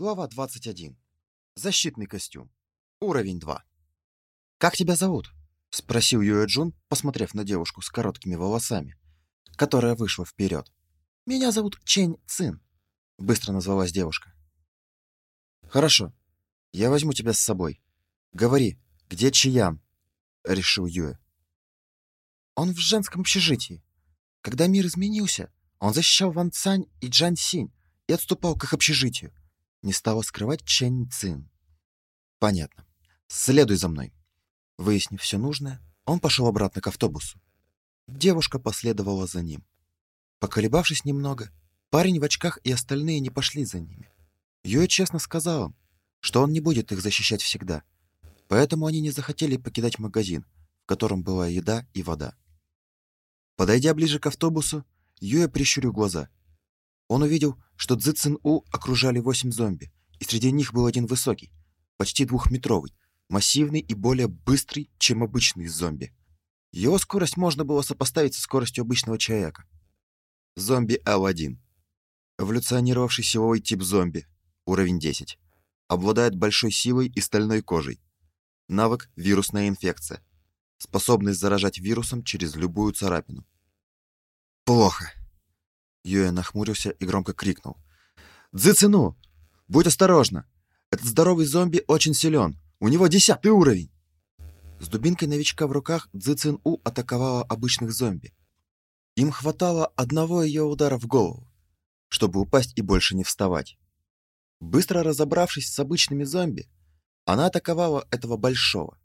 Глава 21. Защитный костюм. Уровень 2. «Как тебя зовут?» — спросил Юэ Джун, посмотрев на девушку с короткими волосами, которая вышла вперед. «Меня зовут Чэнь Цин», — быстро назвалась девушка. «Хорошо, я возьму тебя с собой. Говори, где Чиян?» — решил Юэ. «Он в женском общежитии. Когда мир изменился, он защищал Ван Цань и Джан Синь и отступал к их общежитию не стала скрывать Чэнь Цин. «Понятно. Следуй за мной». Выяснив все нужное, он пошел обратно к автобусу. Девушка последовала за ним. Поколебавшись немного, парень в очках и остальные не пошли за ними. Юэ честно сказал им, что он не будет их защищать всегда, поэтому они не захотели покидать магазин, в котором была еда и вода. Подойдя ближе к автобусу, Юэ прищурил глаза. Он увидел, что Цзы Цин У окружали восемь зомби, и среди них был один высокий, почти двухметровый, массивный и более быстрый, чем обычный зомби. Его скорость можно было сопоставить со скоростью обычного человека. Зомби Л1. Эволюционировавший силовой тип зомби. Уровень 10. Обладает большой силой и стальной кожей. Навык «Вирусная инфекция». Способность заражать вирусом через любую царапину. Плохо. Юэ нахмурился и громко крикнул. «Дзыцину! Будь осторожна! Этот здоровый зомби очень силен. У него десятый уровень!» С дубинкой новичка в руках Цзэцин У атаковала обычных зомби. Им хватало одного ее удара в голову, чтобы упасть и больше не вставать. Быстро разобравшись с обычными зомби, она атаковала этого большого.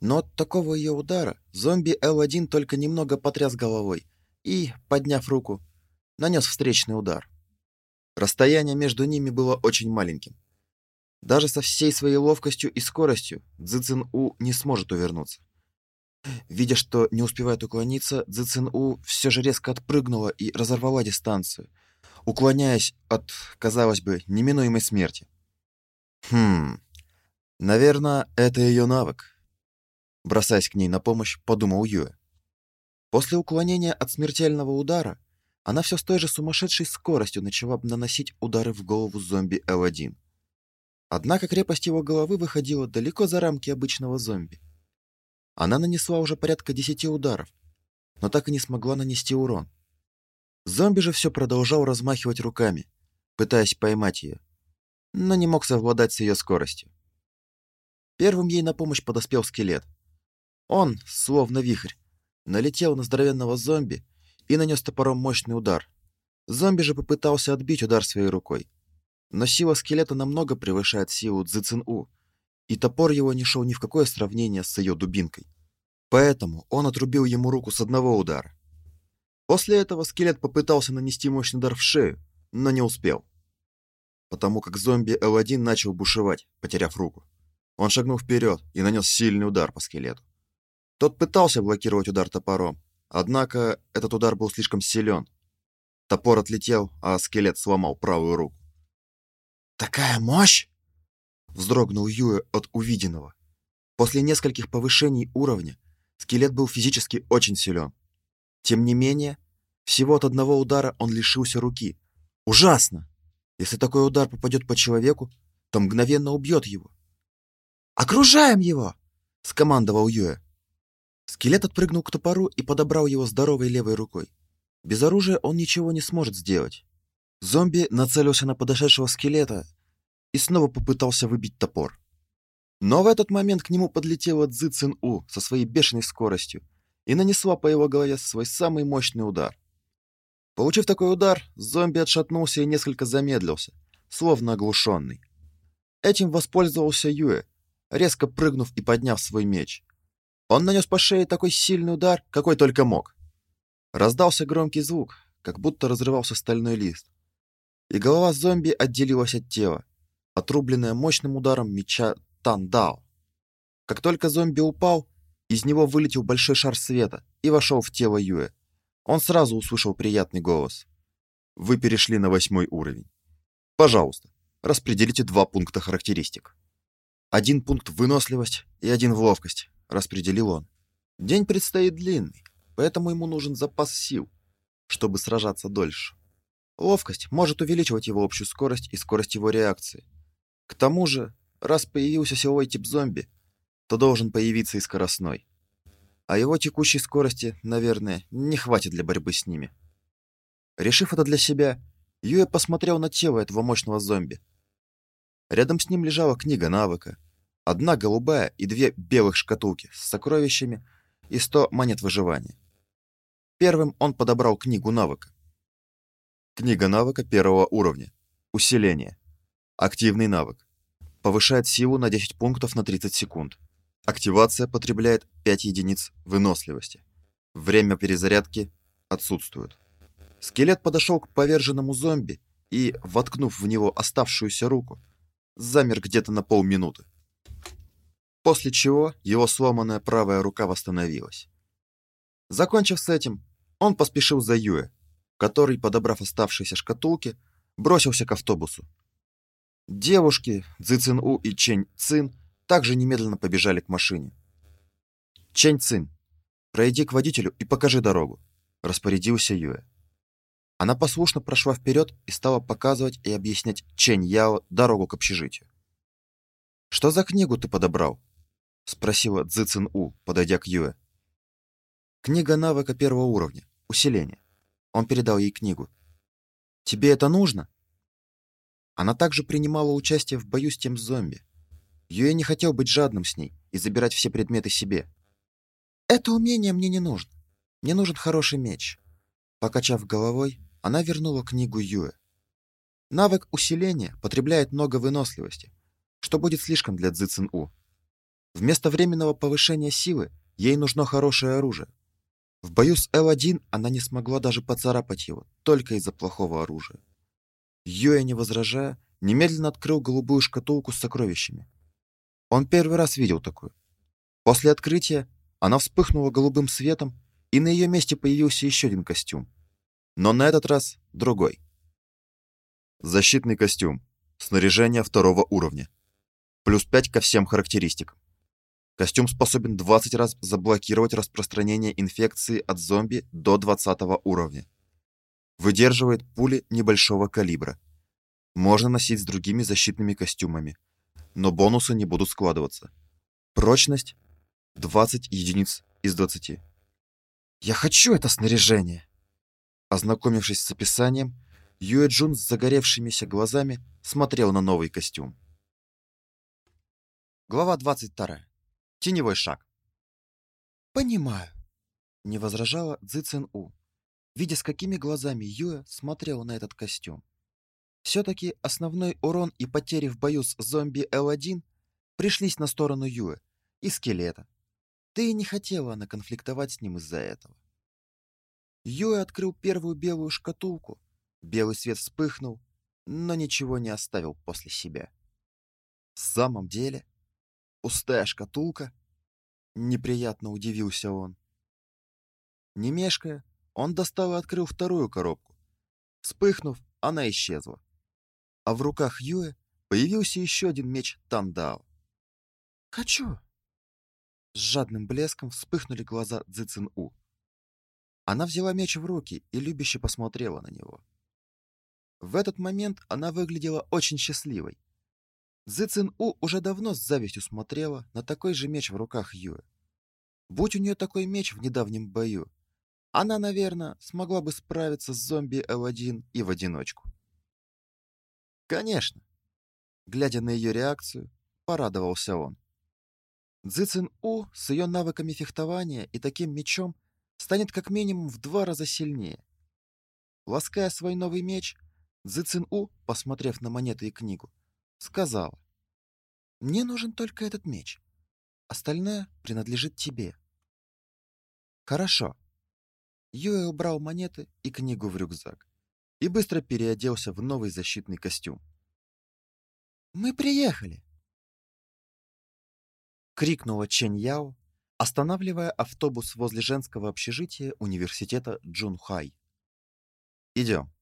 Но от такого ее удара зомби Л1 только немного потряс головой и, подняв руку, нанес встречный удар. Расстояние между ними было очень маленьким. Даже со всей своей ловкостью и скоростью Цзэцин У не сможет увернуться. Видя, что не успевает уклониться, Цзэцин У все же резко отпрыгнула и разорвала дистанцию, уклоняясь от, казалось бы, неминуемой смерти. Хм, наверное, это ее навык. Бросаясь к ней на помощь, подумал Юэ. После уклонения от смертельного удара она все с той же сумасшедшей скоростью начала наносить удары в голову зомби Л1. Однако крепость его головы выходила далеко за рамки обычного зомби. Она нанесла уже порядка десяти ударов, но так и не смогла нанести урон. Зомби же все продолжал размахивать руками, пытаясь поймать ее, но не мог совладать с ее скоростью. Первым ей на помощь подоспел скелет. Он, словно вихрь, налетел на здоровенного зомби и нанес топором мощный удар. Зомби же попытался отбить удар своей рукой. Но сила скелета намного превышает силу Цзэцин-У, и топор его не шел ни в какое сравнение с ее дубинкой. Поэтому он отрубил ему руку с одного удара. После этого скелет попытался нанести мощный удар в шею, но не успел. Потому как зомби Л1 начал бушевать, потеряв руку. Он шагнул вперед и нанес сильный удар по скелету. Тот пытался блокировать удар топором, Однако этот удар был слишком силен. Топор отлетел, а скелет сломал правую руку. «Такая мощь!» Вздрогнул Юэ от увиденного. После нескольких повышений уровня скелет был физически очень силен. Тем не менее, всего от одного удара он лишился руки. Ужасно! Если такой удар попадет по человеку, то мгновенно убьет его. «Окружаем его!» — скомандовал Юэ. Скелет отпрыгнул к топору и подобрал его здоровой левой рукой. Без оружия он ничего не сможет сделать. Зомби нацелился на подошедшего скелета и снова попытался выбить топор. Но в этот момент к нему подлетела Цзы Цин У со своей бешеной скоростью и нанесла по его голове свой самый мощный удар. Получив такой удар, зомби отшатнулся и несколько замедлился, словно оглушенный. Этим воспользовался Юэ, резко прыгнув и подняв свой меч. Он нанес по шее такой сильный удар, какой только мог. Раздался громкий звук, как будто разрывался стальной лист. И голова зомби отделилась от тела, отрубленная мощным ударом меча Тандао. Как только зомби упал, из него вылетел большой шар света и вошел в тело Юэ. Он сразу услышал приятный голос. Вы перешли на восьмой уровень. Пожалуйста, распределите два пункта характеристик. Один пункт выносливость и один в ловкость распределил он. День предстоит длинный, поэтому ему нужен запас сил, чтобы сражаться дольше. Ловкость может увеличивать его общую скорость и скорость его реакции, К тому же, раз появился силовой тип зомби, то должен появиться и скоростной. А его текущей скорости, наверное, не хватит для борьбы с ними. Решив это для себя, Юэ посмотрел на тело этого мощного зомби. Рядом с ним лежала книга навыка, одна голубая и две белых шкатулки с сокровищами и сто монет выживания. Первым он подобрал книгу навыка. Книга навыка первого уровня. Усиление. Активный навык. Повышает силу на 10 пунктов на 30 секунд. Активация потребляет 5 единиц выносливости. Время перезарядки отсутствует. Скелет подошел к поверженному зомби и, воткнув в него оставшуюся руку, замер где-то на полминуты. После чего его сломанная правая рука восстановилась. Закончив с этим, он поспешил за Юэ, который, подобрав оставшиеся шкатулки, бросился к автобусу. Девушки Цзы У и Чэнь Цин также немедленно побежали к машине. Чэнь Цин, пройди к водителю и покажи дорогу, распорядился Юэ. Она послушно прошла вперед и стала показывать и объяснять Чэнь Яо дорогу к общежитию. «Что за книгу ты подобрал?» — спросила Цзы Цин У, подойдя к Юэ. «Книга навыка первого уровня. Усиление». Он передал ей книгу. «Тебе это нужно?» Она также принимала участие в бою с тем зомби. Юэ не хотел быть жадным с ней и забирать все предметы себе. «Это умение мне не нужно. Мне нужен хороший меч». Покачав головой, она вернула книгу Юэ. Навык усиления потребляет много выносливости, что будет слишком для Цзы У. Вместо временного повышения силы ей нужно хорошее оружие. В бою с Л1 она не смогла даже поцарапать его, только из-за плохого оружия. Юэ, не возражая, немедленно открыл голубую шкатулку с сокровищами. Он первый раз видел такую. После открытия она вспыхнула голубым светом, и на ее месте появился еще один костюм но на этот раз другой. Защитный костюм. Снаряжение второго уровня. Плюс 5 ко всем характеристикам. Костюм способен 20 раз заблокировать распространение инфекции от зомби до 20 уровня. Выдерживает пули небольшого калибра. Можно носить с другими защитными костюмами, но бонусы не будут складываться. Прочность 20 единиц из 20. Я хочу это снаряжение. Ознакомившись с описанием, Юэ Джун с загоревшимися глазами смотрел на новый костюм. Глава 22. Теневой шаг. «Понимаю», — не возражала Цзы Цин У, видя, с какими глазами Юэ смотрел на этот костюм. Все-таки основной урон и потери в бою с зомби Л1 пришлись на сторону Юэ и скелета. Ты и не хотела она конфликтовать с ним из-за этого. Юэ открыл первую белую шкатулку. Белый свет вспыхнул, но ничего не оставил после себя. В самом деле, пустая шкатулка? Неприятно удивился он. Не мешкая, он достал и открыл вторую коробку. Вспыхнув, она исчезла. А в руках Юэ появился еще один меч Тандао. «Хочу!» С жадным блеском вспыхнули глаза Цзицин У. Она взяла меч в руки и любяще посмотрела на него. В этот момент она выглядела очень счастливой. Цзы У уже давно с завистью смотрела на такой же меч в руках Юэ. Будь у нее такой меч в недавнем бою, она, наверное, смогла бы справиться с зомби Л1 и в одиночку. Конечно. Глядя на ее реакцию, порадовался он. Цзы У с ее навыками фехтования и таким мечом – станет как минимум в два раза сильнее. Лаская свой новый меч, Цзы У, посмотрев на монеты и книгу, сказала, «Мне нужен только этот меч. Остальное принадлежит тебе». «Хорошо». Юэ убрал монеты и книгу в рюкзак и быстро переоделся в новый защитный костюм. «Мы приехали!» Крикнула Чэнь Яо, останавливая автобус возле женского общежития университета Джунхай. «Идем».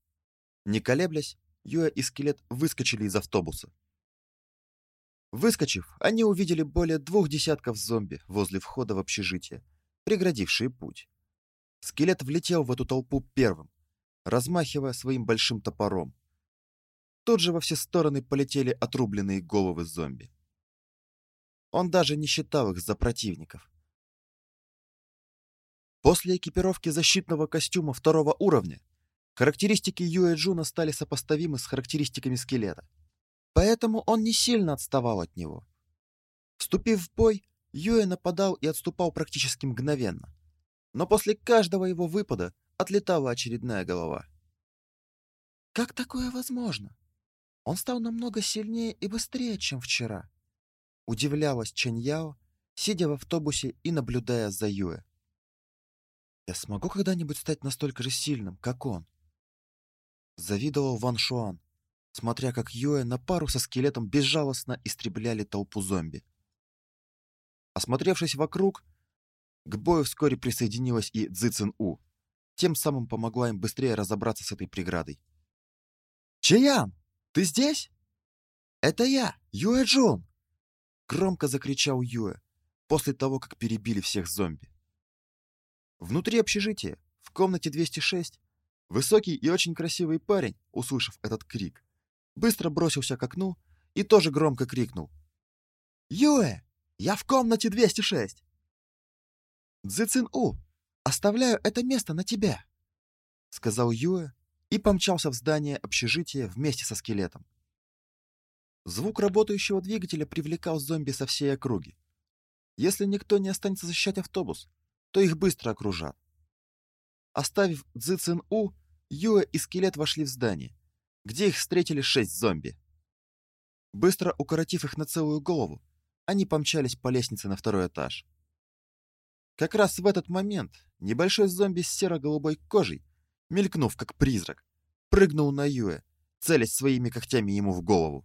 Не колеблясь, Юэ и Скелет выскочили из автобуса. Выскочив, они увидели более двух десятков зомби возле входа в общежитие, преградившие путь. Скелет влетел в эту толпу первым, размахивая своим большим топором. тут же во все стороны полетели отрубленные головы зомби. Он даже не считал их за противников. После экипировки защитного костюма второго уровня характеристики Юэ Джуна стали сопоставимы с характеристиками скелета. Поэтому он не сильно отставал от него. Вступив в бой, Юэ нападал и отступал практически мгновенно. Но после каждого его выпада отлетала очередная голова. Как такое возможно? Он стал намного сильнее и быстрее, чем вчера. Удивлялась Чэнь Яо, сидя в автобусе и наблюдая за Юэ. Я смогу когда-нибудь стать настолько же сильным, как он? Завидовал Ван Шуан, смотря как Юэ на пару со скелетом безжалостно истребляли толпу зомби. Осмотревшись вокруг, к бою вскоре присоединилась и Цзи У, тем самым помогла им быстрее разобраться с этой преградой. «Чаян, ты здесь?» «Это я, Юэ Джун!» Громко закричал Юэ, после того, как перебили всех зомби. Внутри общежития, в комнате 206, высокий и очень красивый парень, услышав этот крик, быстро бросился к окну и тоже громко крикнул. «Юэ, я в комнате 206!» «Цзэцин-У, оставляю это место на тебя!» сказал Юэ и помчался в здание общежития вместе со скелетом. Звук работающего двигателя привлекал зомби со всей округи. Если никто не останется защищать автобус, то их быстро окружат. Оставив Цзы У, Юэ и скелет вошли в здание, где их встретили шесть зомби. Быстро укоротив их на целую голову, они помчались по лестнице на второй этаж. Как раз в этот момент небольшой зомби с серо-голубой кожей, мелькнув как призрак, прыгнул на Юэ, целясь своими когтями ему в голову.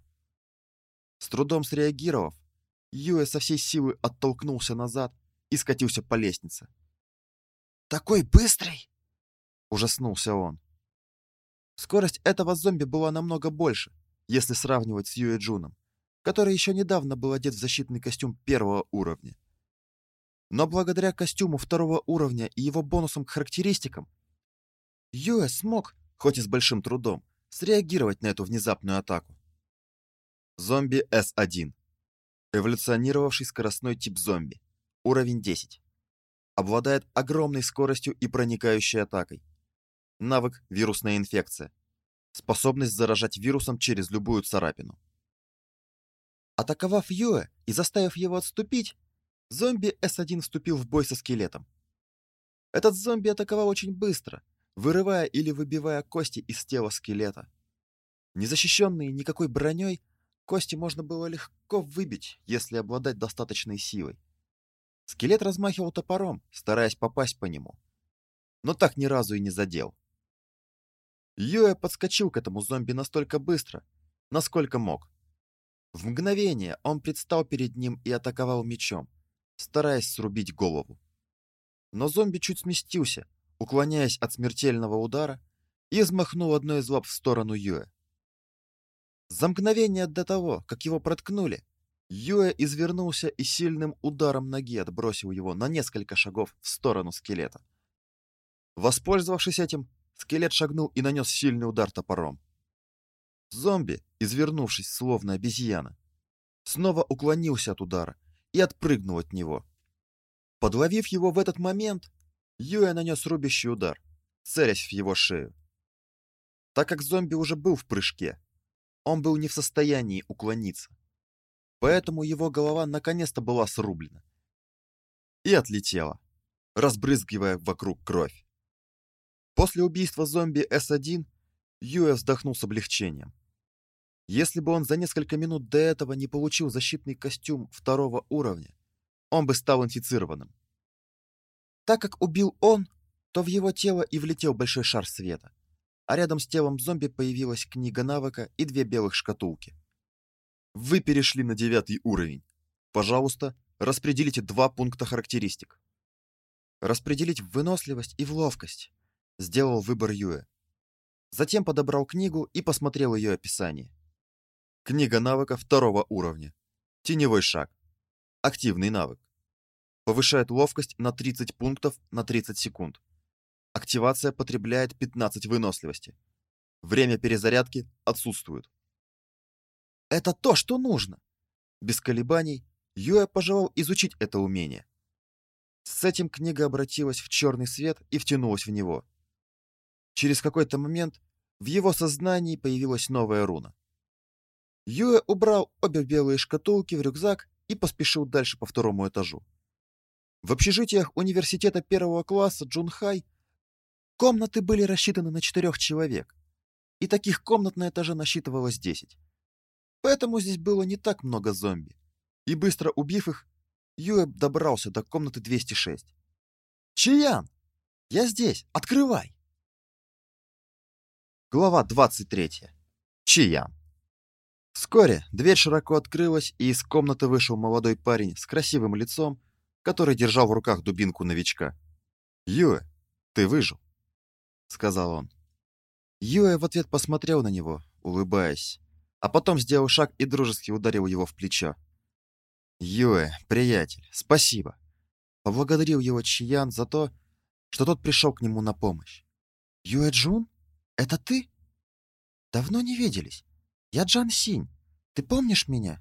С трудом среагировав, Юэ со всей силы оттолкнулся назад и скатился по лестнице. Такой быстрый!» Ужаснулся он. Скорость этого зомби была намного больше, если сравнивать с Юэ Джуном, который еще недавно был одет в защитный костюм первого уровня. Но благодаря костюму второго уровня и его бонусам к характеристикам, Юэ смог, хоть и с большим трудом, среагировать на эту внезапную атаку. Зомби С1. Эволюционировавший скоростной тип зомби. Уровень 10 обладает огромной скоростью и проникающей атакой. Навык вирусная инфекция. Способность заражать вирусом через любую царапину. Атаковав Юэ и заставив его отступить, зомби С1 вступил в бой со скелетом. Этот зомби атаковал очень быстро, вырывая или выбивая кости из тела скелета. Незащищенные никакой броней, кости можно было легко выбить, если обладать достаточной силой. Скелет размахивал топором, стараясь попасть по нему, но так ни разу и не задел. Юэ подскочил к этому зомби настолько быстро, насколько мог. В мгновение он предстал перед ним и атаковал мечом, стараясь срубить голову. Но зомби чуть сместился, уклоняясь от смертельного удара, и взмахнул одной из лап в сторону Юэ. За мгновение до того, как его проткнули, Юэ извернулся и сильным ударом ноги отбросил его на несколько шагов в сторону скелета. Воспользовавшись этим, скелет шагнул и нанес сильный удар топором. Зомби, извернувшись словно обезьяна, снова уклонился от удара и отпрыгнул от него. Подловив его в этот момент, Юэ нанес рубящий удар, целясь в его шею. Так как зомби уже был в прыжке, он был не в состоянии уклониться поэтому его голова наконец-то была срублена. И отлетела, разбрызгивая вокруг кровь. После убийства зомби С1 Юэ вздохнул с облегчением. Если бы он за несколько минут до этого не получил защитный костюм второго уровня, он бы стал инфицированным. Так как убил он, то в его тело и влетел большой шар света, а рядом с телом зомби появилась книга навыка и две белых шкатулки. Вы перешли на девятый уровень. Пожалуйста, распределите два пункта характеристик. Распределить выносливость и в ловкость. Сделал выбор Юэ. Затем подобрал книгу и посмотрел ее описание. Книга навыка второго уровня. Теневой шаг. Активный навык. Повышает ловкость на 30 пунктов на 30 секунд. Активация потребляет 15 выносливости. Время перезарядки отсутствует. Это то, что нужно. Без колебаний Юэ пожелал изучить это умение. С этим книга обратилась в черный свет и втянулась в него. Через какой-то момент в его сознании появилась новая руна. Юэ убрал обе белые шкатулки в рюкзак и поспешил дальше по второму этажу. В общежитиях университета первого класса Джунхай комнаты были рассчитаны на четырех человек, и таких комнат на этаже насчитывалось десять. Поэтому здесь было не так много зомби. И быстро убив их, Юэ добрался до комнаты 206. «Чиян! Я здесь! Открывай!» Глава 23. Чиян. Вскоре дверь широко открылась, и из комнаты вышел молодой парень с красивым лицом, который держал в руках дубинку новичка. «Юэ, ты выжил», — сказал он. Юэ в ответ посмотрел на него, улыбаясь а потом сделал шаг и дружески ударил его в плечо. «Юэ, приятель, спасибо!» Поблагодарил его Чиян за то, что тот пришел к нему на помощь. «Юэ Джун? Это ты? Давно не виделись. Я Джан Синь. Ты помнишь меня?»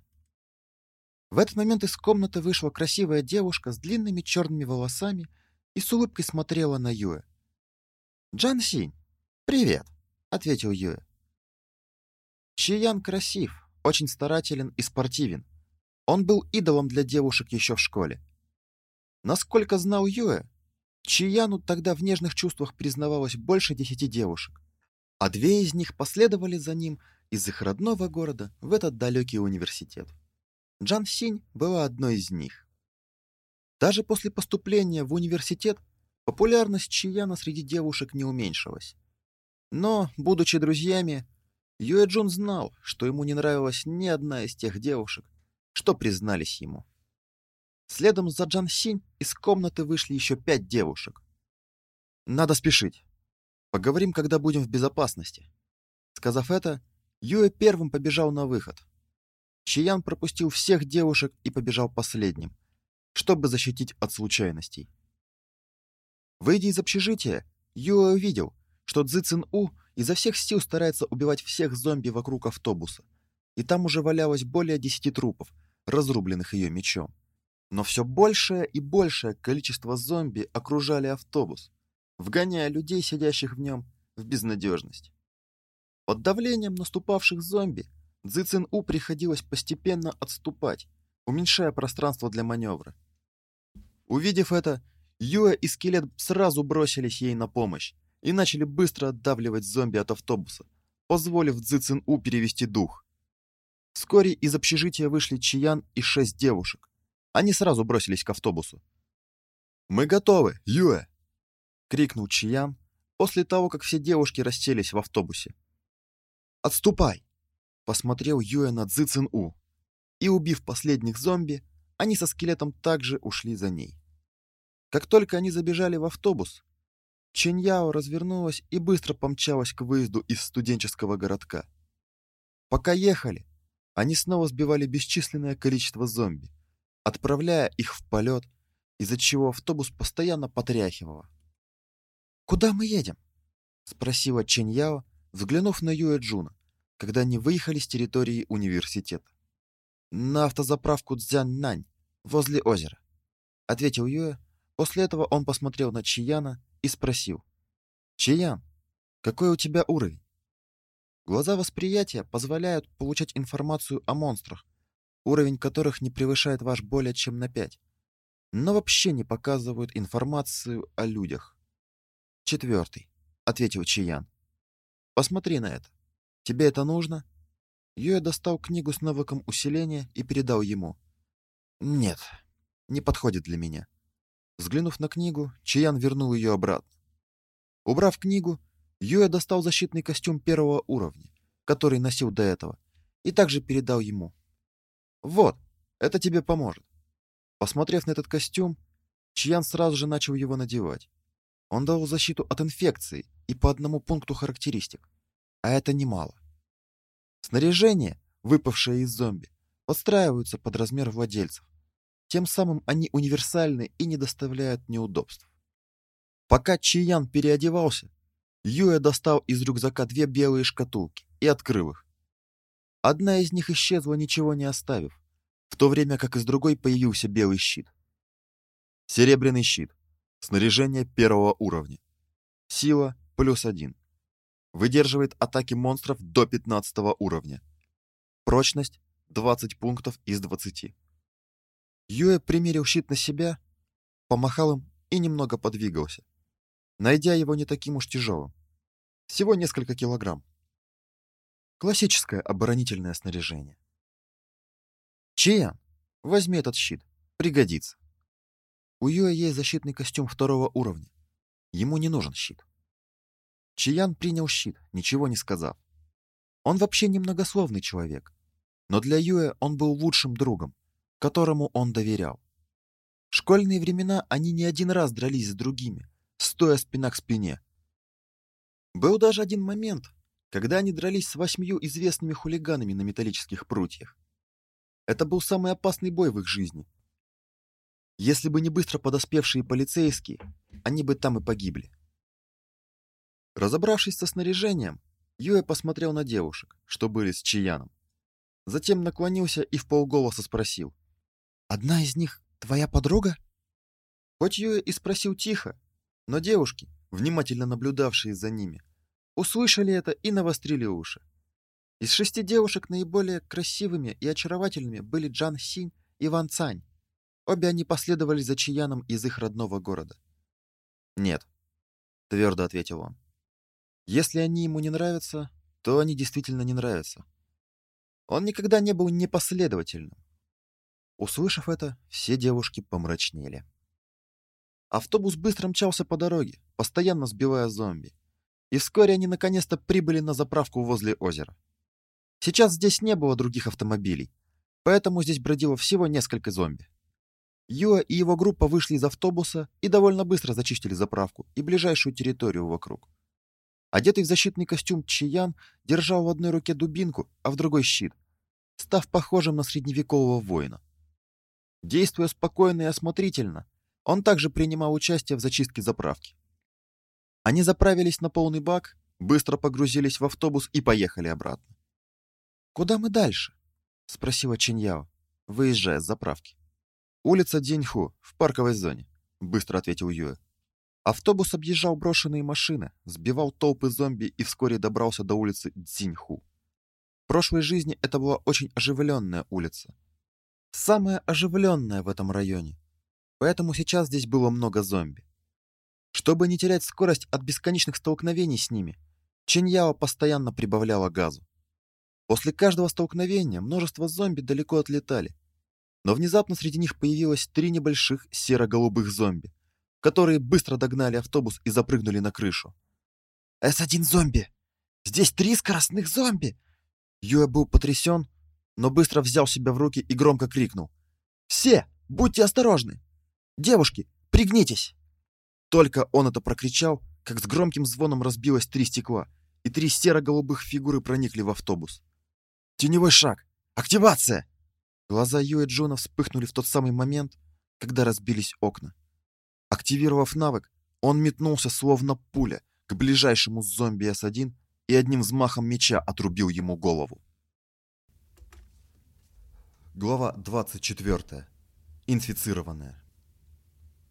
В этот момент из комнаты вышла красивая девушка с длинными черными волосами и с улыбкой смотрела на Юэ. «Джан Синь, привет!» — ответил Юэ. Чиян красив, очень старателен и спортивен. Он был идолом для девушек еще в школе. Насколько знал Юэ, Чияну тогда в нежных чувствах признавалось больше десяти девушек, а две из них последовали за ним из их родного города в этот далекий университет. Джан Синь была одной из них. Даже после поступления в университет популярность Чияна среди девушек не уменьшилась. Но, будучи друзьями, Юэ Джун знал, что ему не нравилась ни одна из тех девушек, что признались ему. Следом за Джан Синь из комнаты вышли еще пять девушек. «Надо спешить. Поговорим, когда будем в безопасности». Сказав это, Юэ первым побежал на выход. Чиян пропустил всех девушек и побежал последним, чтобы защитить от случайностей. Выйдя из общежития, Юэ увидел, что Цзы Цин У изо всех сил старается убивать всех зомби вокруг автобуса. И там уже валялось более десяти трупов, разрубленных ее мечом. Но все большее и большее количество зомби окружали автобус, вгоняя людей, сидящих в нем, в безнадежность. Под давлением наступавших зомби Цзы У приходилось постепенно отступать, уменьшая пространство для маневра. Увидев это, Юэ и Скелет сразу бросились ей на помощь, и начали быстро отдавливать зомби от автобуса, позволив Цзы У перевести дух. Вскоре из общежития вышли Чиян и шесть девушек. Они сразу бросились к автобусу. «Мы готовы, Юэ!» — крикнул Чиян после того, как все девушки расселись в автобусе. «Отступай!» — посмотрел Юэ на Цзы У. И, убив последних зомби, они со скелетом также ушли за ней. Как только они забежали в автобус, Ченьяо развернулась и быстро помчалась к выезду из студенческого городка. Пока ехали, они снова сбивали бесчисленное количество зомби, отправляя их в полет, из-за чего автобус постоянно потряхивало. «Куда мы едем?» — спросила Ченьяо, взглянув на Юэ Джуна, когда они выехали с территории университета. «На автозаправку Цзяннань, возле озера», — ответил Юэ. После этого он посмотрел на Чияна и спросил. «Чиян, какой у тебя уровень?» Глаза восприятия позволяют получать информацию о монстрах, уровень которых не превышает ваш более чем на 5, но вообще не показывают информацию о людях. «Четвертый», — ответил Чиян. «Посмотри на это. Тебе это нужно?» Юэ достал книгу с навыком усиления и передал ему. «Нет, не подходит для меня. Взглянув на книгу, Чиян вернул ее обратно. Убрав книгу, Юэ достал защитный костюм первого уровня, который носил до этого, и также передал ему. «Вот, это тебе поможет». Посмотрев на этот костюм, Чиян сразу же начал его надевать. Он дал защиту от инфекции и по одному пункту характеристик, а это немало. Снаряжение, выпавшее из зомби, подстраиваются под размер владельцев. Тем самым они универсальны и не доставляют неудобств. Пока Чиян переодевался, Юэ достал из рюкзака две белые шкатулки и открыл их. Одна из них исчезла, ничего не оставив, в то время как из другой появился белый щит. Серебряный щит. Снаряжение первого уровня. Сила плюс один. Выдерживает атаки монстров до 15 уровня. Прочность 20 пунктов из 20. Юэ примерил щит на себя, помахал им и немного подвигался, найдя его не таким уж тяжелым. Всего несколько килограмм. Классическое оборонительное снаряжение. Чиян, возьми этот щит, пригодится. У Юэ есть защитный костюм второго уровня. Ему не нужен щит. Чиян принял щит, ничего не сказав. Он вообще немногословный человек, но для Юэ он был лучшим другом, которому он доверял. В школьные времена они не один раз дрались с другими, стоя спина к спине. Был даже один момент, когда они дрались с восьмью известными хулиганами на металлических прутьях. Это был самый опасный бой в их жизни. Если бы не быстро подоспевшие полицейские, они бы там и погибли. Разобравшись со снаряжением, Юэ посмотрел на девушек, что были с Чияном. Затем наклонился и в полголоса спросил. «Одна из них твоя подруга?» Хоть Юэ и спросил тихо, но девушки, внимательно наблюдавшие за ними, услышали это и навострили уши. Из шести девушек наиболее красивыми и очаровательными были Джан Синь и Ван Цань. Обе они последовали за Чияном из их родного города. «Нет», — твердо ответил он. «Если они ему не нравятся, то они действительно не нравятся. Он никогда не был непоследовательным». Услышав это, все девушки помрачнели. Автобус быстро мчался по дороге, постоянно сбивая зомби. И вскоре они наконец-то прибыли на заправку возле озера. Сейчас здесь не было других автомобилей, поэтому здесь бродило всего несколько зомби. Юа и его группа вышли из автобуса и довольно быстро зачистили заправку и ближайшую территорию вокруг. Одетый в защитный костюм Чиян держал в одной руке дубинку, а в другой щит, став похожим на средневекового воина. Действуя спокойно и осмотрительно, он также принимал участие в зачистке заправки. Они заправились на полный бак, быстро погрузились в автобус и поехали обратно. «Куда мы дальше?» — спросила Чиньяо, выезжая с заправки. «Улица Диньху, в парковой зоне», — быстро ответил Юэ. Автобус объезжал брошенные машины, сбивал толпы зомби и вскоре добрался до улицы Дзиньху. В прошлой жизни это была очень оживленная улица. Самая оживленная в этом районе. Поэтому сейчас здесь было много зомби. Чтобы не терять скорость от бесконечных столкновений с ними, Чиньяо постоянно прибавляла газу. После каждого столкновения множество зомби далеко отлетали. Но внезапно среди них появилось три небольших серо-голубых зомби, которые быстро догнали автобус и запрыгнули на крышу. «С-1 зомби! Здесь три скоростных зомби!» Юэ был потрясен, но быстро взял себя в руки и громко крикнул. «Все, будьте осторожны! Девушки, пригнитесь!» Только он это прокричал, как с громким звоном разбилось три стекла, и три серо-голубых фигуры проникли в автобус. Теневой шаг! Активация!» Глаза Юэ Джона вспыхнули в тот самый момент, когда разбились окна. Активировав навык, он метнулся словно пуля к ближайшему зомби С1 и одним взмахом меча отрубил ему голову. Глава 24. Инфицированная.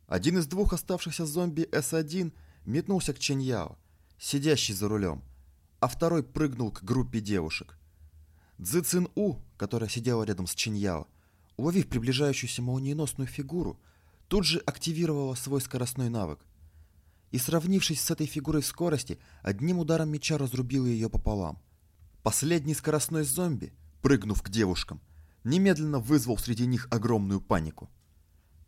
Один из двух оставшихся зомби С1 метнулся к Ченьяо, сидящий за рулем, а второй прыгнул к группе девушек. Цзы Цин У, которая сидела рядом с Чиньяо, уловив приближающуюся молниеносную фигуру, тут же активировала свой скоростной навык. И, сравнившись с этой фигурой в скорости, одним ударом меча разрубила ее пополам. Последний скоростной зомби, прыгнув к девушкам, немедленно вызвал среди них огромную панику.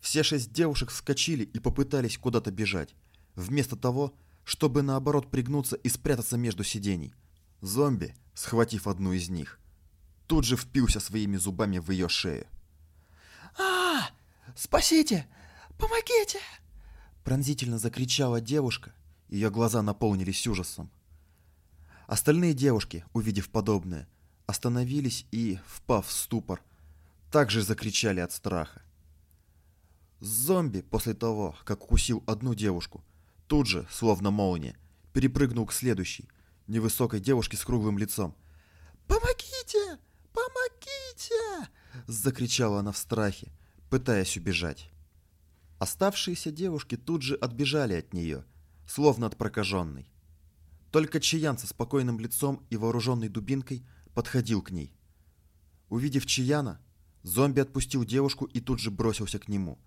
Все шесть девушек вскочили и попытались куда-то бежать, вместо того, чтобы наоборот пригнуться и спрятаться между сидений. Зомби, схватив одну из них, тут же впился своими зубами в ее шею. а Спасите! Помогите!» Пронзительно закричала девушка, ее глаза наполнились ужасом. Остальные девушки, увидев подобное, остановились и, впав в ступор, также закричали от страха. Зомби после того, как укусил одну девушку, тут же, словно молния, перепрыгнул к следующей, невысокой девушке с круглым лицом. «Помогите! Закричала она в страхе, пытаясь убежать. Оставшиеся девушки тут же отбежали от нее, словно от прокаженной. Только Чиян со спокойным лицом и вооруженной дубинкой подходил к ней. Увидев Чияна, зомби отпустил девушку и тут же бросился к нему,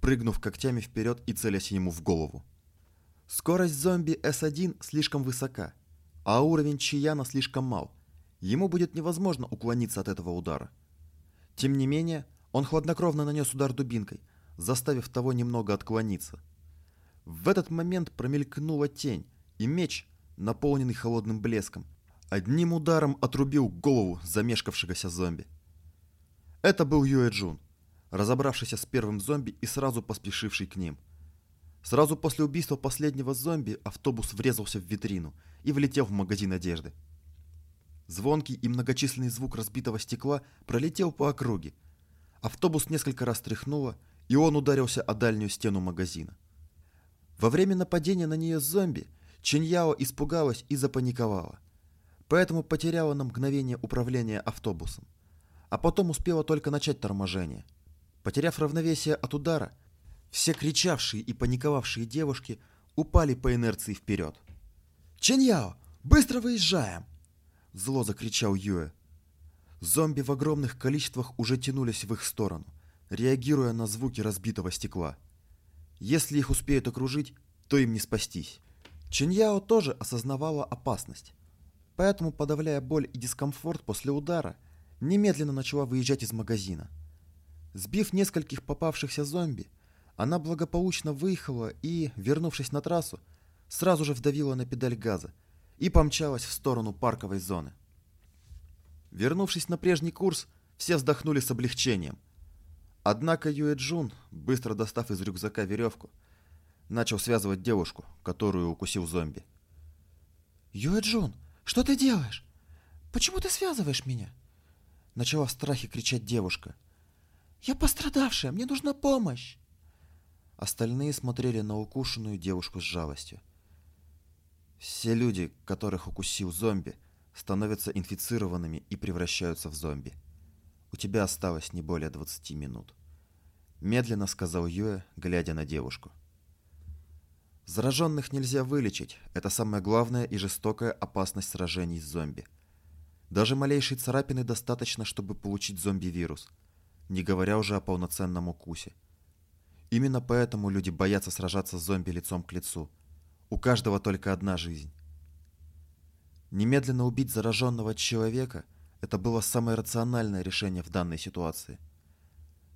прыгнув когтями вперед и целясь ему в голову. Скорость зомби С1 слишком высока, а уровень Чияна слишком мал. Ему будет невозможно уклониться от этого удара. Тем не менее, он хладнокровно нанес удар дубинкой, заставив того немного отклониться. В этот момент промелькнула тень, и меч, наполненный холодным блеском, одним ударом отрубил голову замешкавшегося зомби. Это был Юэ Джун, разобравшийся с первым зомби и сразу поспешивший к ним – Сразу после убийства последнего зомби автобус врезался в витрину и влетел в магазин одежды. Звонкий и многочисленный звук разбитого стекла пролетел по округе. Автобус несколько раз тряхнуло, и он ударился о дальнюю стену магазина. Во время нападения на нее зомби Чиньяо испугалась и запаниковала. Поэтому потеряла на мгновение управление автобусом. А потом успела только начать торможение. Потеряв равновесие от удара, все кричавшие и паниковавшие девушки упали по инерции вперед. «Ченьяо, быстро выезжаем!» Зло закричал Юэ. Зомби в огромных количествах уже тянулись в их сторону, реагируя на звуки разбитого стекла. Если их успеют окружить, то им не спастись. Чиньяо тоже осознавала опасность, поэтому, подавляя боль и дискомфорт после удара, немедленно начала выезжать из магазина. Сбив нескольких попавшихся зомби, она благополучно выехала и, вернувшись на трассу, сразу же вдавила на педаль газа и помчалась в сторону парковой зоны. Вернувшись на прежний курс, все вздохнули с облегчением. Однако Юэ Джун, быстро достав из рюкзака веревку, начал связывать девушку, которую укусил зомби. «Юэ Джун, что ты делаешь? Почему ты связываешь меня?» Начала в страхе кричать девушка. «Я пострадавшая, мне нужна помощь!» Остальные смотрели на укушенную девушку с жалостью. Все люди, которых укусил зомби, становятся инфицированными и превращаются в зомби. У тебя осталось не более 20 минут. Медленно сказал Юэ, глядя на девушку. Зараженных нельзя вылечить. Это самая главная и жестокая опасность сражений с зомби. Даже малейшей царапины достаточно, чтобы получить зомби-вирус, не говоря уже о полноценном укусе. Именно поэтому люди боятся сражаться с зомби лицом к лицу. У каждого только одна жизнь. Немедленно убить зараженного человека – это было самое рациональное решение в данной ситуации.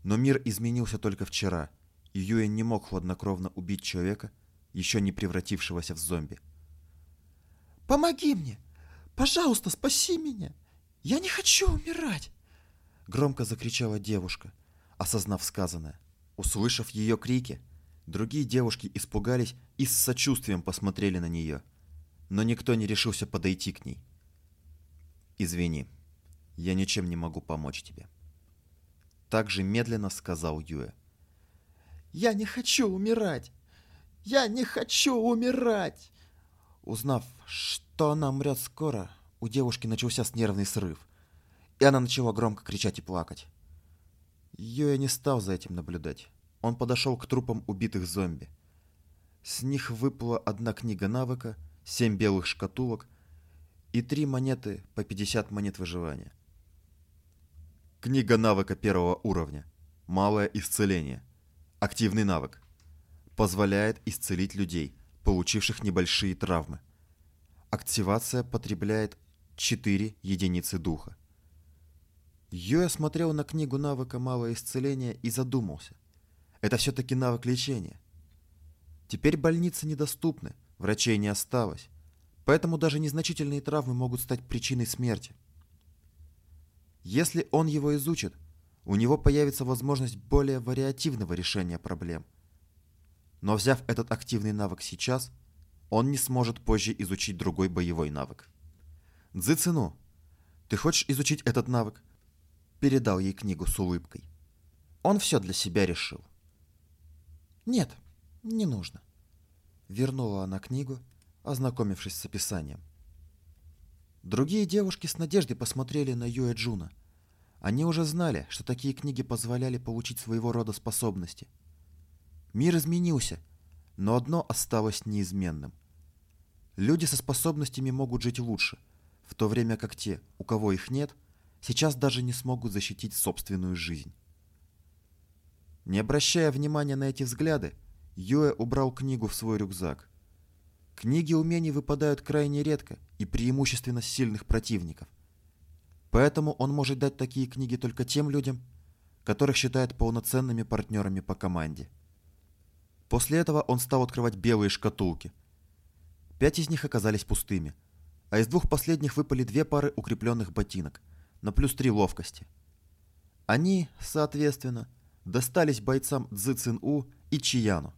Но мир изменился только вчера, и Юэн не мог хладнокровно убить человека, еще не превратившегося в зомби. «Помоги мне! Пожалуйста, спаси меня! Я не хочу умирать!» Громко закричала девушка, осознав сказанное. Услышав ее крики, другие девушки испугались и с сочувствием посмотрели на нее, но никто не решился подойти к ней. «Извини, я ничем не могу помочь тебе», — так же медленно сказал Юэ. «Я не хочу умирать! Я не хочу умирать!» Узнав, что она умрет скоро, у девушки начался нервный срыв, и она начала громко кричать и плакать. Йоя не стал за этим наблюдать. Он подошел к трупам убитых зомби. С них выпала одна книга навыка, семь белых шкатулок и три монеты по 50 монет выживания. Книга навыка первого уровня. Малое исцеление. Активный навык. Позволяет исцелить людей, получивших небольшие травмы. Активация потребляет 4 единицы духа. Йоя смотрел на книгу навыка «Малое исцеление» и задумался. Это все-таки навык лечения. Теперь больницы недоступны, врачей не осталось, поэтому даже незначительные травмы могут стать причиной смерти. Если он его изучит, у него появится возможность более вариативного решения проблем. Но взяв этот активный навык сейчас, он не сможет позже изучить другой боевой навык. Цзыцину, ты хочешь изучить этот навык? передал ей книгу с улыбкой. Он все для себя решил. «Нет, не нужно», — вернула она книгу, ознакомившись с описанием. Другие девушки с надеждой посмотрели на Юэ Джуна. Они уже знали, что такие книги позволяли получить своего рода способности. Мир изменился, но одно осталось неизменным. Люди со способностями могут жить лучше, в то время как те, у кого их нет, сейчас даже не смогут защитить собственную жизнь. Не обращая внимания на эти взгляды, Юэ убрал книгу в свой рюкзак. Книги умений выпадают крайне редко и преимущественно с сильных противников – Поэтому он может дать такие книги только тем людям, которых считает полноценными партнерами по команде. После этого он стал открывать белые шкатулки. Пять из них оказались пустыми, а из двух последних выпали две пары укрепленных ботинок на плюс три ловкости. Они, соответственно, достались бойцам Цзы Цин У и Чияну.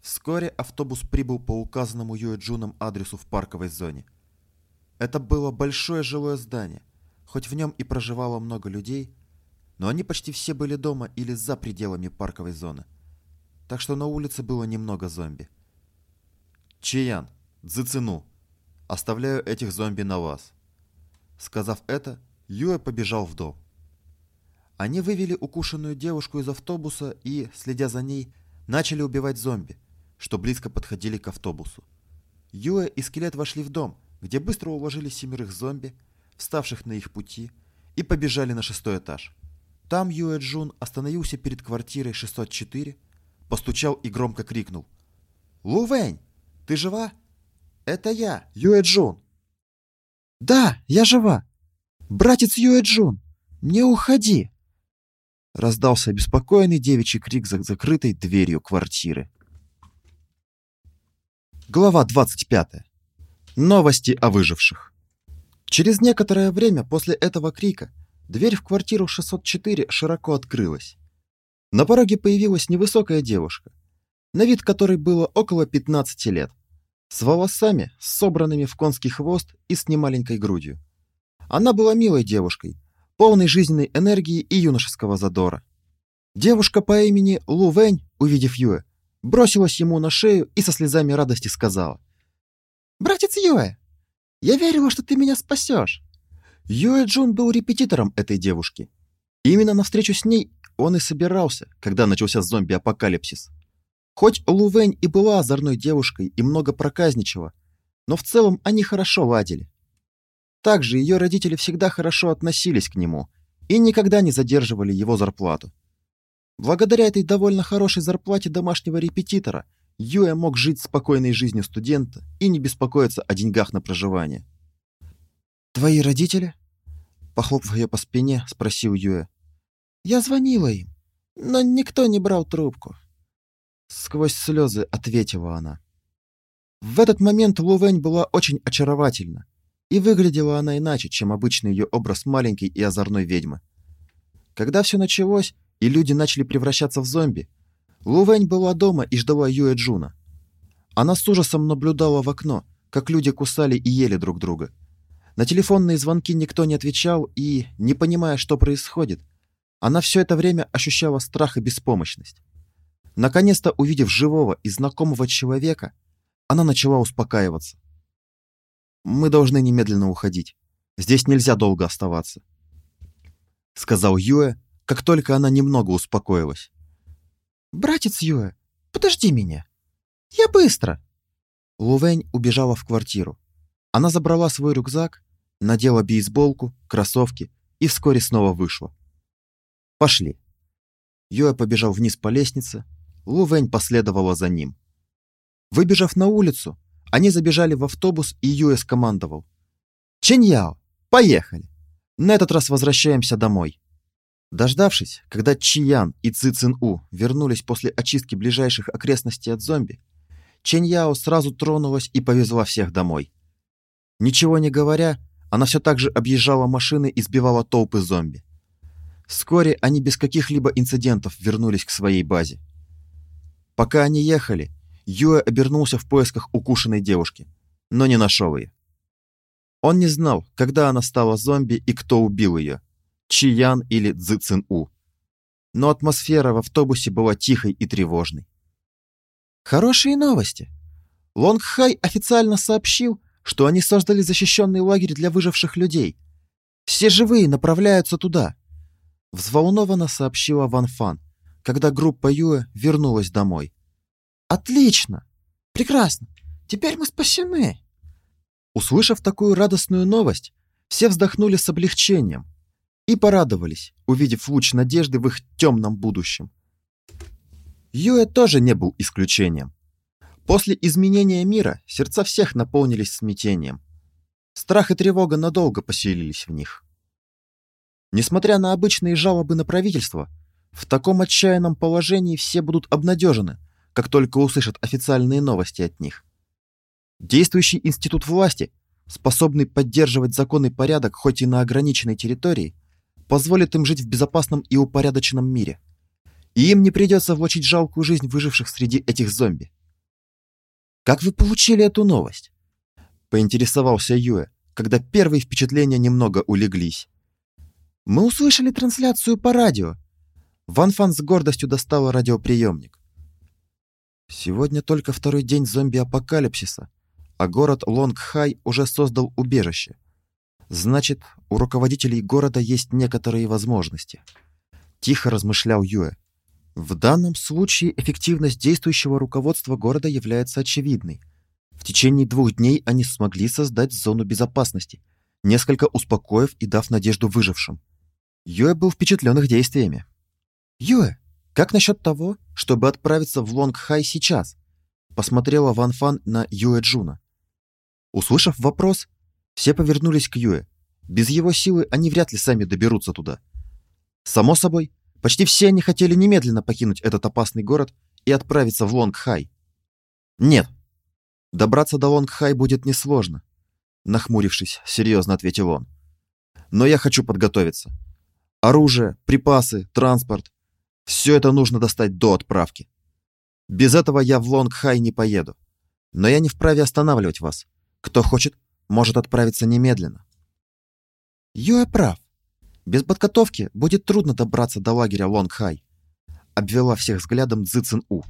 Вскоре автобус прибыл по указанному Юэ Джуном адресу в парковой зоне. Это было большое жилое здание, Хоть в нем и проживало много людей, но они почти все были дома или за пределами парковой зоны. Так что на улице было немного зомби. «Чиян, Цзыцину, оставляю этих зомби на вас». Сказав это, Юэ побежал в дом. Они вывели укушенную девушку из автобуса и, следя за ней, начали убивать зомби, что близко подходили к автобусу. Юэ и скелет вошли в дом, где быстро уложили семерых зомби, вставших на их пути, и побежали на шестой этаж. Там Юэ Джун остановился перед квартирой 604, постучал и громко крикнул. «Лу Вэнь, ты жива?» «Это я, Юэ Джун». «Да, я жива. Братец Юэ Джун, не уходи!» Раздался обеспокоенный девичий крик за закрытой дверью квартиры. Глава 25. Новости о выживших. Через некоторое время после этого крика дверь в квартиру 604 широко открылась. На пороге появилась невысокая девушка, на вид которой было около 15 лет, с волосами, собранными в конский хвост и с немаленькой грудью. Она была милой девушкой, полной жизненной энергии и юношеского задора. Девушка по имени Лу Вэнь, увидев Юэ, бросилась ему на шею и со слезами радости сказала. «Братец Юэ, я верила, что ты меня спасешь. Юэ Джун был репетитором этой девушки. Именно на встречу с ней он и собирался, когда начался зомби-апокалипсис. Хоть Лу Вэнь и была озорной девушкой и много проказничала, но в целом они хорошо ладили. Также ее родители всегда хорошо относились к нему и никогда не задерживали его зарплату. Благодаря этой довольно хорошей зарплате домашнего репетитора – Юэ мог жить спокойной жизнью студента и не беспокоиться о деньгах на проживание. «Твои родители?» Похлопав ее по спине, спросил Юэ. «Я звонила им, но никто не брал трубку». Сквозь слезы ответила она. В этот момент Лувень была очень очаровательна, и выглядела она иначе, чем обычный ее образ маленькой и озорной ведьмы. Когда все началось, и люди начали превращаться в зомби, Лувень была дома и ждала Юэ Джуна. Она с ужасом наблюдала в окно, как люди кусали и ели друг друга. На телефонные звонки никто не отвечал и, не понимая, что происходит, она все это время ощущала страх и беспомощность. Наконец-то, увидев живого и знакомого человека, она начала успокаиваться. «Мы должны немедленно уходить. Здесь нельзя долго оставаться», — сказал Юэ, как только она немного успокоилась. «Братец Юэ, подожди меня! Я быстро!» Лувень убежала в квартиру. Она забрала свой рюкзак, надела бейсболку, кроссовки и вскоре снова вышла. «Пошли!» Юэ побежал вниз по лестнице, Лувень последовала за ним. Выбежав на улицу, они забежали в автобус, и Юэ скомандовал. «Чэньяо, поехали! На этот раз возвращаемся домой!» Дождавшись, когда Чиян и Ци Цин У вернулись после очистки ближайших окрестностей от зомби, Чэнь Яо сразу тронулась и повезла всех домой. Ничего не говоря, она все так же объезжала машины и сбивала толпы зомби. Вскоре они без каких-либо инцидентов вернулись к своей базе. Пока они ехали, Юэ обернулся в поисках укушенной девушки, но не нашел ее. Он не знал, когда она стала зомби и кто убил ее – Чиян или Цзы-Цин-У. Но атмосфера в автобусе была тихой и тревожной. Хорошие новости. Лонгхай официально сообщил, что они создали защищенный лагерь для выживших людей. Все живые направляются туда!» Взволнованно сообщила Ван Фан, когда группа Юэ вернулась домой. «Отлично! Прекрасно! Теперь мы спасены!» Услышав такую радостную новость, все вздохнули с облегчением и порадовались, увидев луч надежды в их темном будущем. Юэ тоже не был исключением. После изменения мира сердца всех наполнились смятением. Страх и тревога надолго поселились в них. Несмотря на обычные жалобы на правительство, в таком отчаянном положении все будут обнадежены, как только услышат официальные новости от них. Действующий институт власти, способный поддерживать законный порядок хоть и на ограниченной территории, позволит им жить в безопасном и упорядоченном мире. И им не придется влачить жалкую жизнь выживших среди этих зомби. «Как вы получили эту новость?» — поинтересовался Юэ, когда первые впечатления немного улеглись. «Мы услышали трансляцию по радио». Ван Фан с гордостью достала радиоприемник. Сегодня только второй день зомби-апокалипсиса, а город Лонг-Хай уже создал убежище. Значит, у руководителей города есть некоторые возможности. Тихо размышлял Юэ. В данном случае эффективность действующего руководства города является очевидной. В течение двух дней они смогли создать зону безопасности, несколько успокоив и дав надежду выжившим. Юэ был впечатлен их действиями. «Юэ, как насчет того, чтобы отправиться в Лонг-Хай сейчас?» Посмотрела Ван Фан на Юэ Джуна. Услышав вопрос, все повернулись к Юэ. Без его силы они вряд ли сами доберутся туда. Само собой, Почти все они хотели немедленно покинуть этот опасный город и отправиться в Лонг-Хай. Нет, добраться до Лонг-Хай будет несложно, нахмурившись, серьезно ответил он. Но я хочу подготовиться. Оружие, припасы, транспорт — все это нужно достать до отправки. Без этого я в Лонг-Хай не поеду. Но я не вправе останавливать вас. Кто хочет, может отправиться немедленно. Юэ прав. Без подготовки будет трудно добраться до лагеря Лонг-Хай. Обвела всех взглядом Цзы У.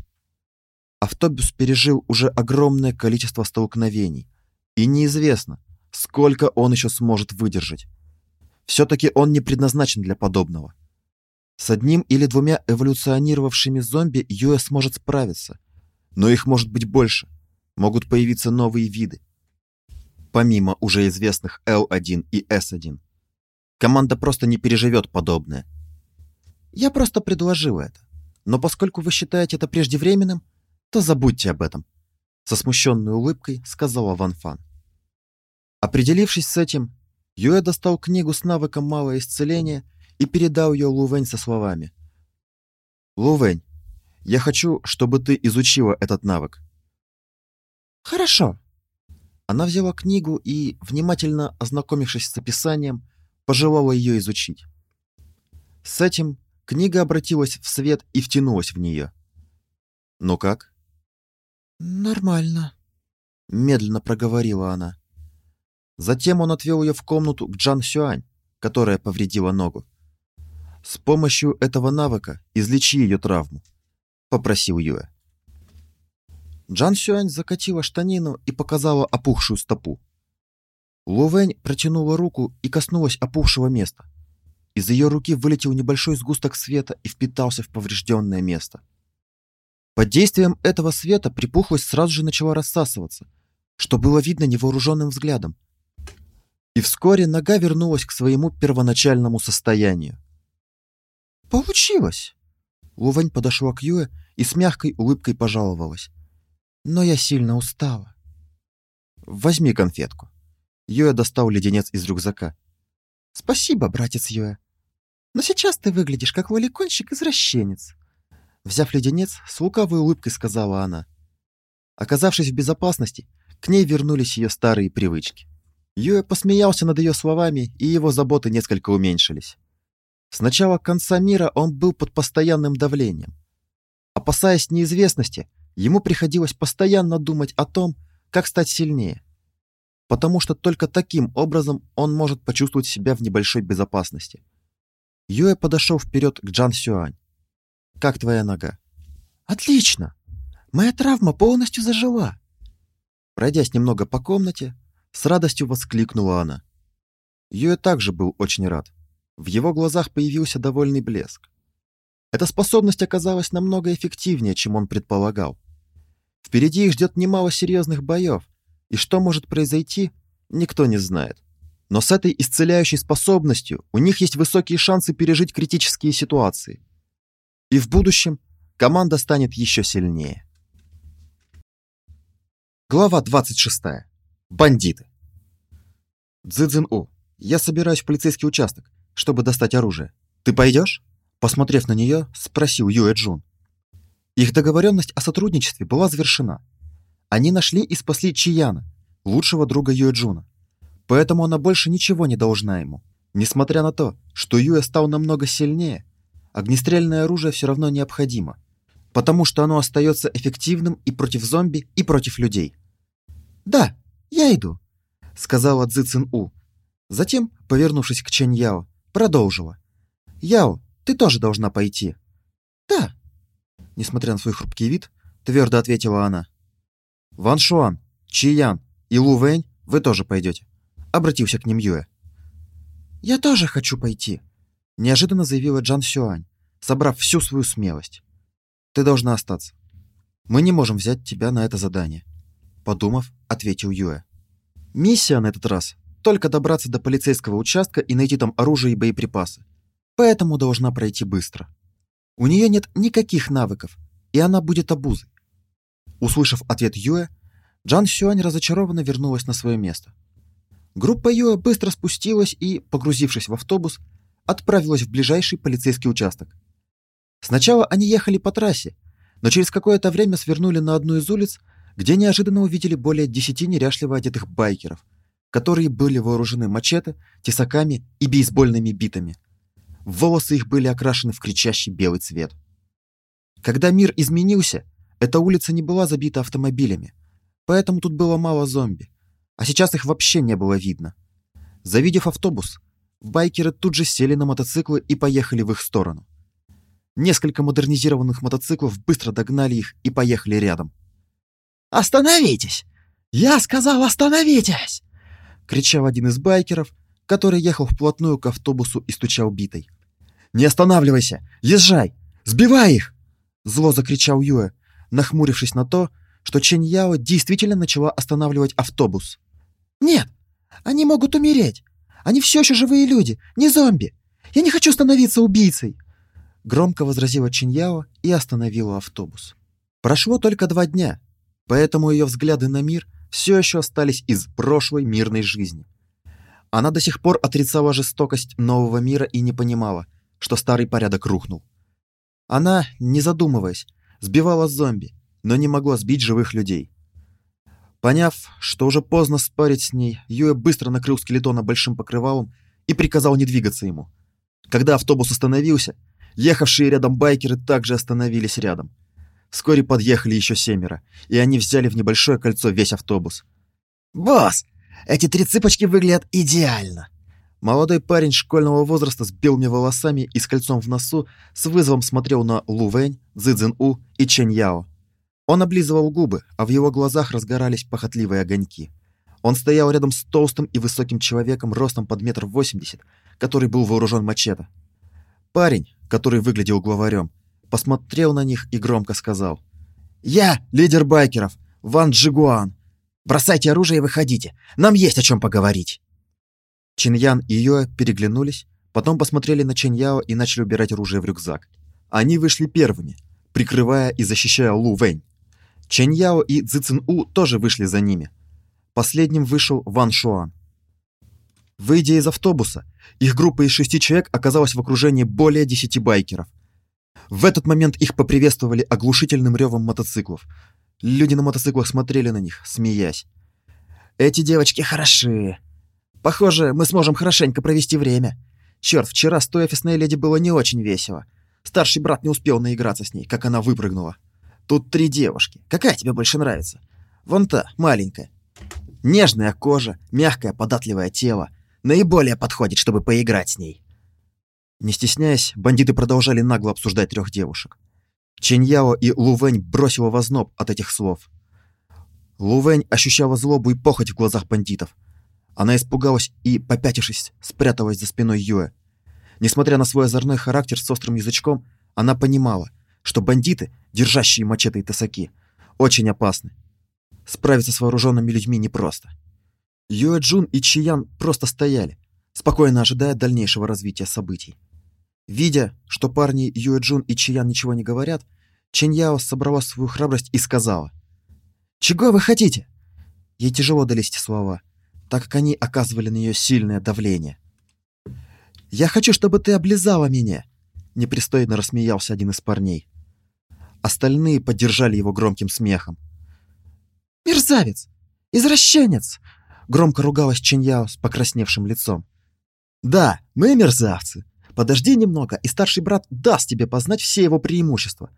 Автобус пережил уже огромное количество столкновений. И неизвестно, сколько он еще сможет выдержать. Все-таки он не предназначен для подобного. С одним или двумя эволюционировавшими зомби Юэ сможет справиться. Но их может быть больше. Могут появиться новые виды. Помимо уже известных L1 и S1. Команда просто не переживет подобное. Я просто предложил это. Но поскольку вы считаете это преждевременным, то забудьте об этом. Со смущенной улыбкой сказала Ван Фан. Определившись с этим, Юэ достал книгу с навыком малое исцеление и передал ее Лувэнь со словами. «Лувэнь, я хочу, чтобы ты изучила этот навык». «Хорошо». Она взяла книгу и, внимательно ознакомившись с описанием, пожелала ее изучить. С этим книга обратилась в свет и втянулась в нее. «Ну как?» «Нормально», — медленно проговорила она. Затем он отвел ее в комнату к Джан Сюань, которая повредила ногу. «С помощью этого навыка излечи ее травму», — попросил Юэ. Джан Сюань закатила штанину и показала опухшую стопу. Лувень протянула руку и коснулась опухшего места. Из ее руки вылетел небольшой сгусток света и впитался в поврежденное место. Под действием этого света припухлость сразу же начала рассасываться, что было видно невооруженным взглядом. И вскоре нога вернулась к своему первоначальному состоянию. «Получилось!» Лувань подошла к Юэ и с мягкой улыбкой пожаловалась. «Но я сильно устала». «Возьми конфетку». Юэ достал леденец из рюкзака. «Спасибо, братец Юэ. Но сейчас ты выглядишь как лоликонщик-извращенец». Взяв леденец, с лукавой улыбкой сказала она. Оказавшись в безопасности, к ней вернулись ее старые привычки. Юэ посмеялся над ее словами, и его заботы несколько уменьшились. С начала конца мира он был под постоянным давлением. Опасаясь неизвестности, ему приходилось постоянно думать о том, как стать сильнее потому что только таким образом он может почувствовать себя в небольшой безопасности. Юэ подошел вперед к Джан Сюань. «Как твоя нога?» «Отлично! Моя травма полностью зажила!» Пройдясь немного по комнате, с радостью воскликнула она. Юэ также был очень рад. В его глазах появился довольный блеск. Эта способность оказалась намного эффективнее, чем он предполагал. Впереди их ждет немало серьезных боев, и что может произойти, никто не знает. Но с этой исцеляющей способностью у них есть высокие шансы пережить критические ситуации. И в будущем команда станет еще сильнее. Глава 26. Бандиты. Цзэцзин-У, я собираюсь в полицейский участок, чтобы достать оружие. Ты пойдешь? Посмотрев на нее, спросил Юэ Джун. Их договоренность о сотрудничестве была завершена. Они нашли и спасли Чияна, лучшего друга Юэ Джуна. Поэтому она больше ничего не должна ему. Несмотря на то, что Юэ стал намного сильнее, огнестрельное оружие все равно необходимо, потому что оно остается эффективным и против зомби, и против людей. «Да, я иду», — сказала Цзы Цин У. Затем, повернувшись к Чэнь Яо, продолжила. «Яо, ты тоже должна пойти». «Да», — несмотря на свой хрупкий вид, твердо ответила она. «Ван Шуан, Чи Ян и Лу Вэнь, вы тоже пойдете обратился к ним Юэ. «Я тоже хочу пойти», — неожиданно заявила Джан Сюань, собрав всю свою смелость. «Ты должна остаться. Мы не можем взять тебя на это задание», — подумав, ответил Юэ. «Миссия на этот раз — только добраться до полицейского участка и найти там оружие и боеприпасы. Поэтому должна пройти быстро. У нее нет никаких навыков, и она будет обузой». Услышав ответ Юэ, Джан Сюань разочарованно вернулась на свое место. Группа Юа быстро спустилась и, погрузившись в автобус, отправилась в ближайший полицейский участок. Сначала они ехали по трассе, но через какое-то время свернули на одну из улиц, где неожиданно увидели более десяти неряшливо одетых байкеров, которые были вооружены мачете, тесаками и бейсбольными битами. Волосы их были окрашены в кричащий белый цвет. Когда мир изменился, эта улица не была забита автомобилями, поэтому тут было мало зомби а сейчас их вообще не было видно. Завидев автобус, байкеры тут же сели на мотоциклы и поехали в их сторону. Несколько модернизированных мотоциклов быстро догнали их и поехали рядом. «Остановитесь! Я сказал, остановитесь!» — кричал один из байкеров, который ехал вплотную к автобусу и стучал битой. «Не останавливайся! Езжай! Сбивай их!» Зло закричал Юэ, нахмурившись на то, что Чэнь Яо действительно начала останавливать автобус. «Нет, они могут умереть. Они все еще живые люди, не зомби. Я не хочу становиться убийцей!» Громко возразила Чэнь Яо и остановила автобус. Прошло только два дня, поэтому ее взгляды на мир все еще остались из прошлой мирной жизни. Она до сих пор отрицала жестокость нового мира и не понимала, что старый порядок рухнул. Она, не задумываясь, сбивала зомби, но не могла сбить живых людей. Поняв, что уже поздно спорить с ней, Юэ быстро накрыл скелетона большим покрывалом и приказал не двигаться ему. Когда автобус остановился, ехавшие рядом байкеры также остановились рядом. Вскоре подъехали еще семеро, и они взяли в небольшое кольцо весь автобус. «Босс, эти три цыпочки выглядят идеально!» Молодой парень школьного возраста с белыми волосами и с кольцом в носу с вызовом смотрел на Лу Вэнь, Цзы Цзин У и Чэнь Яо. Он облизывал губы, а в его глазах разгорались похотливые огоньки. Он стоял рядом с толстым и высоким человеком ростом под метр восемьдесят, который был вооружен мачете. Парень, который выглядел главарем, посмотрел на них и громко сказал. «Я лидер байкеров, Ван Джигуан. Бросайте оружие и выходите. Нам есть о чем поговорить». Чиньян и Юэ переглянулись, потом посмотрели на Чиньяо и начали убирать оружие в рюкзак. Они вышли первыми, прикрывая и защищая Лу Вэнь. Чэнь Яо и Цзи Цин У тоже вышли за ними. Последним вышел Ван Шуан. Выйдя из автобуса, их группа из шести человек оказалась в окружении более десяти байкеров. В этот момент их поприветствовали оглушительным ревом мотоциклов. Люди на мотоциклах смотрели на них, смеясь. «Эти девочки хороши. Похоже, мы сможем хорошенько провести время. Черт, вчера с той офисной леди было не очень весело. Старший брат не успел наиграться с ней, как она выпрыгнула. Тут три девушки. Какая тебе больше нравится? Вон та, маленькая. Нежная кожа, мягкое податливое тело. Наиболее подходит, чтобы поиграть с ней. Не стесняясь, бандиты продолжали нагло обсуждать трех девушек. Ченьяо и Лувень бросила возноб от этих слов. Лувень ощущала злобу и похоть в глазах бандитов. Она испугалась и, попятившись, спряталась за спиной Юэ. Несмотря на свой озорной характер с острым язычком, она понимала, что бандиты, держащие мачете и тесаки, очень опасны. Справиться с вооруженными людьми непросто. Юэ Джун и Чиян просто стояли, спокойно ожидая дальнейшего развития событий. Видя, что парни Юэ Джун и Чиян ничего не говорят, Чэнь Яо собрала свою храбрость и сказала. «Чего вы хотите?» Ей тяжело дались эти слова, так как они оказывали на нее сильное давление. «Я хочу, чтобы ты облизала меня!» Непристойно рассмеялся один из парней. Остальные поддержали его громким смехом. «Мерзавец! Извращенец!» Громко ругалась Чиньяо с покрасневшим лицом. «Да, мы мерзавцы. Подожди немного, и старший брат даст тебе познать все его преимущества.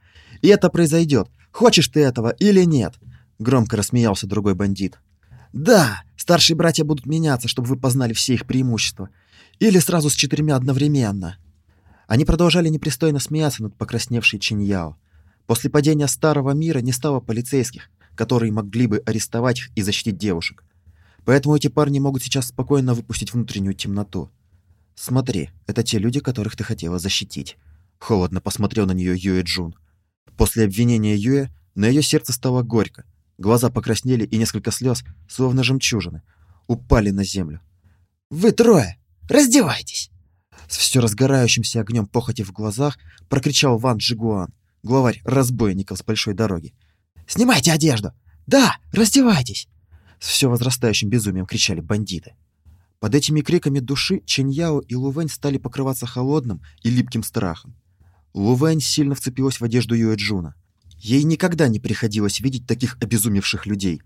И это произойдет, хочешь ты этого или нет!» Громко рассмеялся другой бандит. «Да, старшие братья будут меняться, чтобы вы познали все их преимущества. Или сразу с четырьмя одновременно». Они продолжали непристойно смеяться над покрасневшей Чиньяо. После падения старого мира не стало полицейских, которые могли бы арестовать их и защитить девушек. Поэтому эти парни могут сейчас спокойно выпустить внутреннюю темноту. «Смотри, это те люди, которых ты хотела защитить». Холодно посмотрел на нее Юэ Джун. После обвинения Юэ на ее сердце стало горько. Глаза покраснели, и несколько слез, словно жемчужины, упали на землю. «Вы трое! Раздевайтесь!» С все разгорающимся огнем похоти в глазах прокричал Ван Джигуан, главарь разбойников с большой дороги. «Снимайте одежду! Да, раздевайтесь!» С все возрастающим безумием кричали бандиты. Под этими криками души Чэньяо и Лувэнь стали покрываться холодным и липким страхом. Лувэнь сильно вцепилась в одежду Юэджуна. Ей никогда не приходилось видеть таких обезумевших людей.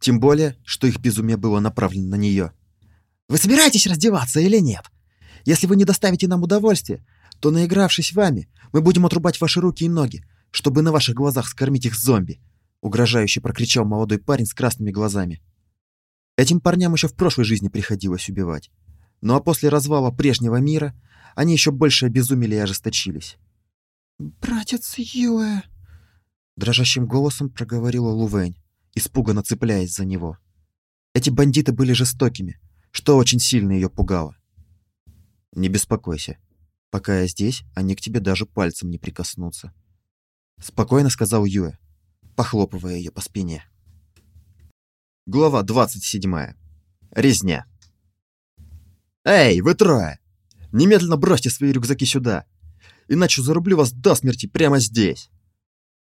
Тем более, что их безумие было направлено на нее. «Вы собираетесь раздеваться или нет? Если вы не доставите нам удовольствия, то, наигравшись вами, мы будем отрубать ваши руки и ноги, чтобы на ваших глазах скормить их зомби», угрожающе прокричал молодой парень с красными глазами. Этим парням еще в прошлой жизни приходилось убивать. Ну а после развала прежнего мира они еще больше обезумели и ожесточились. «Братец Юэ!» Дрожащим голосом проговорила Лувень, испуганно цепляясь за него. Эти бандиты были жестокими, что очень сильно ее пугало. Не беспокойся. Пока я здесь, они к тебе даже пальцем не прикоснутся. Спокойно сказал Юэ, похлопывая ее по спине. Глава 27. Резня. «Эй, вы трое! Немедленно бросьте свои рюкзаки сюда, иначе зарублю вас до смерти прямо здесь!»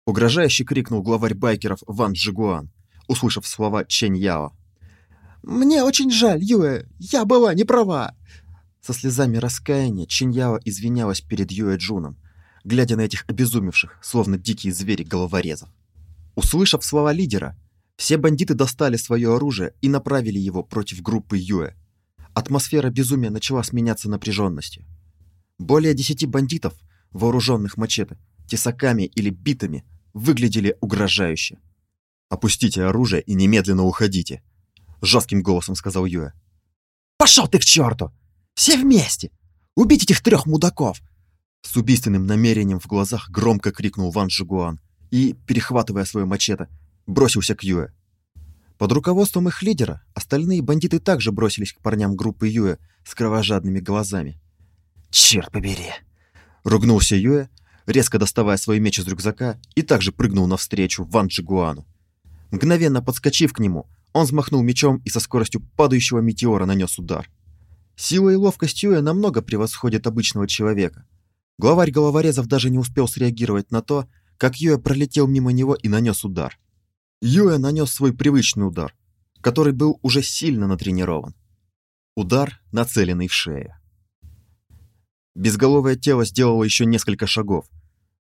Угрожающе крикнул главарь байкеров Ван Джигуан, услышав слова Чэнь Яо. «Мне очень жаль, Юэ, я была не права!» Со слезами раскаяния Чиньяо извинялась перед Юэ Джуном, глядя на этих обезумевших, словно дикие звери головорезов. Услышав слова лидера, все бандиты достали свое оружие и направили его против группы Юэ. Атмосфера безумия начала сменяться напряженностью. Более десяти бандитов, вооруженных мачете, тесаками или битами, выглядели угрожающе. «Опустите оружие и немедленно уходите», — жестким голосом сказал Юэ. «Пошел ты к черту!» Все вместе! Убить этих трех мудаков!» С убийственным намерением в глазах громко крикнул Ван Жигуан и, перехватывая свое мачете, бросился к Юэ. Под руководством их лидера остальные бандиты также бросились к парням группы Юэ с кровожадными глазами. «Черт побери!» Ругнулся Юэ, резко доставая свой меч из рюкзака и также прыгнул навстречу Ван Джигуану. Мгновенно подскочив к нему, он взмахнул мечом и со скоростью падающего метеора нанес удар. Сила и ловкость Юэ намного превосходят обычного человека. Главарь головорезов даже не успел среагировать на то, как Юэ пролетел мимо него и нанес удар. Юэ нанес свой привычный удар, который был уже сильно натренирован. Удар, нацеленный в шею. Безголовое тело сделало еще несколько шагов.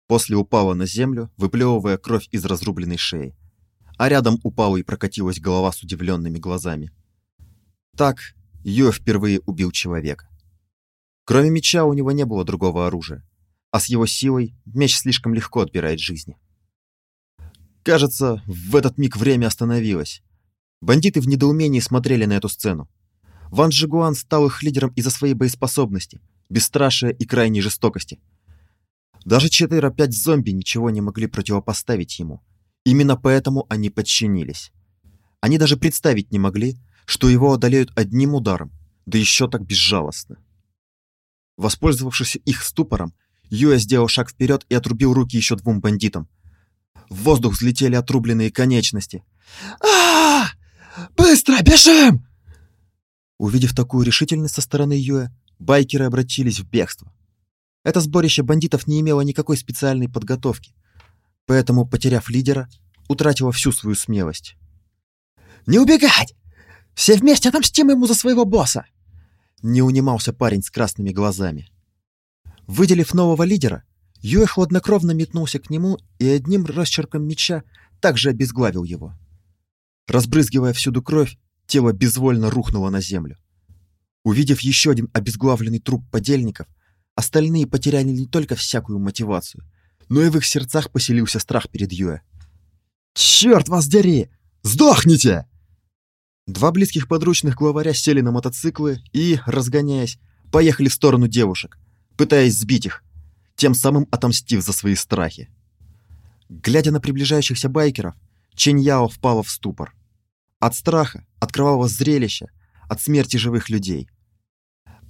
После упало на землю, выплевывая кровь из разрубленной шеи. А рядом упала и прокатилась голова с удивленными глазами. Так Юэ впервые убил человека. Кроме меча у него не было другого оружия, а с его силой меч слишком легко отбирает жизни. Кажется, в этот миг время остановилось. Бандиты в недоумении смотрели на эту сцену. Ван Джигуан стал их лидером из-за своей боеспособности, бесстрашия и крайней жестокости. Даже четыре-пять зомби ничего не могли противопоставить ему. Именно поэтому они подчинились. Они даже представить не могли, что его одолеют одним ударом, да еще так безжалостно. Воспользовавшись их ступором, Юэ сделал шаг вперед и отрубил руки еще двум бандитам. В воздух взлетели отрубленные конечности. а, Быстро, бежим!» Увидев такую решительность со стороны Юэ, байкеры обратились в бегство. Это сборище бандитов не имело никакой специальной подготовки, поэтому, потеряв лидера, утратило всю свою смелость. «Не убегать! Все вместе отомстим ему за своего босса!» Не унимался парень с красными глазами. Выделив нового лидера, Юэ хладнокровно метнулся к нему и одним расчерком меча также обезглавил его. Разбрызгивая всюду кровь, тело безвольно рухнуло на землю. Увидев еще один обезглавленный труп подельников, остальные потеряли не только всякую мотивацию, но и в их сердцах поселился страх перед Юэ. «Черт вас дери! Сдохните!» Два близких подручных главаря сели на мотоциклы и, разгоняясь, поехали в сторону девушек, пытаясь сбить их, тем самым отомстив за свои страхи. Глядя на приближающихся байкеров, Чэнь Яо впала в ступор. От страха, от кровавого зрелища, от смерти живых людей.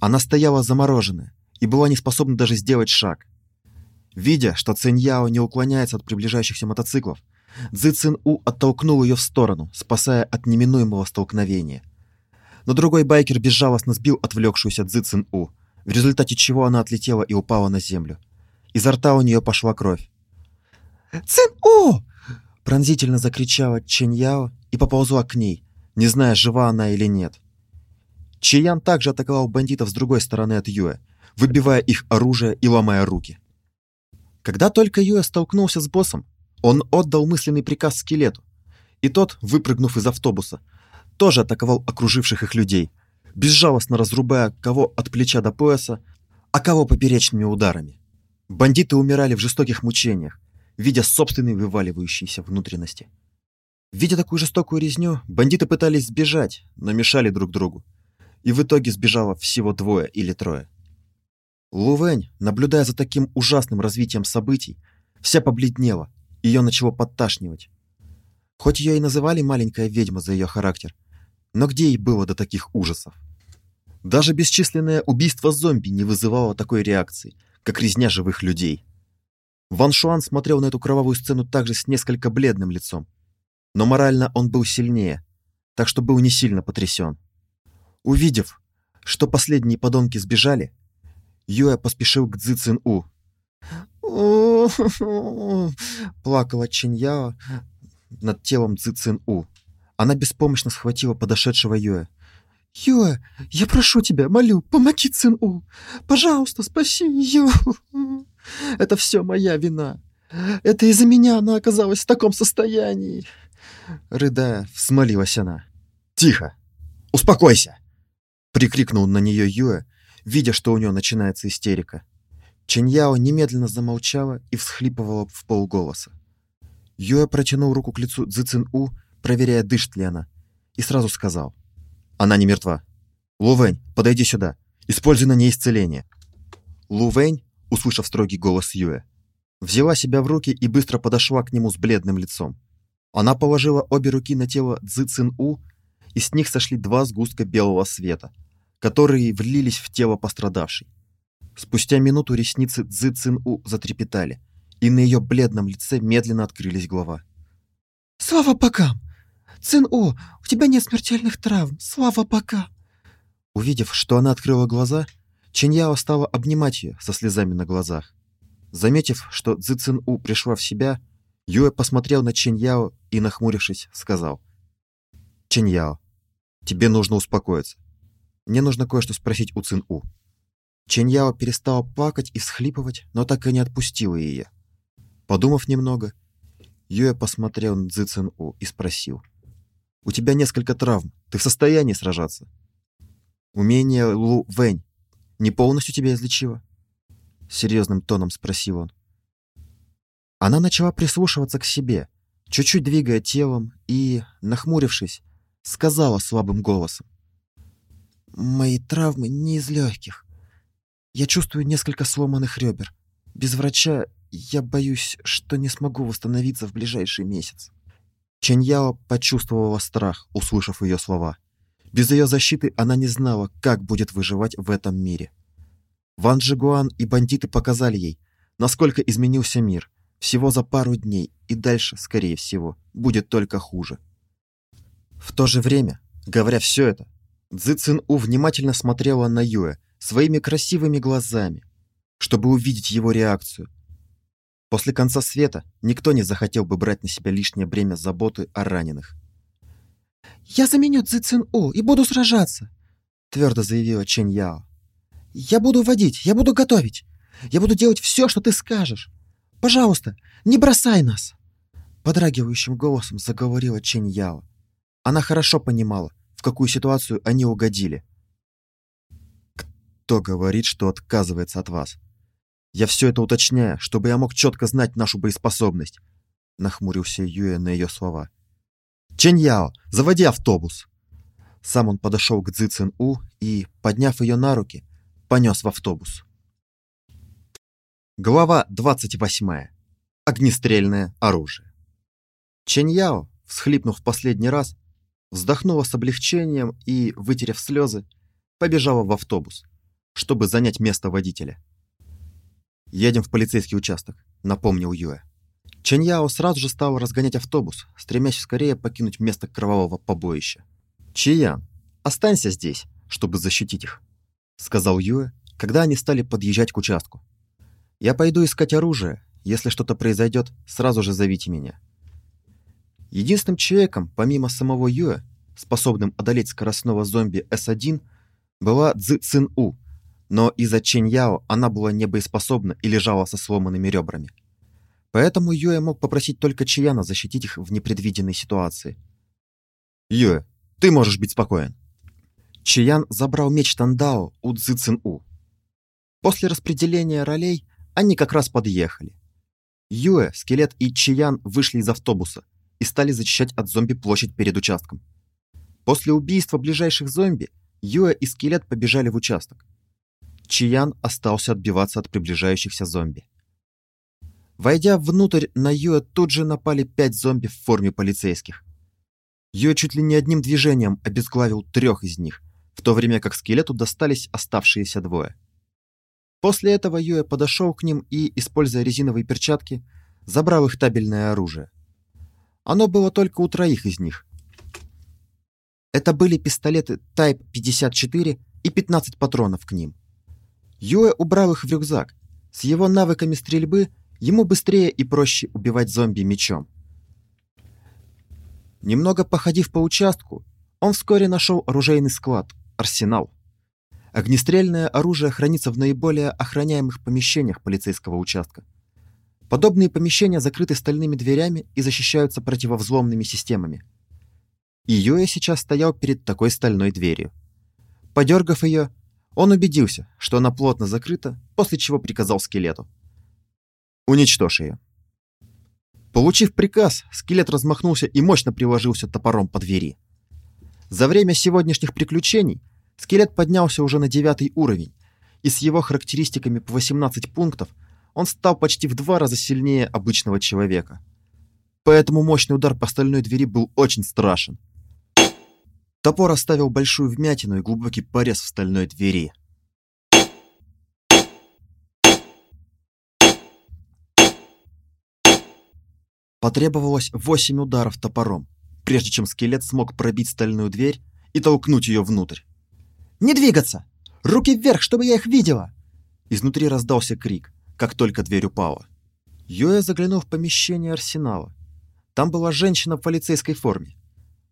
Она стояла замороженная и была не способна даже сделать шаг. Видя, что Цинь Яо не уклоняется от приближающихся мотоциклов, Цзы Цин У оттолкнул ее в сторону, спасая от неминуемого столкновения. Но другой байкер безжалостно сбил отвлекшуюся Цзы Цин У, в результате чего она отлетела и упала на землю. Изо рта у нее пошла кровь. «Цин У!» Пронзительно закричала Чэнь Яо и поползла к ней, не зная, жива она или нет. Чиян также атаковал бандитов с другой стороны от Юэ, выбивая их оружие и ломая руки. Когда только Юэ столкнулся с боссом, он отдал мысленный приказ скелету, и тот, выпрыгнув из автобуса, тоже атаковал окруживших их людей, безжалостно разрубая кого от плеча до пояса, а кого поперечными ударами. Бандиты умирали в жестоких мучениях, видя собственные вываливающиеся внутренности. Видя такую жестокую резню, бандиты пытались сбежать, но мешали друг другу. И в итоге сбежало всего двое или трое. Лувень, наблюдая за таким ужасным развитием событий, вся побледнела, ее начало подташнивать. Хоть ее и называли маленькая ведьма за ее характер, но где ей было до таких ужасов? Даже бесчисленное убийство зомби не вызывало такой реакции, как резня живых людей. Ван Шуан смотрел на эту кровавую сцену также с несколько бледным лицом. Но морально он был сильнее, так что был не сильно потрясен. Увидев, что последние подонки сбежали, Юэ поспешил к Цзы Цин У. Плакала Яо над телом Цзы Цин У. Она беспомощно схватила подошедшего Юэ. «Юэ, я прошу тебя, молю, помоги Цин У! Пожалуйста, спаси ее! Это все моя вина! Это из-за меня она оказалась в таком состоянии!» Рыдая, взмолилась она. «Тихо! Успокойся!» Прикрикнул на нее Юэ, видя, что у нее начинается истерика. Чэньяо немедленно замолчала и всхлипывала в полголоса. Юэ протянул руку к лицу Цзы У, проверяя, дышит ли она, и сразу сказал. «Она не мертва. Лувэнь, подойди сюда. Используй на ней исцеление». Лувэнь, услышав строгий голос Юэ, взяла себя в руки и быстро подошла к нему с бледным лицом. Она положила обе руки на тело Цзы Цин У, и с них сошли два сгустка белого света, которые влились в тело пострадавшей. Спустя минуту ресницы Цзы Цин У затрепетали, и на ее бледном лице медленно открылись глаза. «Слава богам! Цин У, у тебя нет смертельных травм! Слава богам!» Увидев, что она открыла глаза, Чэньяо стала обнимать ее со слезами на глазах. Заметив, что Цзы Цин У пришла в себя, Юэ посмотрел на Чэньяо и, нахмурившись, сказал. «Чэньяо, тебе нужно успокоиться. Мне нужно кое-что спросить у Цин У». Чэньяо перестала плакать и всхлипывать, но так и не отпустила ее. Подумав немного, Юэ посмотрел на Цзы Цин У и спросил. «У тебя несколько травм. Ты в состоянии сражаться?» «Умение Лу Вэнь не полностью тебя излечило?» Серьезным тоном спросил он. Она начала прислушиваться к себе, чуть-чуть двигая телом и, нахмурившись, сказала слабым голосом. «Мои травмы не из легких. Я чувствую несколько сломанных ребер. Без врача я боюсь, что не смогу восстановиться в ближайший месяц». Чэньяо почувствовала страх, услышав ее слова. Без ее защиты она не знала, как будет выживать в этом мире. Ван Джигуан и бандиты показали ей, насколько изменился мир, всего за пару дней, и дальше, скорее всего, будет только хуже. В то же время, говоря все это, Цзы Цин У внимательно смотрела на Юэ своими красивыми глазами, чтобы увидеть его реакцию. После конца света никто не захотел бы брать на себя лишнее бремя заботы о раненых. «Я заменю Цзы Цин У и буду сражаться», — твердо заявила Чэнь Яо. «Я буду водить, я буду готовить, я буду делать все, что ты скажешь. Пожалуйста, не бросай нас!» Подрагивающим голосом заговорила Чэнь Яо. Она хорошо понимала, в какую ситуацию они угодили. «Кто говорит, что отказывается от вас? Я все это уточняю, чтобы я мог четко знать нашу боеспособность», нахмурился Юэ на ее слова. «Чэнь Яо, заводи автобус!» Сам он подошел к Цзи Цин У и, подняв ее на руки, понес в автобус. Глава 28. Огнестрельное оружие. Чэнь Яо, всхлипнув последний раз, вздохнула с облегчением и, вытерев слезы, побежала в автобус, чтобы занять место водителя. «Едем в полицейский участок», — напомнил Юэ. Чэнь Яо сразу же стал разгонять автобус, стремясь скорее покинуть место кровавого побоища. «Чиян, останься здесь, чтобы защитить их», — сказал Юэ, когда они стали подъезжать к участку. Я пойду искать оружие. Если что-то произойдет, сразу же зовите меня. Единственным человеком, помимо самого Юэ, способным одолеть скоростного зомби С1, была Цзы Цин У, но из-за Чэнь Яо она была небоеспособна и лежала со сломанными ребрами. Поэтому Юэ мог попросить только Чияна защитить их в непредвиденной ситуации. «Юэ, ты можешь быть спокоен». Чиян забрал меч Тандао у Цзы Цин У. После распределения ролей они как раз подъехали. Юэ, Скелет и Чиян вышли из автобуса и стали зачищать от зомби площадь перед участком. После убийства ближайших зомби Юэ и Скелет побежали в участок. Чиян остался отбиваться от приближающихся зомби. Войдя внутрь, на Юэ тут же напали пять зомби в форме полицейских. Юэ чуть ли не одним движением обезглавил трех из них, в то время как скелету достались оставшиеся двое. После этого Юэ подошел к ним и, используя резиновые перчатки, забрал их табельное оружие. Оно было только у троих из них. Это были пистолеты Type 54 и 15 патронов к ним. Юэ убрал их в рюкзак. С его навыками стрельбы ему быстрее и проще убивать зомби мечом. Немного походив по участку, он вскоре нашел оружейный склад, арсенал. Огнестрельное оружие хранится в наиболее охраняемых помещениях полицейского участка. Подобные помещения закрыты стальными дверями и защищаются противовзломными системами. И Юэ сейчас стоял перед такой стальной дверью. Подергав ее, он убедился, что она плотно закрыта, после чего приказал скелету. «Уничтожь ее». Получив приказ, скелет размахнулся и мощно приложился топором по двери. За время сегодняшних приключений Скелет поднялся уже на девятый уровень, и с его характеристиками по 18 пунктов он стал почти в два раза сильнее обычного человека. Поэтому мощный удар по стальной двери был очень страшен. Топор оставил большую вмятину и глубокий порез в стальной двери. Потребовалось восемь ударов топором, прежде чем скелет смог пробить стальную дверь и толкнуть ее внутрь. Не двигаться! Руки вверх, чтобы я их видела!» Изнутри раздался крик, как только дверь упала. Юэ заглянул в помещение арсенала. Там была женщина в полицейской форме.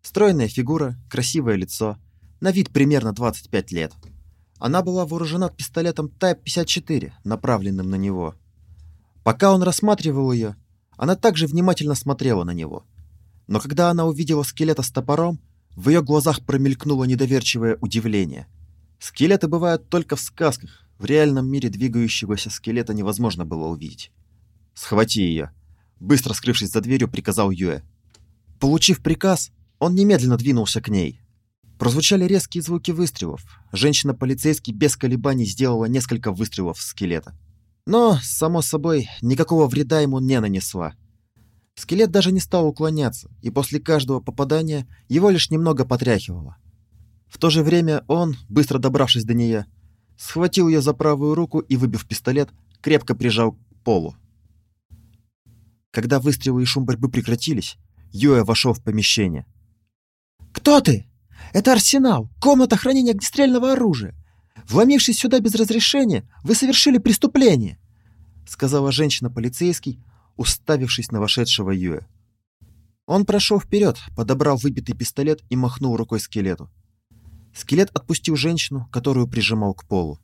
Стройная фигура, красивое лицо, на вид примерно 25 лет. Она была вооружена пистолетом Type 54, направленным на него. Пока он рассматривал ее, она также внимательно смотрела на него. Но когда она увидела скелета с топором, в ее глазах промелькнуло недоверчивое удивление – Скелеты бывают только в сказках. В реальном мире двигающегося скелета невозможно было увидеть. «Схвати ее!» Быстро скрывшись за дверью, приказал Юэ. Получив приказ, он немедленно двинулся к ней. Прозвучали резкие звуки выстрелов. Женщина-полицейский без колебаний сделала несколько выстрелов в скелета. Но, само собой, никакого вреда ему не нанесла. Скелет даже не стал уклоняться, и после каждого попадания его лишь немного потряхивало. В то же время он, быстро добравшись до нее, схватил ее за правую руку и, выбив пистолет, крепко прижал к полу. Когда выстрелы и шум борьбы прекратились, Юэ вошел в помещение. «Кто ты? Это арсенал, комната хранения огнестрельного оружия. Вломившись сюда без разрешения, вы совершили преступление», сказала женщина-полицейский, уставившись на вошедшего Юэ. Он прошел вперед, подобрал выбитый пистолет и махнул рукой скелету. Скелет отпустил женщину, которую прижимал к полу.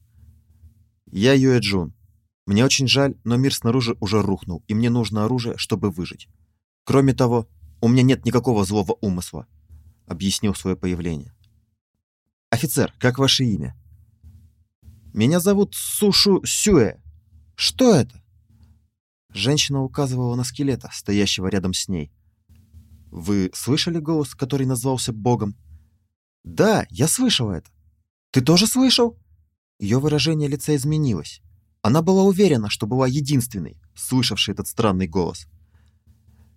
«Я Юэ Джун. Мне очень жаль, но мир снаружи уже рухнул, и мне нужно оружие, чтобы выжить. Кроме того, у меня нет никакого злого умысла», — объяснил свое появление. «Офицер, как ваше имя?» «Меня зовут Сушу Сюэ. Что это?» Женщина указывала на скелета, стоящего рядом с ней. «Вы слышали голос, который назвался Богом?» «Да, я слышал это. Ты тоже слышал?» Ее выражение лица изменилось. Она была уверена, что была единственной, слышавшей этот странный голос.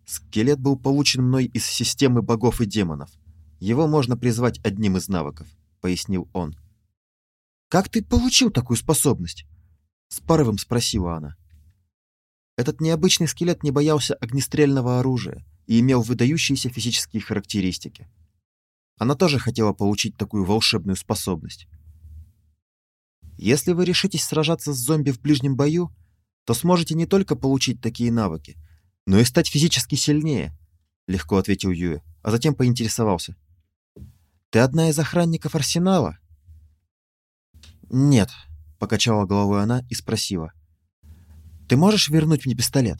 Скелет был получен мной из системы богов и демонов. Его можно призвать одним из навыков, пояснил он. Как ты получил такую способность? С порывом спросила она. Этот необычный скелет не боялся огнестрельного оружия и имел выдающиеся физические характеристики. Она тоже хотела получить такую волшебную способность. Если вы решитесь сражаться с зомби в ближнем бою, то сможете не только получить такие навыки, но и стать физически сильнее, легко ответил Юэ, а затем поинтересовался. Ты одна из охранников арсенала? Нет, покачала головой она и спросила. Ты можешь вернуть мне пистолет?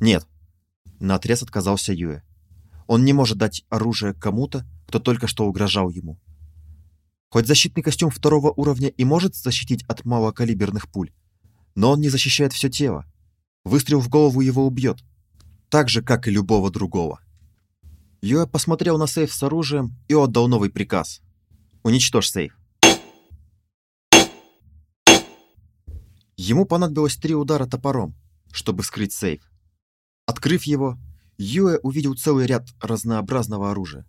Нет. Наотрез отказался Юэ. Он не может дать оружие кому-то, кто только что угрожал ему. Хоть защитный костюм второго уровня и может защитить от малокалиберных пуль, но он не защищает все тело. Выстрел в голову его убьет, так же, как и любого другого. Юэ посмотрел на сейф с оружием и отдал новый приказ. «Уничтожь сейф». Ему понадобилось три удара топором, чтобы вскрыть сейф. Открыв его, Юэ увидел целый ряд разнообразного оружия.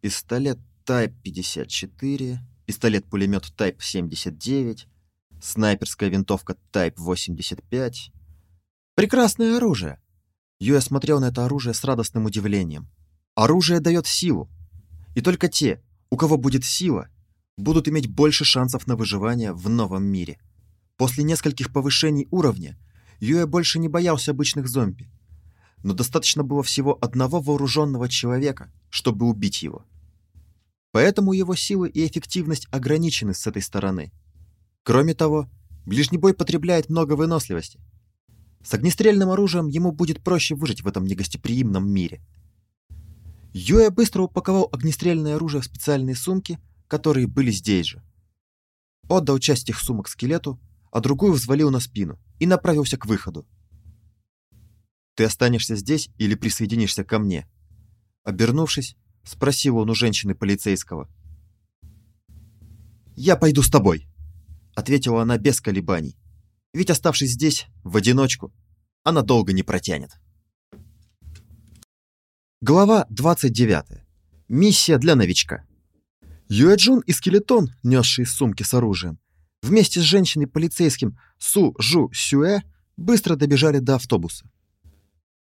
Пистолет Type 54, пистолет-пулемет Type 79, снайперская винтовка Type 85. Прекрасное оружие. Юэ смотрел на это оружие с радостным удивлением. Оружие дает силу. И только те, у кого будет сила, будут иметь больше шансов на выживание в новом мире. После нескольких повышений уровня Юэ больше не боялся обычных зомби. Но достаточно было всего одного вооруженного человека, чтобы убить его. Поэтому его силы и эффективность ограничены с этой стороны. Кроме того, ближний бой потребляет много выносливости. С огнестрельным оружием ему будет проще выжить в этом негостеприимном мире. Юэ быстро упаковал огнестрельное оружие в специальные сумки, которые были здесь же. Отдал часть их сумок скелету, а другую взвалил на спину и направился к выходу. «Ты останешься здесь или присоединишься ко мне?» Обернувшись, спросил он у женщины полицейского. Я пойду с тобой, ответила она без колебаний. Ведь оставшись здесь в одиночку, она долго не протянет. Глава 29. Миссия для новичка. Юэджун и Скелетон, несшие сумки с оружием, вместе с женщиной-полицейским Су Жу Сюэ быстро добежали до автобуса.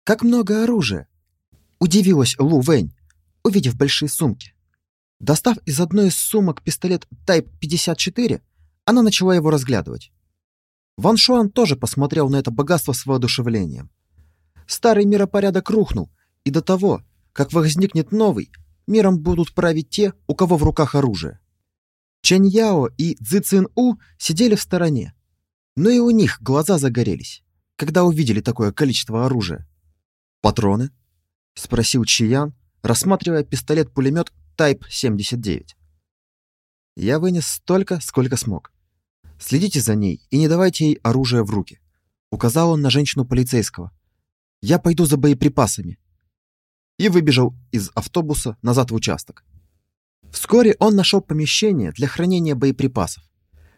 «Как много оружия!» – удивилась Лу Вэнь, увидев большие сумки. Достав из одной из сумок пистолет Type 54, она начала его разглядывать. Ван Шуан тоже посмотрел на это богатство с воодушевлением. Старый миропорядок рухнул, и до того, как возникнет новый, миром будут править те, у кого в руках оружие. Чэнь Яо и Цзи Цин У сидели в стороне, но и у них глаза загорелись, когда увидели такое количество оружия. «Патроны?» — спросил Чиян, рассматривая пистолет-пулемет Type 79. Я вынес столько, сколько смог. Следите за ней и не давайте ей оружие в руки, указал он на женщину полицейского. Я пойду за боеприпасами. И выбежал из автобуса назад в участок. Вскоре он нашел помещение для хранения боеприпасов.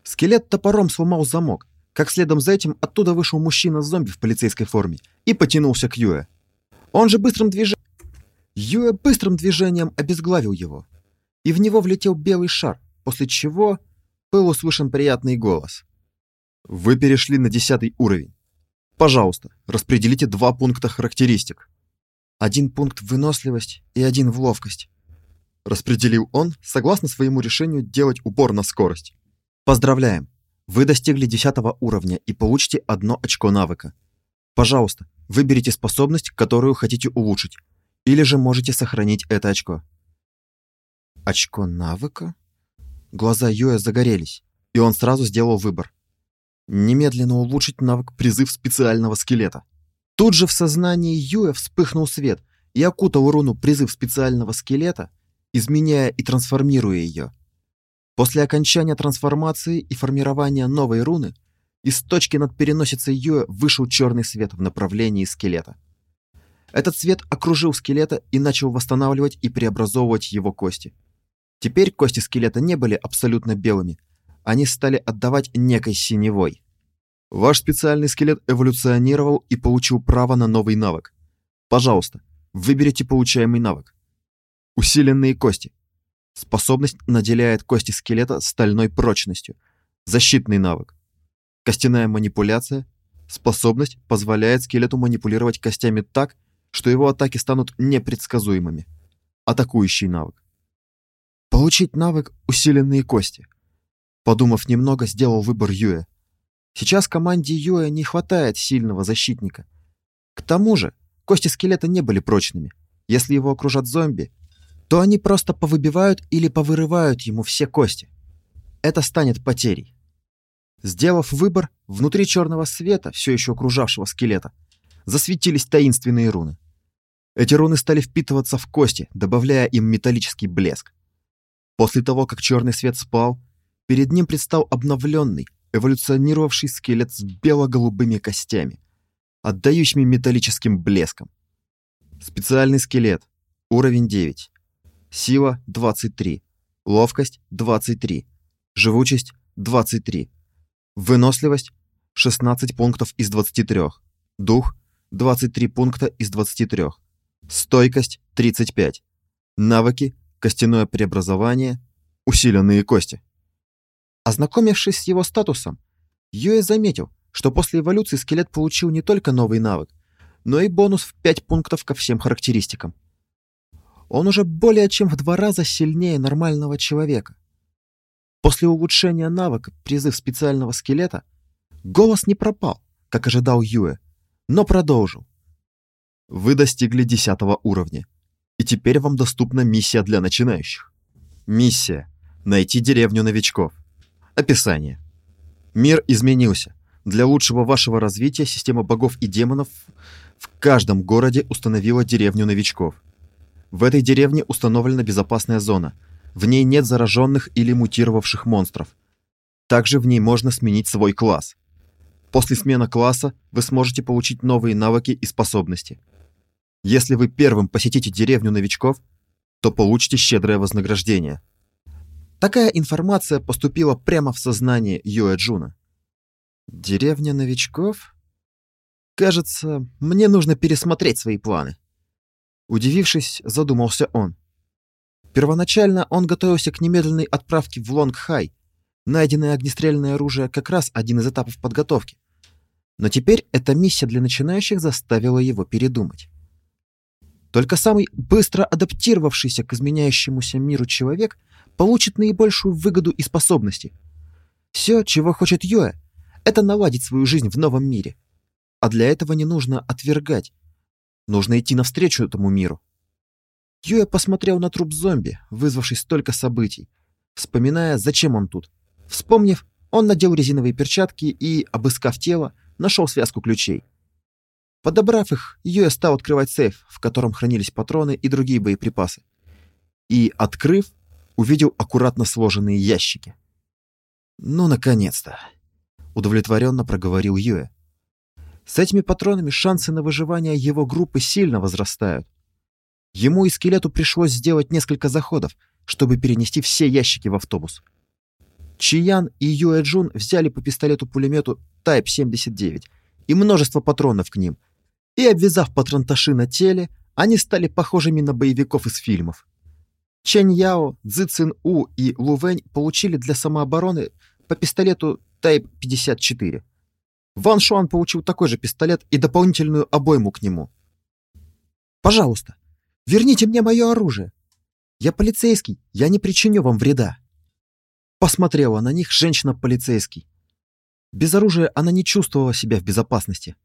Скелет топором сломал замок, как следом за этим оттуда вышел мужчина-зомби в полицейской форме и потянулся к Юэ. Он же быстрым движением Юэ быстрым движением обезглавил его. и в него влетел белый шар, после чего был услышан приятный голос. «Вы перешли на десятый уровень. Пожалуйста, распределите два пункта характеристик». «Один пункт в выносливость и один в ловкость», распределил он, согласно своему решению делать упор на скорость. «Поздравляем! Вы достигли десятого уровня и получите одно очко навыка. Пожалуйста, выберите способность, которую хотите улучшить, или же можете сохранить это очко». «Очко навыка?» Глаза Юя загорелись, и он сразу сделал выбор. Немедленно улучшить навык призыв специального скелета. Тут же в сознании Юя вспыхнул свет и окутал руну призыв специального скелета, изменяя и трансформируя ее. После окончания трансформации и формирования новой руны из точки над переносицей Юэ вышел черный свет в направлении скелета. Этот свет окружил скелета и начал восстанавливать и преобразовывать его кости. Теперь кости скелета не были абсолютно белыми, они стали отдавать некой синевой. Ваш специальный скелет эволюционировал и получил право на новый навык. Пожалуйста, выберите получаемый навык. Усиленные кости. Способность наделяет кости скелета стальной прочностью. Защитный навык. Костяная манипуляция. Способность позволяет скелету манипулировать костями так, что его атаки станут непредсказуемыми. Атакующий навык. Получить навык «Усиленные кости». Подумав немного, сделал выбор Юэ. Сейчас команде Юэ не хватает сильного защитника. К тому же, кости скелета не были прочными. Если его окружат зомби, то они просто повыбивают или повырывают ему все кости. Это станет потерей. Сделав выбор, внутри черного света, все еще окружавшего скелета, засветились таинственные руны. Эти руны стали впитываться в кости, добавляя им металлический блеск. После того, как черный свет спал, перед ним предстал обновленный, эволюционировавший скелет с бело-голубыми костями, отдающими металлическим блеском. Специальный скелет, уровень 9. Сила 23. Ловкость 23. Живучесть 23. Выносливость 16 пунктов из 23. Дух 23 пункта из 23. Стойкость 35. Навыки костяное преобразование, усиленные кости. Ознакомившись с его статусом, Юэ заметил, что после эволюции скелет получил не только новый навык, но и бонус в 5 пунктов ко всем характеристикам он уже более чем в два раза сильнее нормального человека. После улучшения навыка призыв специального скелета голос не пропал, как ожидал Юэ, но продолжил. Вы достигли десятого уровня, и теперь вам доступна миссия для начинающих. Миссия — найти деревню новичков. Описание. Мир изменился. Для лучшего вашего развития система богов и демонов в каждом городе установила деревню новичков. В этой деревне установлена безопасная зона. В ней нет зараженных или мутировавших монстров. Также в ней можно сменить свой класс. После смены класса вы сможете получить новые навыки и способности. Если вы первым посетите деревню новичков, то получите щедрое вознаграждение. Такая информация поступила прямо в сознание Юэ Джуна. Деревня новичков? Кажется, мне нужно пересмотреть свои планы. Удивившись, задумался он. Первоначально он готовился к немедленной отправке в Лонг-Хай. Найденное огнестрельное оружие как раз один из этапов подготовки. Но теперь эта миссия для начинающих заставила его передумать. Только самый быстро адаптировавшийся к изменяющемуся миру человек получит наибольшую выгоду и способности. Все, чего хочет Йоэ, это наладить свою жизнь в новом мире. А для этого не нужно отвергать, Нужно идти навстречу этому миру. Юя посмотрел на труп зомби, вызвавший столько событий, вспоминая, зачем он тут. Вспомнив, он надел резиновые перчатки и, обыскав тело, нашел связку ключей. Подобрав их, Юя стал открывать сейф, в котором хранились патроны и другие боеприпасы. И, открыв, увидел аккуратно сложенные ящики. «Ну, наконец-то!» — удовлетворенно проговорил Юэ. С этими патронами шансы на выживание его группы сильно возрастают. Ему и скелету пришлось сделать несколько заходов, чтобы перенести все ящики в автобус. Чиян и Юэ Джун взяли по пистолету-пулемету Type 79 и множество патронов к ним, и, обвязав патронташи на теле, они стали похожими на боевиков из фильмов. Чэнь Яо, Цзи Цин У и Лу Вэнь получили для самообороны по пистолету Type 54. Ван Шуан получил такой же пистолет и дополнительную обойму к нему. «Пожалуйста, верните мне мое оружие. Я полицейский, я не причиню вам вреда». Посмотрела на них женщина-полицейский. Без оружия она не чувствовала себя в безопасности.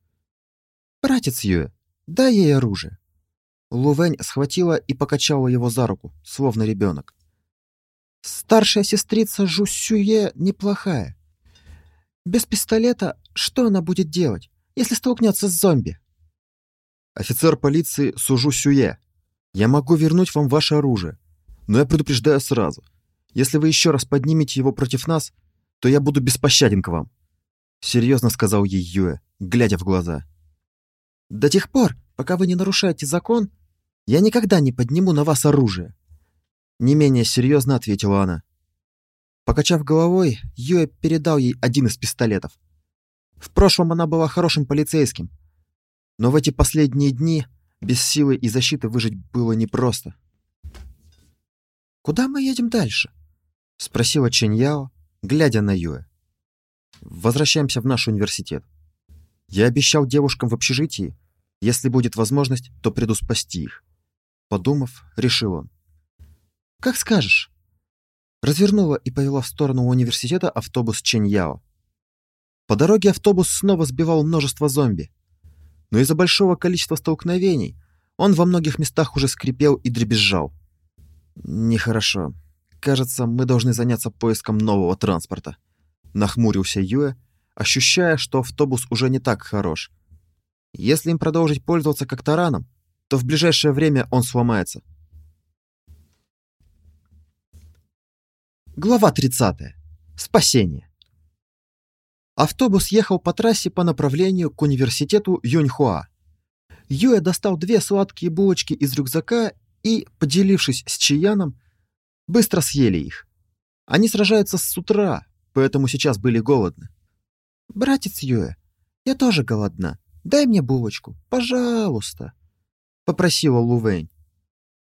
«Братец Юэ, дай ей оружие». Лувень схватила и покачала его за руку, словно ребенок. «Старшая сестрица Жусюе неплохая. Без пистолета что она будет делать, если столкнется с зомби?» «Офицер полиции Сужу Сюе, я могу вернуть вам ваше оружие, но я предупреждаю сразу. Если вы еще раз поднимете его против нас, то я буду беспощаден к вам», — серьезно сказал ей Юэ, глядя в глаза. «До тех пор, пока вы не нарушаете закон, я никогда не подниму на вас оружие», — не менее серьезно ответила она. Покачав головой, Юэ передал ей один из пистолетов. В прошлом она была хорошим полицейским, но в эти последние дни без силы и защиты выжить было непросто. «Куда мы едем дальше?» — спросила Чэнь Яо, глядя на Юэ. «Возвращаемся в наш университет. Я обещал девушкам в общежитии, если будет возможность, то приду их. Подумав, решил он. «Как скажешь». Развернула и повела в сторону университета автобус Чэньяо. По дороге автобус снова сбивал множество зомби. Но из-за большого количества столкновений он во многих местах уже скрипел и дребезжал. «Нехорошо. Кажется, мы должны заняться поиском нового транспорта», — нахмурился Юэ, ощущая, что автобус уже не так хорош. Если им продолжить пользоваться как тараном, то в ближайшее время он сломается. Глава 30. Спасение. Автобус ехал по трассе по направлению к университету Юньхуа. Юэ достал две сладкие булочки из рюкзака и, поделившись с Чияном, быстро съели их. Они сражаются с утра, поэтому сейчас были голодны. «Братец Юэ, я тоже голодна. Дай мне булочку, пожалуйста», — попросила Лувень.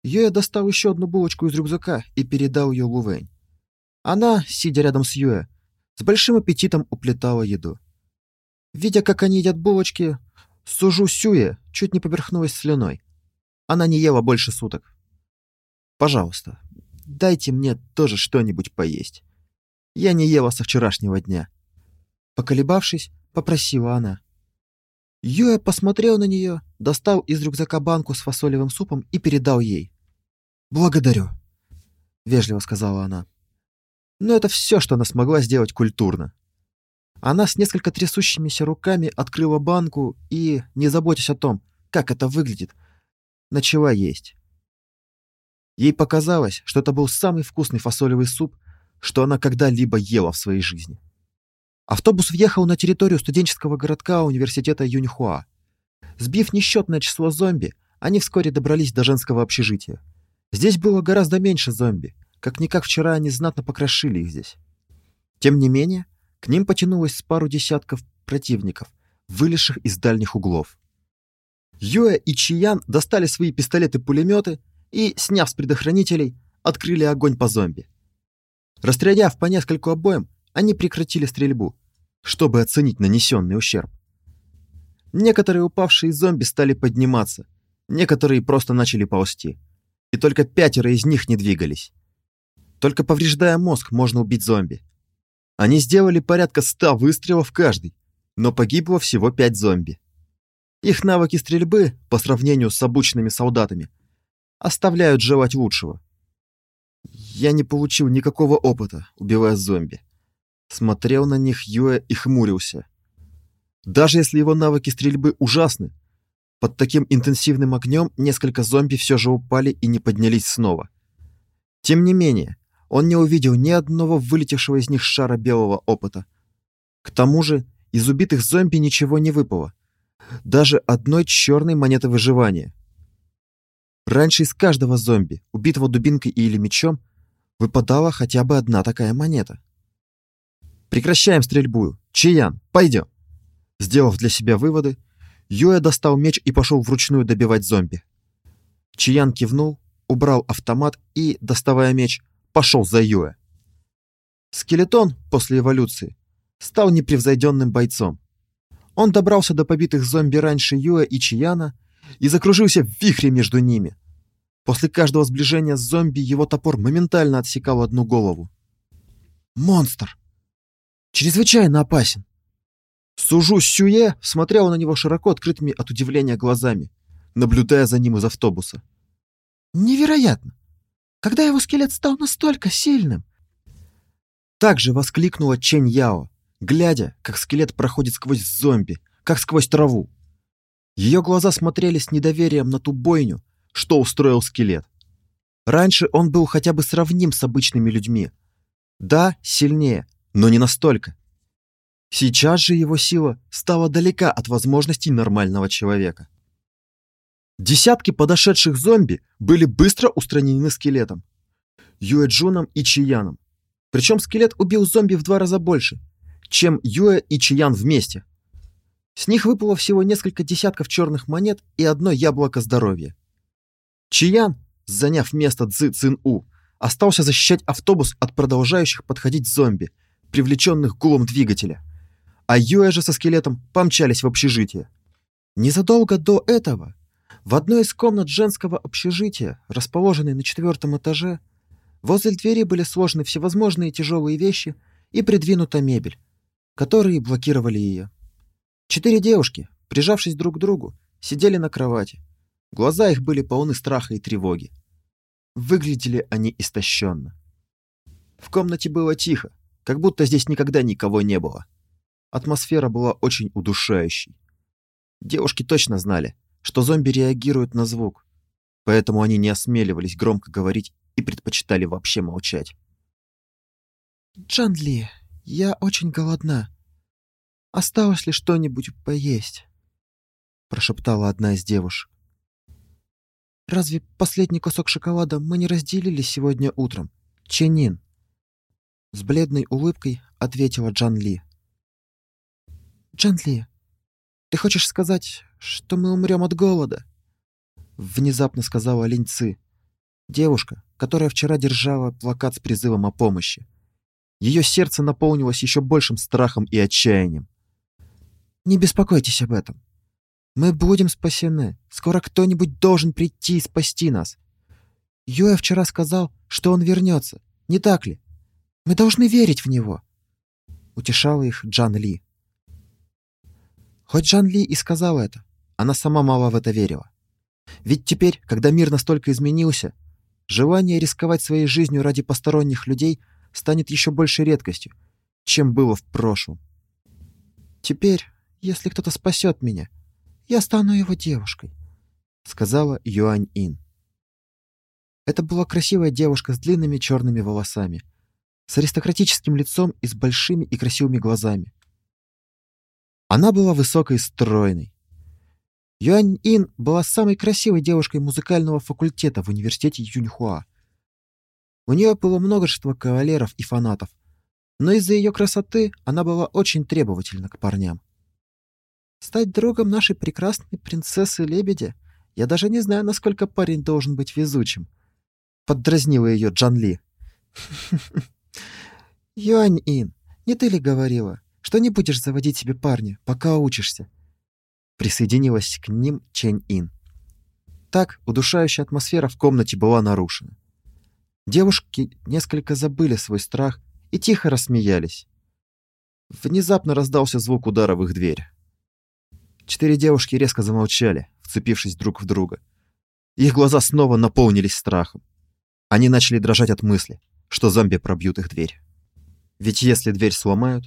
Юэ достал еще одну булочку из рюкзака и передал ее Лувень. Она, сидя рядом с Юэ, с большим аппетитом уплетала еду. Видя, как они едят булочки, Сужу Сюэ чуть не поперхнулась слюной. Она не ела больше суток. «Пожалуйста, дайте мне тоже что-нибудь поесть. Я не ела со вчерашнего дня». Поколебавшись, попросила она. Юэ посмотрел на нее, достал из рюкзака банку с фасолевым супом и передал ей. «Благодарю», — вежливо сказала она. Но это все, что она смогла сделать культурно. Она с несколько трясущимися руками открыла банку и, не заботясь о том, как это выглядит, начала есть. Ей показалось, что это был самый вкусный фасолевый суп, что она когда-либо ела в своей жизни. Автобус въехал на территорию студенческого городка университета Юньхуа. Сбив несчетное число зомби, они вскоре добрались до женского общежития. Здесь было гораздо меньше зомби. Как-никак вчера они знатно покрошили их здесь. Тем не менее, к ним потянулось с пару десятков противников, вылезших из дальних углов. Юэ и Чиян достали свои пистолеты-пулеметы и, сняв с предохранителей, открыли огонь по зомби. Расстреляв по нескольку обоим, они прекратили стрельбу, чтобы оценить нанесенный ущерб. Некоторые упавшие зомби стали подниматься, некоторые просто начали ползти, и только пятеро из них не двигались. Только повреждая мозг, можно убить зомби. Они сделали порядка ста выстрелов каждый, но погибло всего пять зомби. Их навыки стрельбы, по сравнению с обученными солдатами, оставляют желать лучшего. Я не получил никакого опыта, убивая зомби смотрел на них Юэ и хмурился. Даже если его навыки стрельбы ужасны, под таким интенсивным огнем несколько зомби все же упали и не поднялись снова. Тем не менее, он не увидел ни одного вылетевшего из них шара белого опыта. К тому же, из убитых зомби ничего не выпало. Даже одной черной монеты выживания. Раньше из каждого зомби, убитого дубинкой или мечом, выпадала хотя бы одна такая монета. Прекращаем стрельбу. Чиян, пойдем. Сделав для себя выводы, Юэ достал меч и пошел вручную добивать зомби. Чиян кивнул, убрал автомат и, доставая меч, пошел за Юэ. Скелетон после эволюции стал непревзойденным бойцом. Он добрался до побитых зомби раньше Юэ и Чияна и закружился в вихре между ними. После каждого сближения с зомби его топор моментально отсекал одну голову. Монстр! Чрезвычайно опасен. Сужу Сюе смотрел на него широко открытыми от удивления глазами, наблюдая за ним из автобуса. Невероятно! Когда его скелет стал настолько сильным? Также воскликнула Чэнь Яо, глядя, как скелет проходит сквозь зомби, как сквозь траву. Ее глаза смотрели с недоверием на ту бойню, что устроил скелет. Раньше он был хотя бы сравним с обычными людьми. Да, сильнее, но не настолько. Сейчас же его сила стала далека от возможностей нормального человека. Десятки подошедших зомби были быстро устранены скелетом. Юэджуном и Чияном. Причем скелет убил зомби в два раза больше, чем Юэ и Чиян вместе. С них выпало всего несколько десятков черных монет и одно яблоко здоровья. Чиян, заняв место Цзы Цин-У, остался защищать автобус от продолжающих подходить зомби, привлеченных гулом двигателя. А Юэ же со скелетом помчались в общежитие. Незадолго до этого в одной из комнат женского общежития, расположенной на четвертом этаже, возле двери были сложены всевозможные тяжелые вещи и придвинута мебель, которые блокировали ее. Четыре девушки, прижавшись друг к другу, сидели на кровати. Глаза их были полны страха и тревоги. Выглядели они истощенно. В комнате было тихо, как будто здесь никогда никого не было. Атмосфера была очень удушающей. Девушки точно знали, что зомби реагируют на звук, поэтому они не осмеливались громко говорить и предпочитали вообще молчать. «Джанли, я очень голодна. Осталось ли что-нибудь поесть?» прошептала одна из девушек. «Разве последний кусок шоколада мы не разделили сегодня утром? Ченин?» С бледной улыбкой ответила Джан Ли. «Джан Ли, ты хочешь сказать, что мы умрем от голода?» Внезапно сказала Линь Ци, девушка, которая вчера держала плакат с призывом о помощи. Ее сердце наполнилось еще большим страхом и отчаянием. «Не беспокойтесь об этом. Мы будем спасены. Скоро кто-нибудь должен прийти и спасти нас. Юэ вчера сказал, что он вернется. Не так ли? Мы должны верить в него», — утешала их Джан Ли. Хоть Джан Ли и сказала это, она сама мало в это верила. Ведь теперь, когда мир настолько изменился, желание рисковать своей жизнью ради посторонних людей — станет еще большей редкостью, чем было в прошлом. «Теперь, если кто-то спасет меня, я стану его девушкой», — сказала Юань Ин. Это была красивая девушка с длинными черными волосами, с аристократическим лицом и с большими и красивыми глазами. Она была высокой и стройной. Юань Ин была самой красивой девушкой музыкального факультета в университете Юньхуа. У нее было множество кавалеров и фанатов, но из-за ее красоты она была очень требовательна к парням. Стать другом нашей прекрасной принцессы-лебедя я даже не знаю, насколько парень должен быть везучим. Поддразнила ее Джан Ли. Юань Ин, не ты ли говорила, что не будешь заводить себе парня, пока учишься? Присоединилась к ним Чэнь Ин. Так удушающая атмосфера в комнате была нарушена. Девушки несколько забыли свой страх и тихо рассмеялись. Внезапно раздался звук удара в их дверь. Четыре девушки резко замолчали, вцепившись друг в друга. Их глаза снова наполнились страхом. Они начали дрожать от мысли, что зомби пробьют их дверь. Ведь если дверь сломают,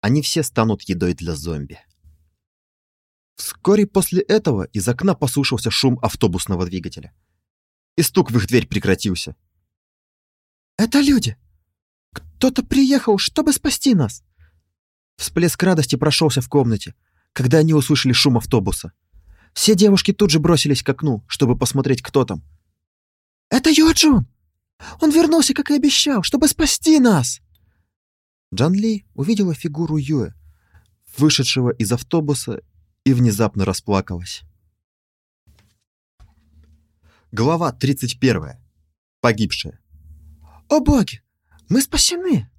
они все станут едой для зомби. Вскоре после этого из окна послышался шум автобусного двигателя. И стук в их дверь прекратился. Это люди! Кто-то приехал, чтобы спасти нас!» Всплеск радости прошелся в комнате, когда они услышали шум автобуса. Все девушки тут же бросились к окну, чтобы посмотреть, кто там. «Это Юджун! Он вернулся, как и обещал, чтобы спасти нас!» Джан Ли увидела фигуру Юэ, вышедшего из автобуса, и внезапно расплакалась. Глава 31. Погибшая. «О боги! Мы спасены!»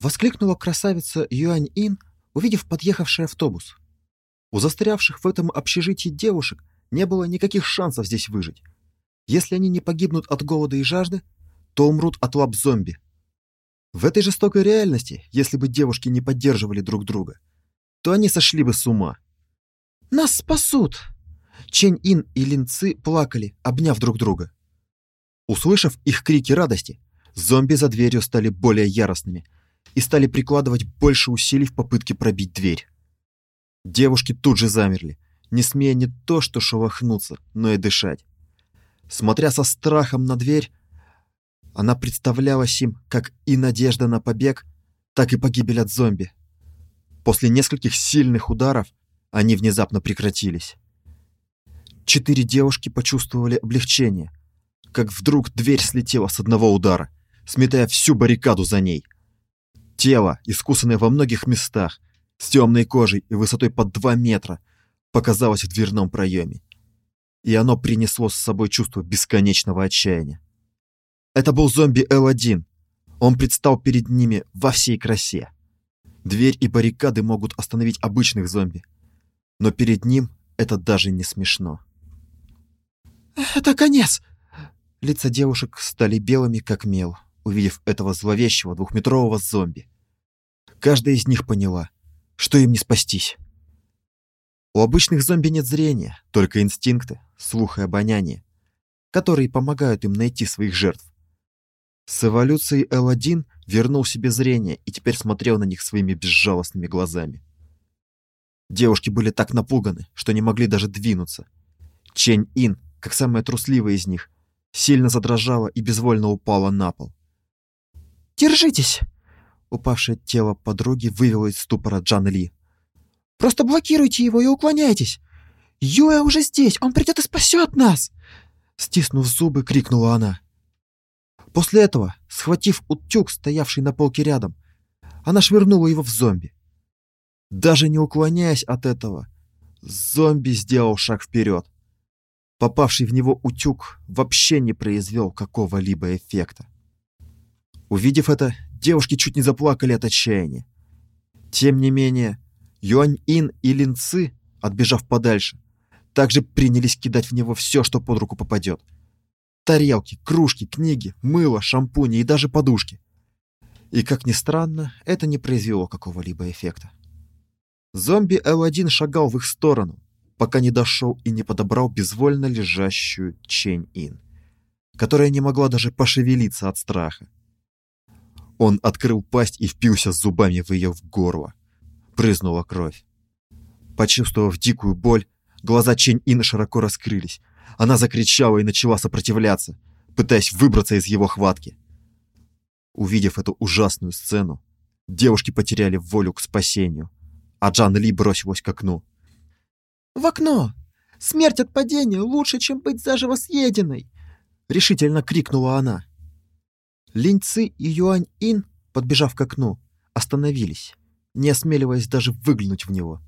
Воскликнула красавица Юань-Ин, увидев подъехавший автобус. У застрявших в этом общежитии девушек не было никаких шансов здесь выжить. Если они не погибнут от голода и жажды, то умрут от лап зомби. В этой жестокой реальности, если бы девушки не поддерживали друг друга, то они сошли бы с ума. «Нас спасут!» Чень Ин и Лин Ци плакали, обняв друг друга. Услышав их крики радости, зомби за дверью стали более яростными и стали прикладывать больше усилий в попытке пробить дверь. Девушки тут же замерли, не смея не то что шелохнуться, но и дышать. Смотря со страхом на дверь, она представлялась им как и надежда на побег, так и погибель от зомби. После нескольких сильных ударов они внезапно прекратились. Четыре девушки почувствовали облегчение, как вдруг дверь слетела с одного удара, сметая всю баррикаду за ней. Тело, искусанное во многих местах, с темной кожей и высотой под 2 метра, показалось в дверном проеме. И оно принесло с собой чувство бесконечного отчаяния. Это был зомби Л-1. Он предстал перед ними во всей красе. Дверь и баррикады могут остановить обычных зомби. Но перед ним это даже не смешно. «Это конец!» Лица девушек стали белыми, как мел, увидев этого зловещего двухметрового зомби. Каждая из них поняла, что им не спастись. У обычных зомби нет зрения, только инстинкты, слух и обоняние, которые помогают им найти своих жертв. С эволюцией L1 вернул себе зрение и теперь смотрел на них своими безжалостными глазами. Девушки были так напуганы, что не могли даже двинуться. Чень Ин как самая трусливая из них, сильно задрожала и безвольно упала на пол. «Держитесь!» Упавшее тело подруги вывело из ступора Джан Ли. «Просто блокируйте его и уклоняйтесь! Юэ уже здесь, он придет и спасет нас!» Стиснув зубы, крикнула она. После этого, схватив утюг, стоявший на полке рядом, она швырнула его в зомби. Даже не уклоняясь от этого, зомби сделал шаг вперед. Попавший в него утюг вообще не произвел какого-либо эффекта. Увидев это, девушки чуть не заплакали от отчаяния. Тем не менее, Юань-Ин и Линцы, отбежав подальше, также принялись кидать в него все, что под руку попадет. Тарелки, кружки, книги, мыло, шампуни и даже подушки. И, как ни странно, это не произвело какого-либо эффекта. Зомби Л-1 шагал в их сторону, пока не дошел и не подобрал безвольно лежащую Чень-Ин, которая не могла даже пошевелиться от страха. Он открыл пасть и впился зубами в ее горло. Прызнула кровь. Почувствовав дикую боль, глаза Чень-Ин широко раскрылись. Она закричала и начала сопротивляться, пытаясь выбраться из его хватки. Увидев эту ужасную сцену, девушки потеряли волю к спасению, а Джан Ли бросилась к окну. «В окно! Смерть от падения лучше, чем быть заживо съеденной!» — решительно крикнула она. Линьцы и Юань-Ин, подбежав к окну, остановились, не осмеливаясь даже выглянуть в него.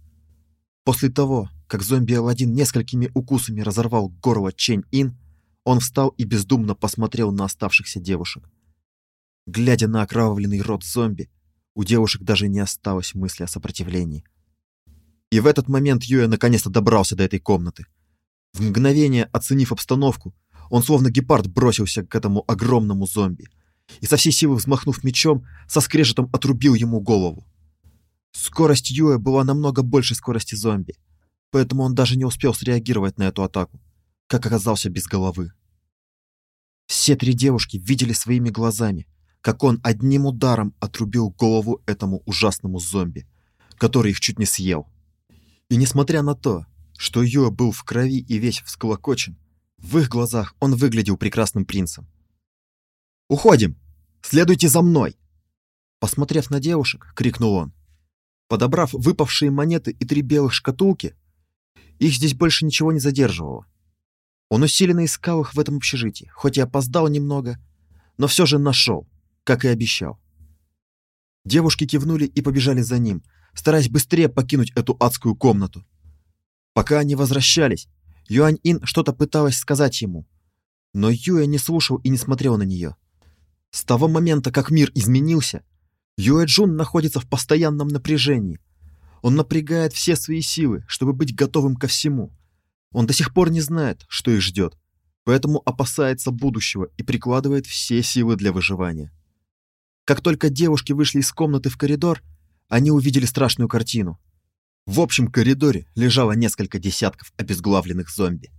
После того, как зомби Аладдин несколькими укусами разорвал горло Чень-Ин, он встал и бездумно посмотрел на оставшихся девушек. Глядя на окровавленный рот зомби, у девушек даже не осталось мысли о сопротивлении. И в этот момент Юэ наконец-то добрался до этой комнаты. В мгновение оценив обстановку, он словно гепард бросился к этому огромному зомби и со всей силы взмахнув мечом, со скрежетом отрубил ему голову. Скорость Юэ была намного больше скорости зомби, поэтому он даже не успел среагировать на эту атаку, как оказался без головы. Все три девушки видели своими глазами, как он одним ударом отрубил голову этому ужасному зомби, который их чуть не съел. И несмотря на то, что Юа был в крови и весь всколокочен, в их глазах он выглядел прекрасным принцем. «Уходим! Следуйте за мной!» Посмотрев на девушек, крикнул он. Подобрав выпавшие монеты и три белых шкатулки, их здесь больше ничего не задерживало. Он усиленно искал их в этом общежитии, хоть и опоздал немного, но все же нашел, как и обещал. Девушки кивнули и побежали за ним, стараясь быстрее покинуть эту адскую комнату. Пока они возвращались, Юань-Ин что-то пыталась сказать ему, Но Юэ не слушал и не смотрел на нее. С того момента, как мир изменился, Юэ Джун находится в постоянном напряжении. Он напрягает все свои силы, чтобы быть готовым ко всему. Он до сих пор не знает, что их ждет, поэтому опасается будущего и прикладывает все силы для выживания. Как только девушки вышли из комнаты в коридор, они увидели страшную картину. В общем коридоре лежало несколько десятков обезглавленных зомби,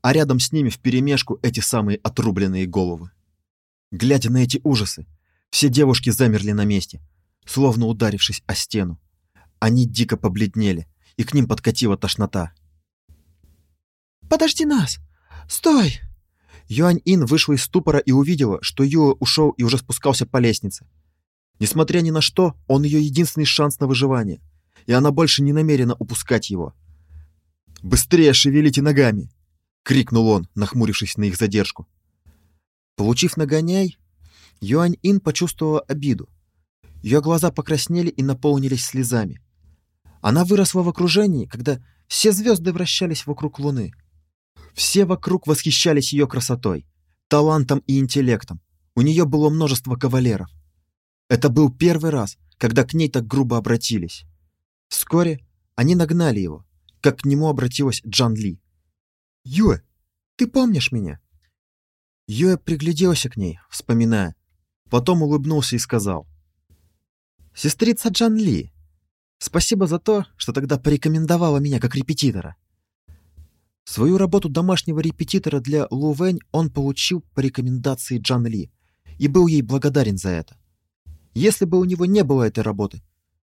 а рядом с ними вперемешку эти самые отрубленные головы. Глядя на эти ужасы, все девушки замерли на месте, словно ударившись о стену. Они дико побледнели, и к ним подкатила тошнота. «Подожди нас! Стой!» Юань-Ин вышла из ступора и увидела, что Юэ ушел и уже спускался по лестнице. Несмотря ни на что, он ее единственный шанс на выживание, и она больше не намерена упускать его. «Быстрее шевелите ногами!» — крикнул он, нахмурившись на их задержку. Получив нагоняй, Юань-Ин почувствовала обиду. Ее глаза покраснели и наполнились слезами. Она выросла в окружении, когда все звезды вращались вокруг Луны. Все вокруг восхищались ее красотой, талантом и интеллектом. У нее было множество кавалеров. Это был первый раз, когда к ней так грубо обратились. Вскоре они нагнали его, как к нему обратилась Джан Ли. «Юэ, ты помнишь меня?» Юэ пригляделся к ней, вспоминая. Потом улыбнулся и сказал. «Сестрица Джан Ли, спасибо за то, что тогда порекомендовала меня как репетитора. Свою работу домашнего репетитора для Лу Вэнь он получил по рекомендации Джан Ли и был ей благодарен за это. Если бы у него не было этой работы,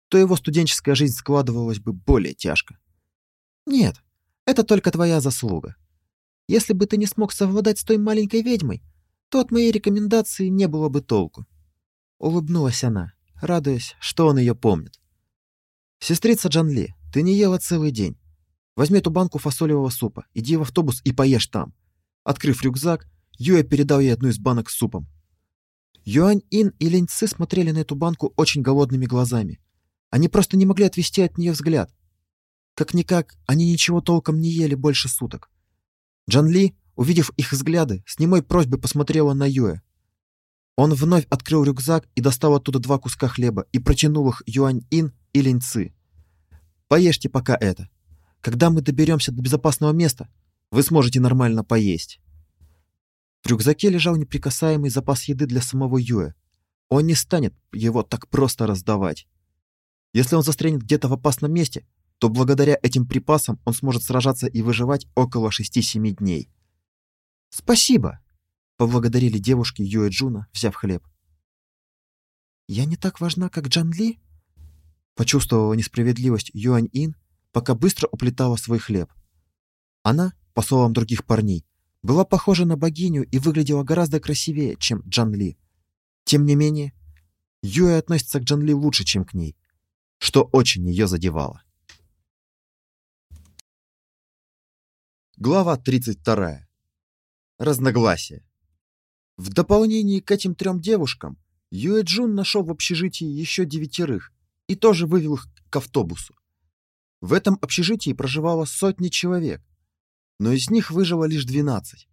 то его студенческая жизнь складывалась бы более тяжко. Нет, это только твоя заслуга. Если бы ты не смог совладать с той маленькой ведьмой, то от моей рекомендации не было бы толку. Улыбнулась она, радуясь, что он ее помнит. Сестрица Джанли, ты не ела целый день. Возьми эту банку фасолевого супа, иди в автобус и поешь там. Открыв рюкзак, Юэ передал ей одну из банок с супом. Юань Ин и Лень Ци смотрели на эту банку очень голодными глазами. Они просто не могли отвести от нее взгляд. Как-никак, они ничего толком не ели больше суток. Джан Ли, увидев их взгляды, с немой просьбой посмотрела на Юэ. Он вновь открыл рюкзак и достал оттуда два куска хлеба и протянул их Юань Ин и Лень Ци. «Поешьте пока это. Когда мы доберемся до безопасного места, вы сможете нормально поесть». В рюкзаке лежал неприкасаемый запас еды для самого Юэ. Он не станет его так просто раздавать. Если он застрянет где-то в опасном месте, то благодаря этим припасам он сможет сражаться и выживать около 6-7 дней. «Спасибо!» — поблагодарили девушки Юэ Джуна, взяв хлеб. «Я не так важна, как Джан Ли?» Почувствовала несправедливость Юань Ин, пока быстро уплетала свой хлеб. Она, по словам других парней, была похожа на богиню и выглядела гораздо красивее, чем Джан Ли. Тем не менее, Юэ относится к Джан Ли лучше, чем к ней, что очень ее задевало. Глава 32. Разногласия. В дополнение к этим трем девушкам, Юэ Джун нашел в общежитии еще девятерых и тоже вывел их к автобусу. В этом общежитии проживало сотни человек, но из них выжило лишь 12.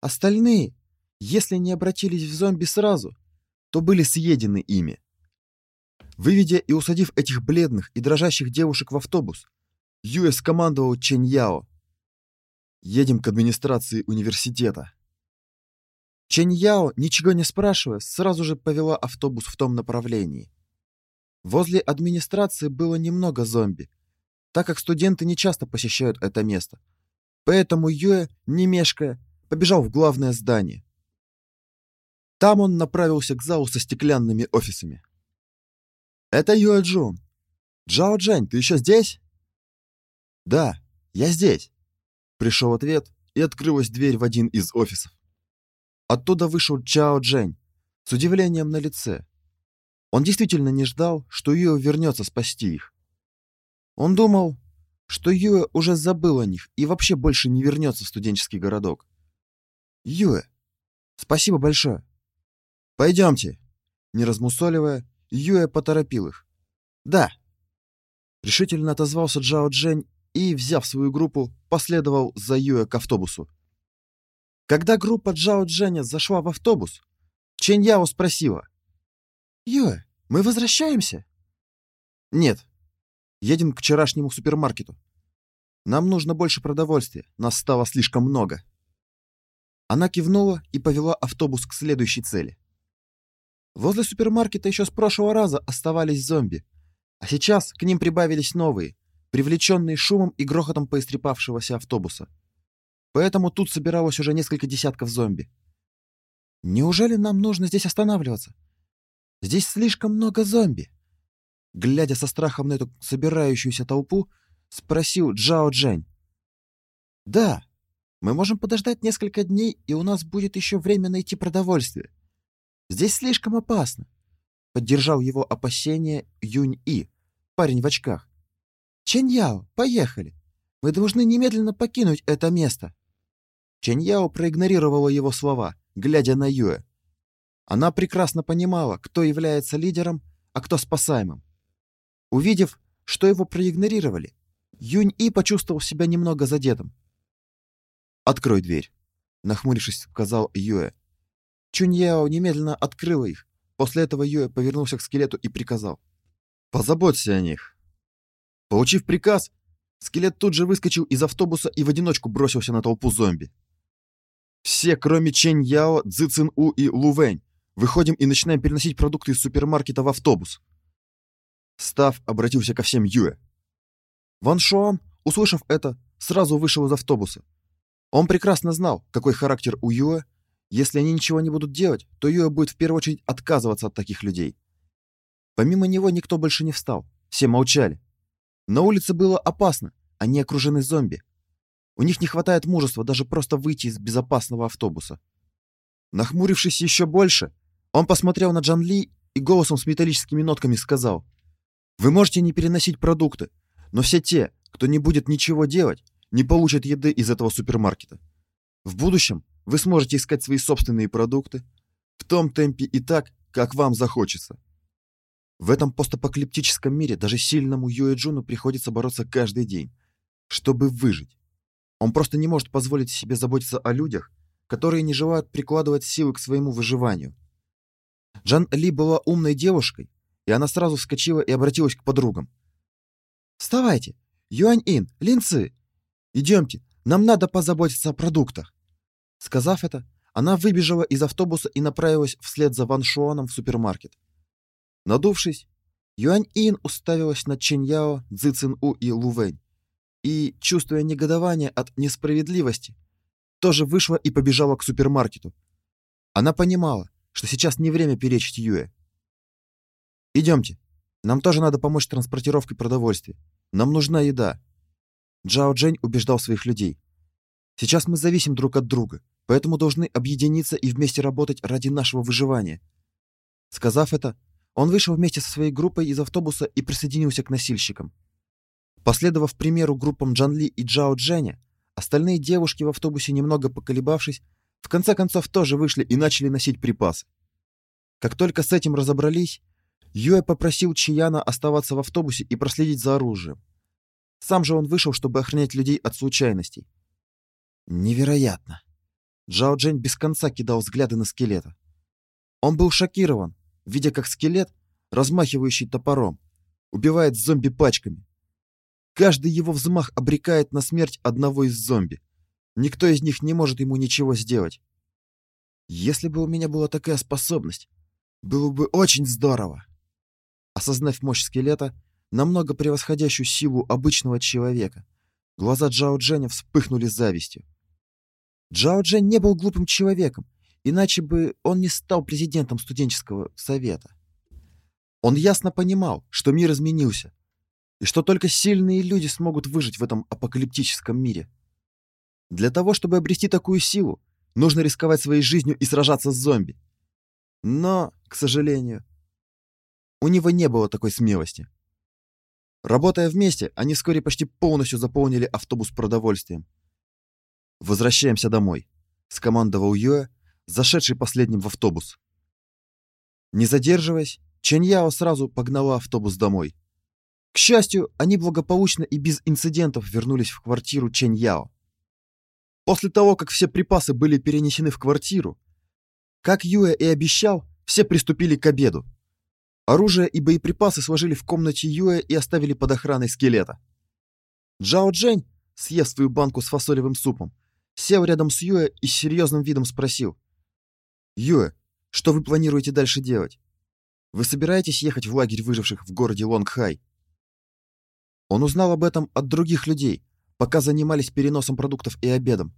Остальные, если не обратились в зомби сразу, то были съедены ими. Выведя и усадив этих бледных и дрожащих девушек в автобус, Юэ скомандовал Чэнь Яо. «Едем к администрации университета». Чэнь Яо, ничего не спрашивая, сразу же повела автобус в том направлении. Возле администрации было немного зомби, так как студенты не часто посещают это место – Поэтому Юэ, не мешкая, побежал в главное здание. Там он направился к залу со стеклянными офисами. «Это Юэ Джун. Джао Джань, ты еще здесь?» «Да, я здесь», — пришел ответ, и открылась дверь в один из офисов. Оттуда вышел Чао Джень с удивлением на лице. Он действительно не ждал, что Юэ вернется спасти их. Он думал, что Юэ уже забыл о них и вообще больше не вернется в студенческий городок. Юэ, спасибо большое. Пойдемте. Не размусоливая, Юэ поторопил их. Да. Решительно отозвался Джао Джень и, взяв свою группу, последовал за Юэ к автобусу. Когда группа Джао Дженя зашла в автобус, Чэнь Яо спросила. «Юэ, мы возвращаемся?» «Нет. Едем к вчерашнему супермаркету. Нам нужно больше продовольствия, нас стало слишком много». Она кивнула и повела автобус к следующей цели. Возле супермаркета еще с прошлого раза оставались зомби, а сейчас к ним прибавились новые, привлеченные шумом и грохотом поистрепавшегося автобуса. Поэтому тут собиралось уже несколько десятков зомби. Неужели нам нужно здесь останавливаться? Здесь слишком много зомби. Глядя со страхом на эту собирающуюся толпу, спросил Джао Джень. Да, мы можем подождать несколько дней, и у нас будет еще время найти продовольствие. Здесь слишком опасно. Поддержал его опасение Юнь И, парень в очках. Чэнь Яо, поехали. Мы должны немедленно покинуть это место. Чэнь Яо проигнорировала его слова, глядя на Юэ. Она прекрасно понимала, кто является лидером, а кто спасаемым. Увидев, что его проигнорировали, Юнь И почувствовал себя немного задетым. «Открой дверь», — нахмурившись, сказал Юэ. Чуньяо немедленно открыла их. После этого Юэ повернулся к скелету и приказал. «Позаботься о них». Получив приказ, скелет тут же выскочил из автобуса и в одиночку бросился на толпу зомби. Все, кроме Чэнь Яо, Цзы Цин У и Лу Вэнь, выходим и начинаем переносить продукты из супермаркета в автобус. Став обратился ко всем Юэ. Ван Шуан, услышав это, сразу вышел из автобуса. Он прекрасно знал, какой характер у Юэ. Если они ничего не будут делать, то Юэ будет в первую очередь отказываться от таких людей. Помимо него никто больше не встал. Все молчали. На улице было опасно, они окружены зомби. У них не хватает мужества даже просто выйти из безопасного автобуса. Нахмурившись еще больше, он посмотрел на Джан Ли и голосом с металлическими нотками сказал: "Вы можете не переносить продукты, но все те, кто не будет ничего делать, не получат еды из этого супермаркета. В будущем вы сможете искать свои собственные продукты в том темпе и так, как вам захочется. В этом постапокалиптическом мире даже сильному Юэ Джуну приходится бороться каждый день, чтобы выжить. Он просто не может позволить себе заботиться о людях, которые не желают прикладывать силы к своему выживанию. Джан Ли была умной девушкой, и она сразу вскочила и обратилась к подругам. «Вставайте! Юань-Ин, Линцы! Идемте, нам надо позаботиться о продуктах!» Сказав это, она выбежала из автобуса и направилась вслед за Ван Шуаном в супермаркет. Надувшись, Юань-Ин уставилась на Чэнь Яо, Цзы Цин У и Лу Вэнь и, чувствуя негодование от несправедливости, тоже вышла и побежала к супермаркету. Она понимала, что сейчас не время перечить Юэ. «Идемте. Нам тоже надо помочь с транспортировкой продовольствия. Нам нужна еда». Джао Джень убеждал своих людей. «Сейчас мы зависим друг от друга, поэтому должны объединиться и вместе работать ради нашего выживания». Сказав это, он вышел вместе со своей группой из автобуса и присоединился к носильщикам. Последовав примеру группам Джан Ли и Джао Дженя, остальные девушки в автобусе, немного поколебавшись, в конце концов тоже вышли и начали носить припасы. Как только с этим разобрались, Юэ попросил Чияна оставаться в автобусе и проследить за оружием. Сам же он вышел, чтобы охранять людей от случайностей. Невероятно. Джао Джень без конца кидал взгляды на скелета. Он был шокирован, видя, как скелет, размахивающий топором, убивает зомби пачками. Каждый его взмах обрекает на смерть одного из зомби. Никто из них не может ему ничего сделать. Если бы у меня была такая способность, было бы очень здорово. Осознав мощь скелета, намного превосходящую силу обычного человека, глаза Джао Дженя вспыхнули завистью. Джао Джень не был глупым человеком, иначе бы он не стал президентом студенческого совета. Он ясно понимал, что мир изменился, и что только сильные люди смогут выжить в этом апокалиптическом мире. Для того, чтобы обрести такую силу, нужно рисковать своей жизнью и сражаться с зомби. Но, к сожалению, у него не было такой смелости. Работая вместе, они вскоре почти полностью заполнили автобус продовольствием. «Возвращаемся домой», — скомандовал Юэ, зашедший последним в автобус. Не задерживаясь, Чэньяо сразу погнала автобус домой. К счастью, они благополучно и без инцидентов вернулись в квартиру Чэнь Яо. После того, как все припасы были перенесены в квартиру, как Юэ и обещал, все приступили к обеду. Оружие и боеприпасы сложили в комнате Юэ и оставили под охраной скелета. Джао Джень, съев свою банку с фасолевым супом, сел рядом с Юэ и с серьезным видом спросил. «Юэ, что вы планируете дальше делать? Вы собираетесь ехать в лагерь выживших в городе Лонгхай?» Он узнал об этом от других людей, пока занимались переносом продуктов и обедом.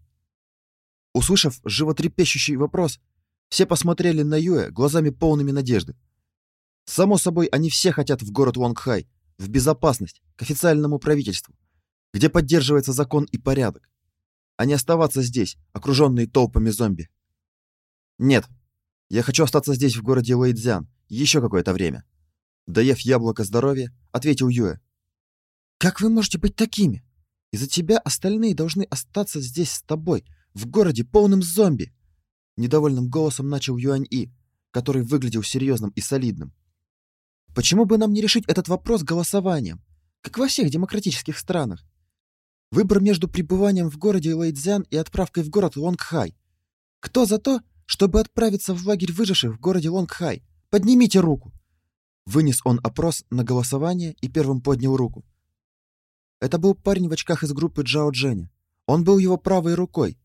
Услышав животрепещущий вопрос, все посмотрели на Юэ глазами полными надежды. Само собой, они все хотят в город Лонгхай, в безопасность, к официальному правительству, где поддерживается закон и порядок, а не оставаться здесь, окруженные толпами зомби. Нет, я хочу остаться здесь, в городе Лэйдзян, еще какое-то время. Доев яблоко здоровья, ответил Юэ. Как вы можете быть такими? Из-за тебя остальные должны остаться здесь с тобой, в городе полным зомби. Недовольным голосом начал Юань-И, который выглядел серьезным и солидным. Почему бы нам не решить этот вопрос голосованием, как во всех демократических странах? Выбор между пребыванием в городе Лэйцзян и отправкой в город Лонгхай. Кто за то, чтобы отправиться в лагерь выживших в городе Лонгхай? Поднимите руку. Вынес он опрос на голосование и первым поднял руку. Это был парень в очках из группы Джао Дженя. Он был его правой рукой.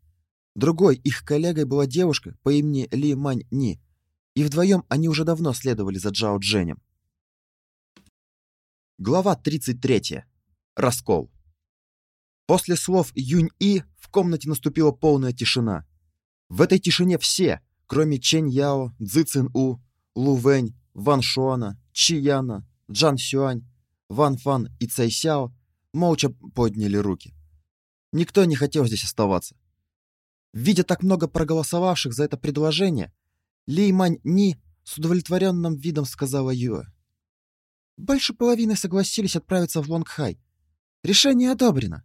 Другой их коллегой была девушка по имени Ли Мань Ни, и вдвоем они уже давно следовали за Джао Дженем. Глава 33. Раскол. После слов Юнь-И в комнате наступила полная тишина. В этой тишине все, кроме Чэнь Яо, Цзы Цин У, Лу Вэнь, Ван Шуана, Чи Яна, Джан Сюань, Ван Фан и Цай Сяо, молча подняли руки. Никто не хотел здесь оставаться. Видя так много проголосовавших за это предложение, Ли Мань Ни с удовлетворенным видом сказала Юэ. Больше половины согласились отправиться в Лонгхай. Решение одобрено.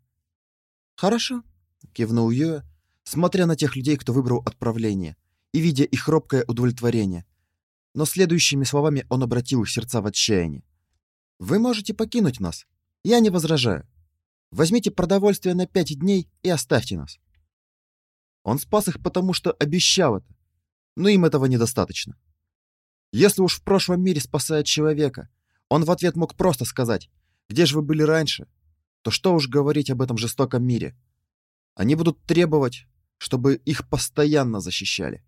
Хорошо, кивнул Юэ, смотря на тех людей, кто выбрал отправление, и видя их робкое удовлетворение. Но следующими словами он обратил их сердца в отчаяние. Вы можете покинуть нас. Я не возражаю. Возьмите продовольствие на пять дней и оставьте нас. Он спас их потому, что обещал это. Но им этого недостаточно. Если уж в прошлом мире спасает человека, он в ответ мог просто сказать «Где же вы были раньше?» То что уж говорить об этом жестоком мире. Они будут требовать, чтобы их постоянно защищали.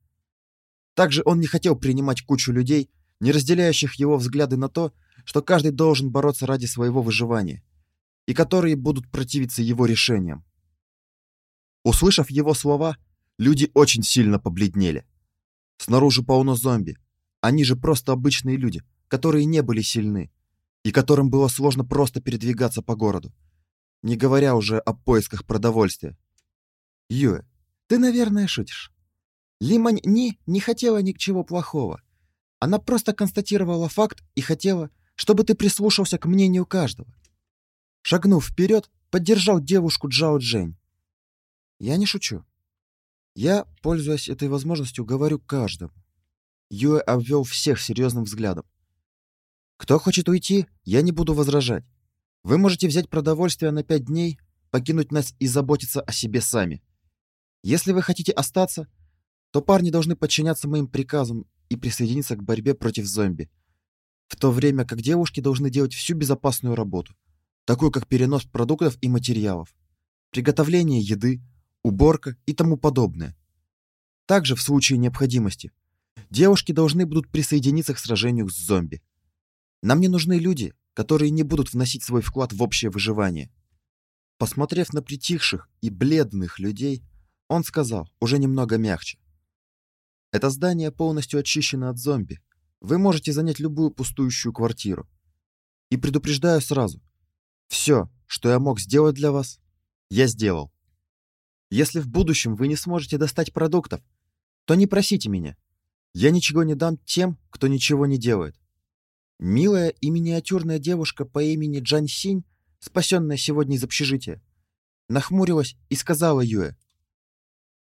Также он не хотел принимать кучу людей, не разделяющих его взгляды на то, что каждый должен бороться ради своего выживания, и которые будут противиться его решениям. Услышав его слова, Люди очень сильно побледнели. Снаружи полно зомби. Они же просто обычные люди, которые не были сильны, и которым было сложно просто передвигаться по городу, не говоря уже о поисках продовольствия. Юэ, ты, наверное, шутишь. Лимань Ни не хотела ни к чего плохого. Она просто констатировала факт и хотела, чтобы ты прислушался к мнению каждого. Шагнув вперед, поддержал девушку Джао Джень. Я не шучу. Я, пользуясь этой возможностью, говорю каждому. Юэ обвел всех серьезным взглядом. Кто хочет уйти, я не буду возражать. Вы можете взять продовольствие на пять дней, покинуть нас и заботиться о себе сами. Если вы хотите остаться, то парни должны подчиняться моим приказам и присоединиться к борьбе против зомби. В то время как девушки должны делать всю безопасную работу, такую как перенос продуктов и материалов, приготовление еды, уборка и тому подобное. Также в случае необходимости девушки должны будут присоединиться к сражению с зомби. Нам не нужны люди, которые не будут вносить свой вклад в общее выживание. Посмотрев на притихших и бледных людей, он сказал, уже немного мягче. Это здание полностью очищено от зомби. Вы можете занять любую пустующую квартиру. И предупреждаю сразу. Все, что я мог сделать для вас, я сделал. Если в будущем вы не сможете достать продуктов, то не просите меня. Я ничего не дам тем, кто ничего не делает. Милая и миниатюрная девушка по имени Джан Синь, спасенная сегодня из общежития, нахмурилась и сказала Юэ.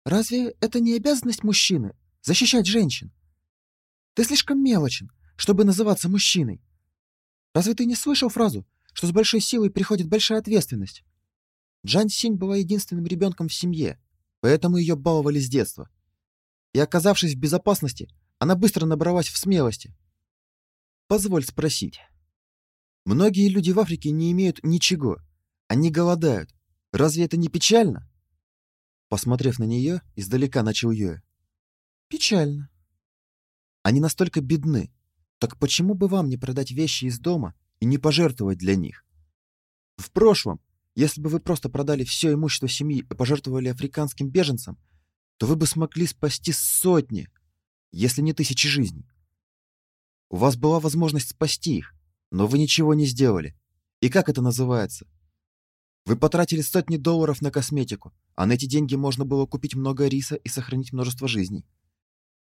«Разве это не обязанность мужчины — защищать женщин? Ты слишком мелочен, чтобы называться мужчиной. Разве ты не слышал фразу, что с большой силой приходит большая ответственность? Джан Синь была единственным ребенком в семье, поэтому ее баловали с детства. И оказавшись в безопасности, она быстро набралась в смелости. Позволь спросить. Многие люди в Африке не имеют ничего. Они голодают. Разве это не печально? Посмотрев на нее, издалека начал Юэ. Печально. Они настолько бедны. Так почему бы вам не продать вещи из дома и не пожертвовать для них? В прошлом, если бы вы просто продали все имущество семьи и пожертвовали африканским беженцам, то вы бы смогли спасти сотни, если не тысячи жизней. У вас была возможность спасти их, но вы ничего не сделали. И как это называется? Вы потратили сотни долларов на косметику, а на эти деньги можно было купить много риса и сохранить множество жизней.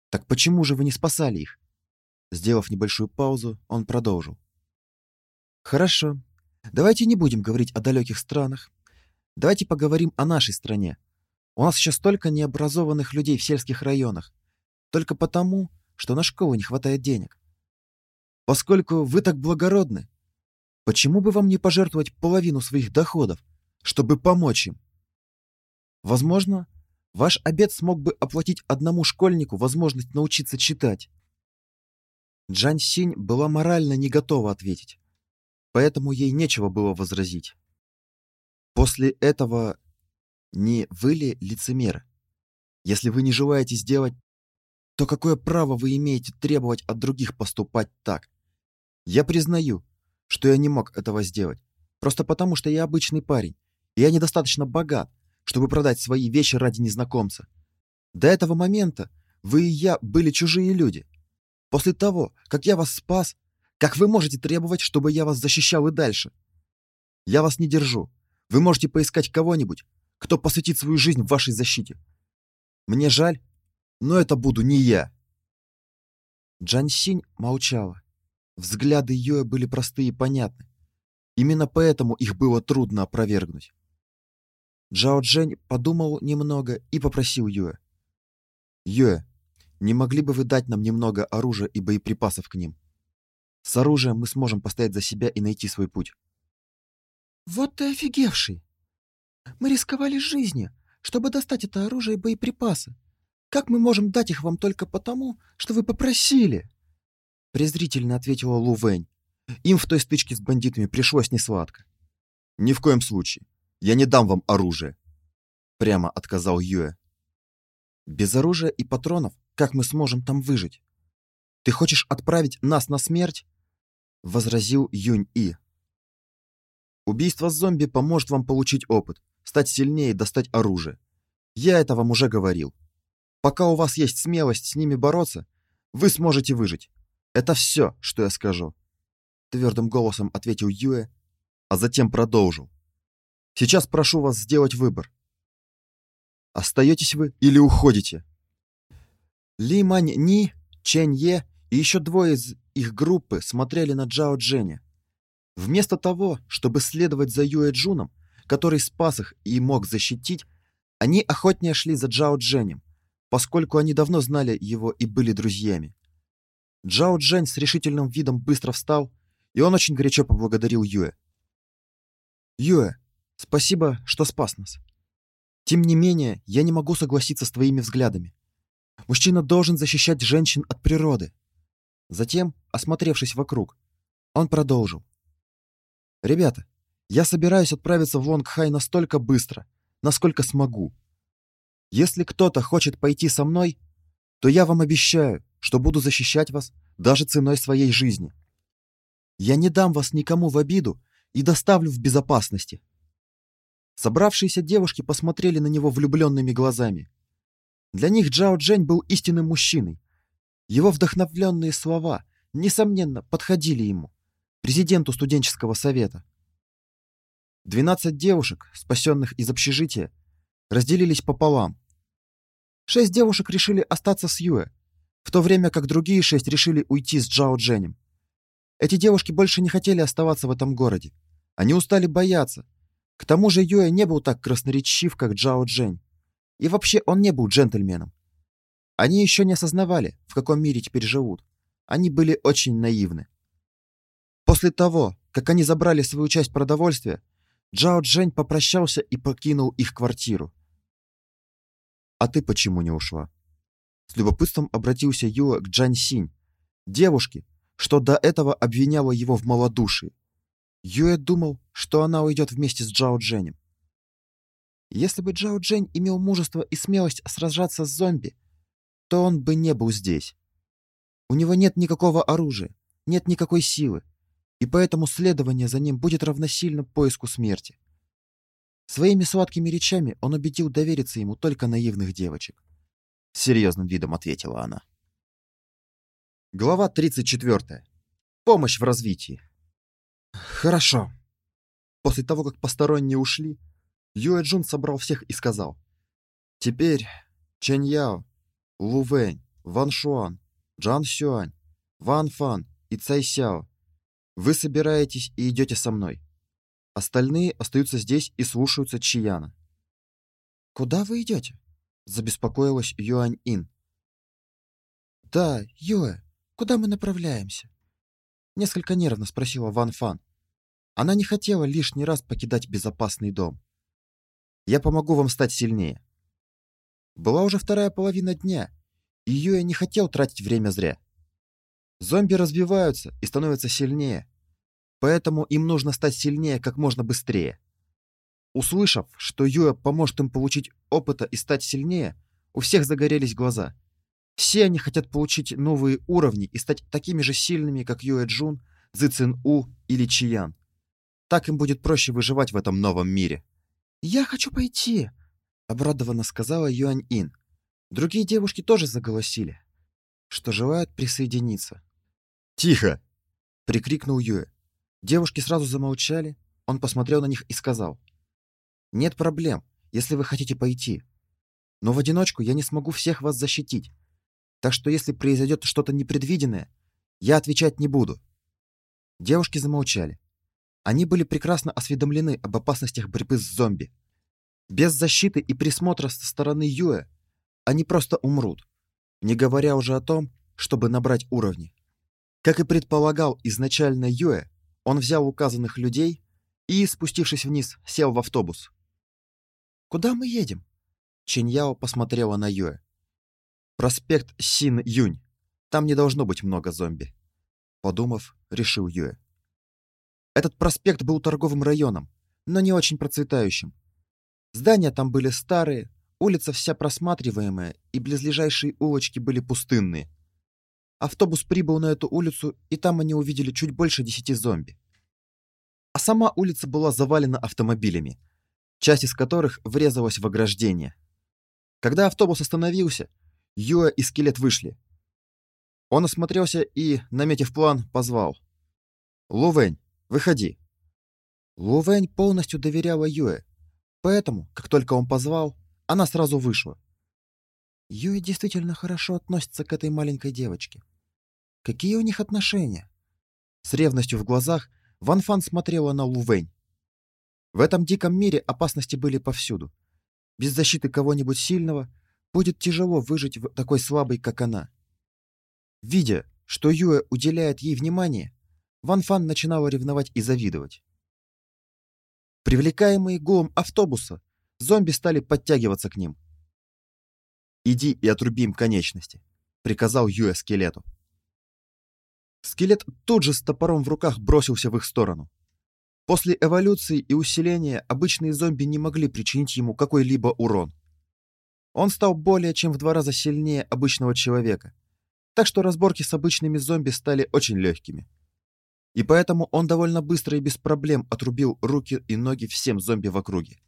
Так почему же вы не спасали их? Сделав небольшую паузу, он продолжил. Хорошо. Давайте не будем говорить о далеких странах. Давайте поговорим о нашей стране. У нас еще столько необразованных людей в сельских районах. Только потому, что на школу не хватает денег. Поскольку вы так благородны, почему бы вам не пожертвовать половину своих доходов, чтобы помочь им? Возможно, ваш обед смог бы оплатить одному школьнику возможность научиться читать. Джан Синь была морально не готова ответить, поэтому ей нечего было возразить. После этого не вы ли лицемер? Если вы не желаете сделать, то какое право вы имеете требовать от других поступать так? Я признаю, что я не мог этого сделать, просто потому что я обычный парень, и я недостаточно богат, чтобы продать свои вещи ради незнакомца. До этого момента вы и я были чужие люди. После того, как я вас спас, как вы можете требовать, чтобы я вас защищал и дальше? Я вас не держу. Вы можете поискать кого-нибудь, кто посвятит свою жизнь в вашей защите. Мне жаль, но это буду не я. Джансинь молчала. Взгляды Юэ были простые и понятны. Именно поэтому их было трудно опровергнуть. Джао Джень подумал немного и попросил Юэ. «Юэ, не могли бы вы дать нам немного оружия и боеприпасов к ним? С оружием мы сможем постоять за себя и найти свой путь». «Вот ты офигевший!» Мы рисковали жизнью, чтобы достать это оружие и боеприпасы. Как мы можем дать их вам только потому, что вы попросили?» Презрительно ответила Лу Вэнь. Им в той стычке с бандитами пришлось несладко. «Ни в коем случае. Я не дам вам оружие!» Прямо отказал Юэ. «Без оружия и патронов как мы сможем там выжить? Ты хочешь отправить нас на смерть?» Возразил Юнь-И. «Убийство зомби поможет вам получить опыт, стать сильнее и достать оружие. Я это вам уже говорил. Пока у вас есть смелость с ними бороться, вы сможете выжить. Это все, что я скажу. Твердым голосом ответил Юэ, а затем продолжил. Сейчас прошу вас сделать выбор. Остаетесь вы или уходите? Ли Мань Ни, Чэнь Е и еще двое из их группы смотрели на Джао Дженя. Вместо того, чтобы следовать за Юэ Джуном, который спас их и мог защитить, они охотнее шли за Джао Дженем, поскольку они давно знали его и были друзьями. Джао Джень с решительным видом быстро встал, и он очень горячо поблагодарил Юэ. «Юэ, спасибо, что спас нас. Тем не менее, я не могу согласиться с твоими взглядами. Мужчина должен защищать женщин от природы». Затем, осмотревшись вокруг, он продолжил. «Ребята, я собираюсь отправиться в Лонгхай настолько быстро, насколько смогу. Если кто-то хочет пойти со мной, то я вам обещаю, что буду защищать вас даже ценой своей жизни. Я не дам вас никому в обиду и доставлю в безопасности. Собравшиеся девушки посмотрели на него влюбленными глазами. Для них Джао Джень был истинным мужчиной. Его вдохновленные слова, несомненно, подходили ему, президенту студенческого совета. 12 девушек, спасенных из общежития, разделились пополам. Шесть девушек решили остаться с Юэ, в то время как другие шесть решили уйти с Джао Дженем. Эти девушки больше не хотели оставаться в этом городе. Они устали бояться. К тому же Юэ не был так красноречив, как Джао Джень. И вообще он не был джентльменом. Они еще не осознавали, в каком мире теперь живут. Они были очень наивны. После того, как они забрали свою часть продовольствия, Джао Джень попрощался и покинул их квартиру. А ты почему не ушла? С любопытством обратился Юа к Джань Синь, девушке, что до этого обвиняла его в малодушии. Юэ думал, что она уйдет вместе с Джао Дженем. Если бы Джао Джень имел мужество и смелость сражаться с зомби, то он бы не был здесь. У него нет никакого оружия, нет никакой силы, и поэтому следование за ним будет равносильно поиску смерти. Своими сладкими речами он убедил довериться ему только наивных девочек. С серьезным видом ответила она. Глава 34. Помощь в развитии. Хорошо. После того, как посторонние ушли, Юэ Джун собрал всех и сказал. Теперь Чэнь Яо, Лу Вэнь, Ван Шуан, Джан Сюань, Ван Фан и Цай Сяо. Вы собираетесь и идете со мной. Остальные остаются здесь и слушаются Чияна. Куда вы идете? Забеспокоилась Юань Ин. Да, Юэ, куда мы направляемся? Несколько нервно спросила Ван Фан. Она не хотела лишний раз покидать безопасный дом. Я помогу вам стать сильнее. Была уже вторая половина дня, и Юэ не хотел тратить время зря. Зомби развиваются и становятся сильнее, поэтому им нужно стать сильнее как можно быстрее. Услышав, что Юэ поможет им получить опыта и стать сильнее, у всех загорелись глаза. Все они хотят получить новые уровни и стать такими же сильными, как Юэ Джун, Цзи Цин У или Чиян. Так им будет проще выживать в этом новом мире. «Я хочу пойти», — обрадованно сказала Юань Ин. Другие девушки тоже заголосили, что желают присоединиться. «Тихо!» — прикрикнул Юэ. Девушки сразу замолчали, он посмотрел на них и сказал. «Нет проблем, если вы хотите пойти. Но в одиночку я не смогу всех вас защитить. Так что если произойдет что-то непредвиденное, я отвечать не буду». Девушки замолчали. Они были прекрасно осведомлены об опасностях борьбы с зомби. Без защиты и присмотра со стороны Юэ они просто умрут, не говоря уже о том, чтобы набрать уровни. Как и предполагал изначально Юэ, он взял указанных людей и, спустившись вниз, сел в автобус. «Куда мы едем?» Чиньяо посмотрела на Юэ. «Проспект Син-Юнь. Там не должно быть много зомби». Подумав, решил Юэ. Этот проспект был торговым районом, но не очень процветающим. Здания там были старые, улица вся просматриваемая, и близлежащие улочки были пустынные. Автобус прибыл на эту улицу, и там они увидели чуть больше десяти зомби. А сама улица была завалена автомобилями, часть из которых врезалась в ограждение. Когда автобус остановился, Юа и Скелет вышли. Он осмотрелся и, наметив план, позвал. «Лувень, выходи». Лувень полностью доверяла Юэ, поэтому, как только он позвал, она сразу вышла. Юэ действительно хорошо относится к этой маленькой девочке. Какие у них отношения? С ревностью в глазах Ван Фан смотрела на Лу Вэнь. В этом диком мире опасности были повсюду. Без защиты кого-нибудь сильного будет тяжело выжить в такой слабой, как она. Видя, что Юэ уделяет ей внимание, Ван Фан начинала ревновать и завидовать. Привлекаемые гулом автобуса, зомби стали подтягиваться к ним. «Иди и отруби им конечности», — приказал Юэ скелету. Скелет тут же с топором в руках бросился в их сторону. После эволюции и усиления обычные зомби не могли причинить ему какой-либо урон. Он стал более чем в два раза сильнее обычного человека, так что разборки с обычными зомби стали очень легкими. И поэтому он довольно быстро и без проблем отрубил руки и ноги всем зомби в округе.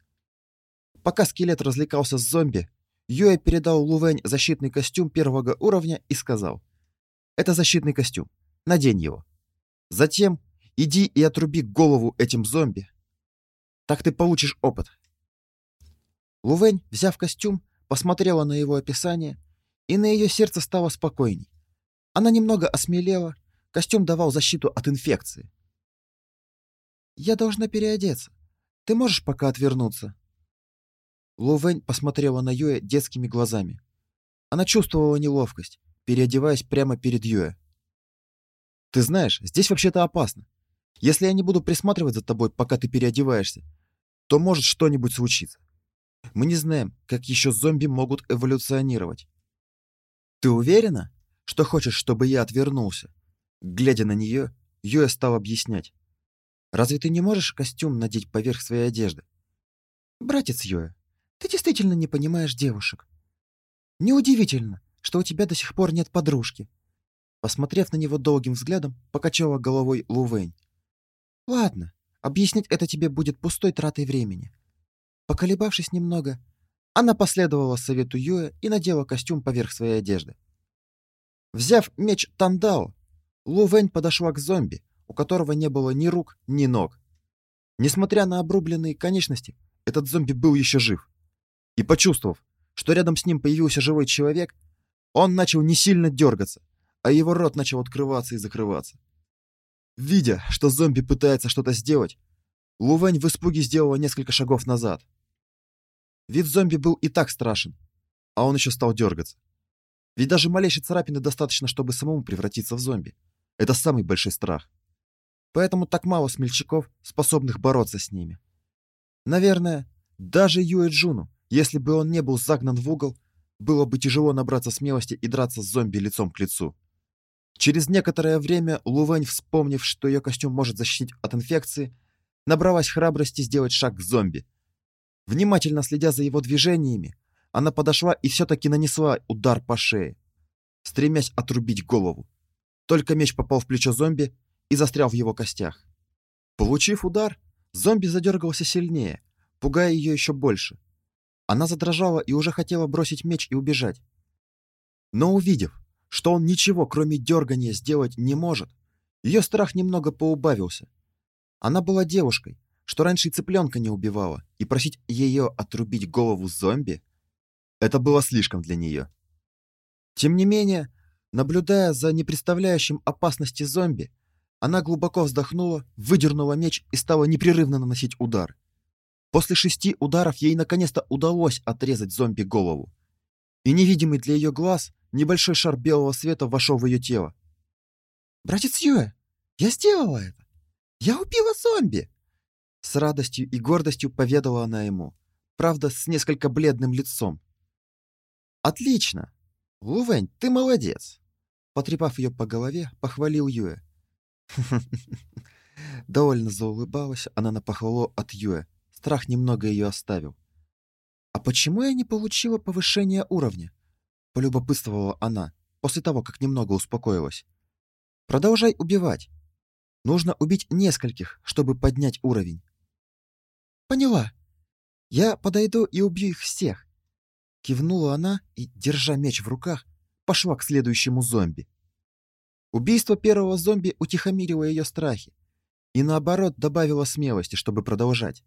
Пока скелет развлекался с зомби, Юэ передал Лувень защитный костюм первого уровня и сказал, «Это защитный костюм. Надень его. Затем иди и отруби голову этим зомби. Так ты получишь опыт. Лувень, взяв костюм, посмотрела на его описание, и на ее сердце стало спокойней. Она немного осмелела, костюм давал защиту от инфекции. «Я должна переодеться. Ты можешь пока отвернуться?» Лувень посмотрела на Юэ детскими глазами. Она чувствовала неловкость, переодеваясь прямо перед Юэ. Ты знаешь, здесь вообще-то опасно. Если я не буду присматривать за тобой, пока ты переодеваешься, то может что-нибудь случиться. Мы не знаем, как еще зомби могут эволюционировать. Ты уверена, что хочешь, чтобы я отвернулся? Глядя на нее, Юэ стал объяснять. Разве ты не можешь костюм надеть поверх своей одежды? Братец Юэ, ты действительно не понимаешь девушек. Неудивительно, что у тебя до сих пор нет подружки. Посмотрев на него долгим взглядом, покачала головой Лувень. Ладно, объяснить это тебе будет пустой тратой времени. Поколебавшись немного, она последовала совету Юэ и надела костюм поверх своей одежды. Взяв меч Тандао, Лу Вэнь подошла к зомби, у которого не было ни рук, ни ног. Несмотря на обрубленные конечности, этот зомби был еще жив. И почувствовав, что рядом с ним появился живой человек, он начал не сильно дергаться, а его рот начал открываться и закрываться. Видя, что зомби пытается что-то сделать, Лувень в испуге сделала несколько шагов назад. Вид зомби был и так страшен, а он еще стал дергаться. Ведь даже малейшей царапины достаточно, чтобы самому превратиться в зомби. Это самый большой страх. Поэтому так мало смельчаков, способных бороться с ними. Наверное, даже Юэ Джуну, если бы он не был загнан в угол, было бы тяжело набраться смелости и драться с зомби лицом к лицу. Через некоторое время Лувань, вспомнив, что ее костюм может защитить от инфекции, набралась храбрости сделать шаг к зомби. Внимательно следя за его движениями, она подошла и все-таки нанесла удар по шее, стремясь отрубить голову. Только меч попал в плечо зомби и застрял в его костях. Получив удар, зомби задергался сильнее, пугая ее еще больше. Она задрожала и уже хотела бросить меч и убежать. Но увидев, что он ничего, кроме дергания, сделать не может, ее страх немного поубавился. Она была девушкой, что раньше и цыпленка не убивала, и просить ее отрубить голову зомби — это было слишком для нее. Тем не менее, наблюдая за непредставляющим опасности зомби, она глубоко вздохнула, выдернула меч и стала непрерывно наносить удар. После шести ударов ей наконец-то удалось отрезать зомби голову. И невидимый для ее глаз небольшой шар белого света вошел в ее тело. «Братец Юэ, я сделала это! Я убила зомби!» С радостью и гордостью поведала она ему, правда, с несколько бледным лицом. «Отлично! Лувень, ты молодец!» Потрепав ее по голове, похвалил Юэ. Довольно заулыбалась она на похвалу от Юэ. Страх немного ее оставил. «А почему я не получила повышение уровня?» Полюбопытствовала она, после того, как немного успокоилась. «Продолжай убивать. Нужно убить нескольких, чтобы поднять уровень». «Поняла. Я подойду и убью их всех». Кивнула она и, держа меч в руках, пошла к следующему зомби. Убийство первого зомби утихомирило ее страхи и, наоборот, добавило смелости, чтобы продолжать.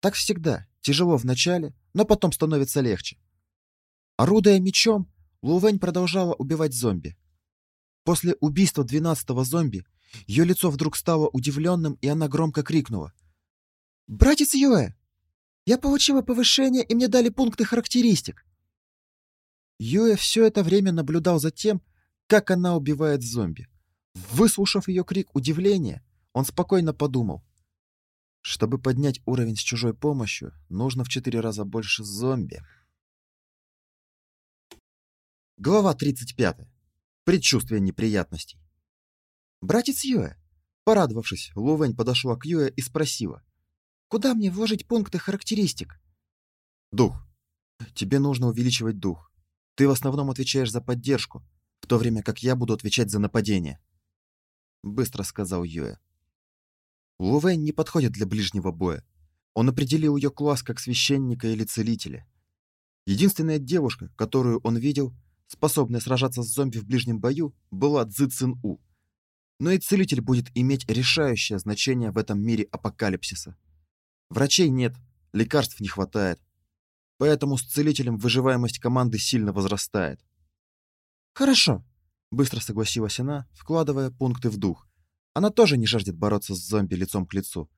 Так всегда, тяжело вначале, но потом становится легче. Орудуя мечом, Лувень продолжала убивать зомби. После убийства двенадцатого зомби ее лицо вдруг стало удивленным, и она громко крикнула. «Братец Юэ! Я получила повышение, и мне дали пункты характеристик!» Юэ все это время наблюдал за тем, как она убивает зомби. Выслушав ее крик удивления, он спокойно подумал. Чтобы поднять уровень с чужой помощью, нужно в четыре раза больше зомби. Глава 35. Предчувствие неприятностей. «Братец Юэ!» Порадовавшись, Лувень подошла к Юэ и спросила. «Куда мне вложить пункты характеристик?» «Дух. Тебе нужно увеличивать дух. Ты в основном отвечаешь за поддержку, в то время как я буду отвечать за нападение», — быстро сказал Юэ. Лувень не подходит для ближнего боя. Он определил ее класс как священника или целителя. Единственная девушка, которую он видел, способная сражаться с зомби в ближнем бою, была Цзы Цин У. Но и целитель будет иметь решающее значение в этом мире апокалипсиса. Врачей нет, лекарств не хватает. Поэтому с целителем выживаемость команды сильно возрастает. «Хорошо», — быстро согласилась она, вкладывая пункты в дух. Она тоже не жаждет бороться с зомби лицом к лицу.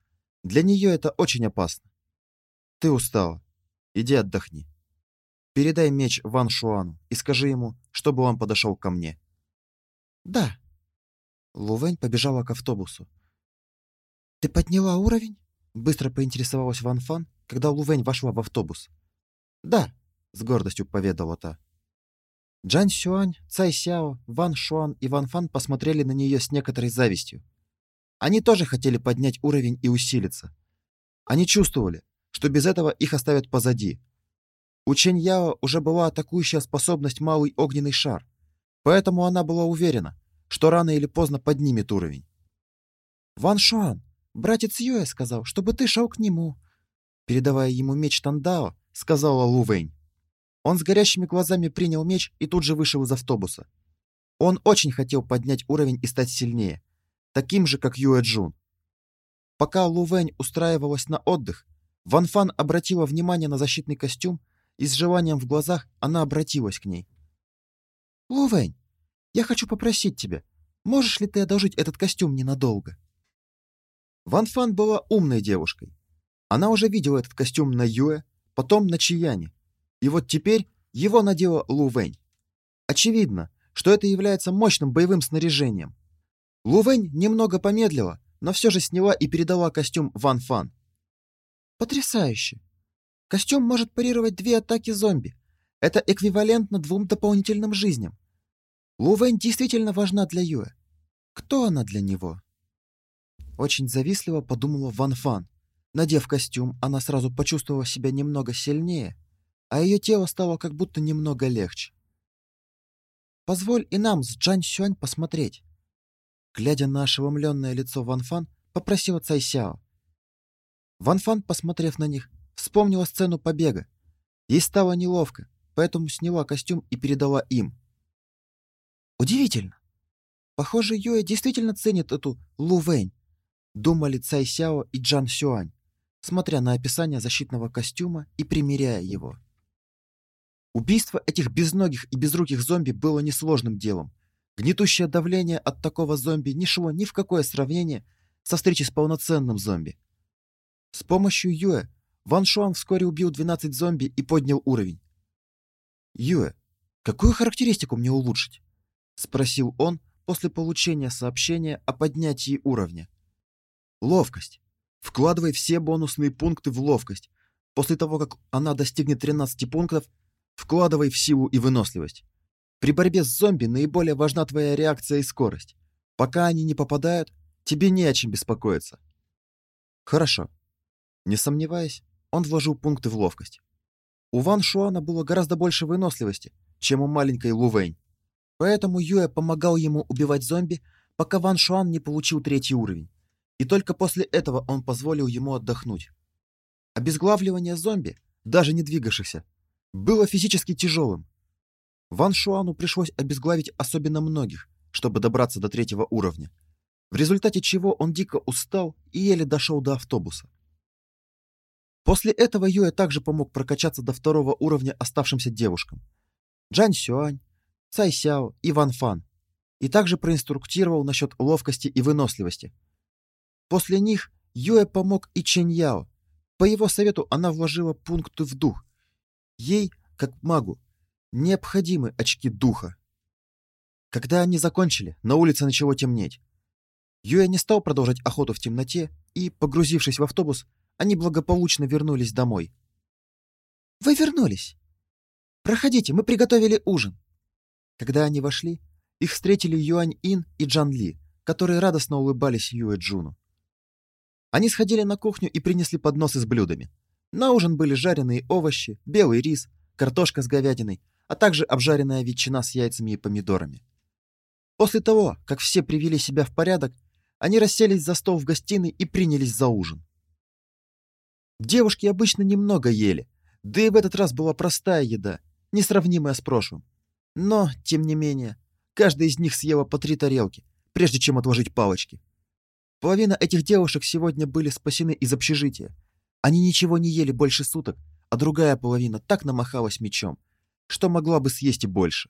Для нее это очень опасно. Ты устала. Иди отдохни. Передай меч Ван Шуану и скажи ему, чтобы он подошел ко мне. Да. Лувень побежала к автобусу. Ты подняла уровень? Быстро поинтересовалась Ван Фан, когда Лувень вошла в автобус. «Да», — с гордостью поведала та. Джан Сюань, Цай Сяо, Ван Шуан и Ван Фан посмотрели на нее с некоторой завистью. Они тоже хотели поднять уровень и усилиться. Они чувствовали, что без этого их оставят позади. У Чэнь Яо уже была атакующая способность малый огненный шар, поэтому она была уверена, что рано или поздно поднимет уровень. «Ван Шуан, братец Юэ сказал, чтобы ты шел к нему», передавая ему меч Тандао, сказала Лу Вэнь. Он с горящими глазами принял меч и тут же вышел из автобуса. Он очень хотел поднять уровень и стать сильнее, таким же, как Юэ Джун. Пока Лу Вэнь устраивалась на отдых, Ван Фан обратила внимание на защитный костюм, и с желанием в глазах она обратилась к ней. «Лу Вэнь, я хочу попросить тебя, можешь ли ты одолжить этот костюм ненадолго?» Ван Фан была умной девушкой. Она уже видела этот костюм на Юэ, потом на Чияне. И вот теперь его надела Лу Вэнь. Очевидно, что это является мощным боевым снаряжением. Лу Вэнь немного помедлила, но все же сняла и передала костюм Ван Фан. Потрясающе! Костюм может парировать две атаки зомби. Это эквивалентно двум дополнительным жизням. Лу Вэнь действительно важна для Юэ. Кто она для него? Очень завистливо подумала Ван Фан. Надев костюм, она сразу почувствовала себя немного сильнее, а ее тело стало как будто немного легче. «Позволь и нам с Джань Сюань посмотреть». Глядя на ошеломленное лицо Ван Фан, попросила Цай Сяо. Ван Фан, посмотрев на них, вспомнила сцену побега. Ей стало неловко, поэтому сняла костюм и передала им. Удивительно. Похоже, Юэ действительно ценит эту Лу Вэнь, думали Цай Сяо и Джан Сюань, смотря на описание защитного костюма и примеряя его. Убийство этих безногих и безруких зомби было несложным делом. Гнетущее давление от такого зомби не шло ни в какое сравнение со встречей с полноценным зомби. С помощью Юэ Ван Шуан вскоре убил 12 зомби и поднял уровень. «Юэ, какую характеристику мне улучшить?» — спросил он после получения сообщения о поднятии уровня. «Ловкость. Вкладывай все бонусные пункты в ловкость. После того, как она достигнет 13 пунктов, Вкладывай в силу и выносливость. При борьбе с зомби наиболее важна твоя реакция и скорость. Пока они не попадают, тебе не о чем беспокоиться. Хорошо. Не сомневаясь, он вложил пункты в ловкость. У Ван Шуана было гораздо больше выносливости, чем у маленькой Лувэнь. Поэтому Юэ помогал ему убивать зомби, пока Ван Шуан не получил третий уровень. И только после этого он позволил ему отдохнуть. Обезглавливание зомби, даже не двигавшихся, было физически тяжелым. Ван Шуану пришлось обезглавить особенно многих, чтобы добраться до третьего уровня, в результате чего он дико устал и еле дошел до автобуса. После этого Юэ также помог прокачаться до второго уровня оставшимся девушкам. Джан Сюань, Цай Сяо и Ван Фан, и также проинструктировал насчет ловкости и выносливости. После них Юэ помог и Чэнь Яо. По его совету она вложила пункты в дух, Ей, как магу, необходимы очки духа. Когда они закончили, на улице начало темнеть. Юэ не стал продолжать охоту в темноте, и, погрузившись в автобус, они благополучно вернулись домой. «Вы вернулись! Проходите, мы приготовили ужин!» Когда они вошли, их встретили Юань Ин и Джан Ли, которые радостно улыбались Юэ Джуну. Они сходили на кухню и принесли подносы с блюдами. На ужин были жареные овощи, белый рис, картошка с говядиной, а также обжаренная ветчина с яйцами и помидорами. После того, как все привели себя в порядок, они расселись за стол в гостиной и принялись за ужин. Девушки обычно немного ели, да и в этот раз была простая еда, несравнимая с прошлым. Но, тем не менее, каждая из них съела по три тарелки, прежде чем отложить палочки. Половина этих девушек сегодня были спасены из общежития, они ничего не ели больше суток, а другая половина так намахалась мечом, что могла бы съесть и больше.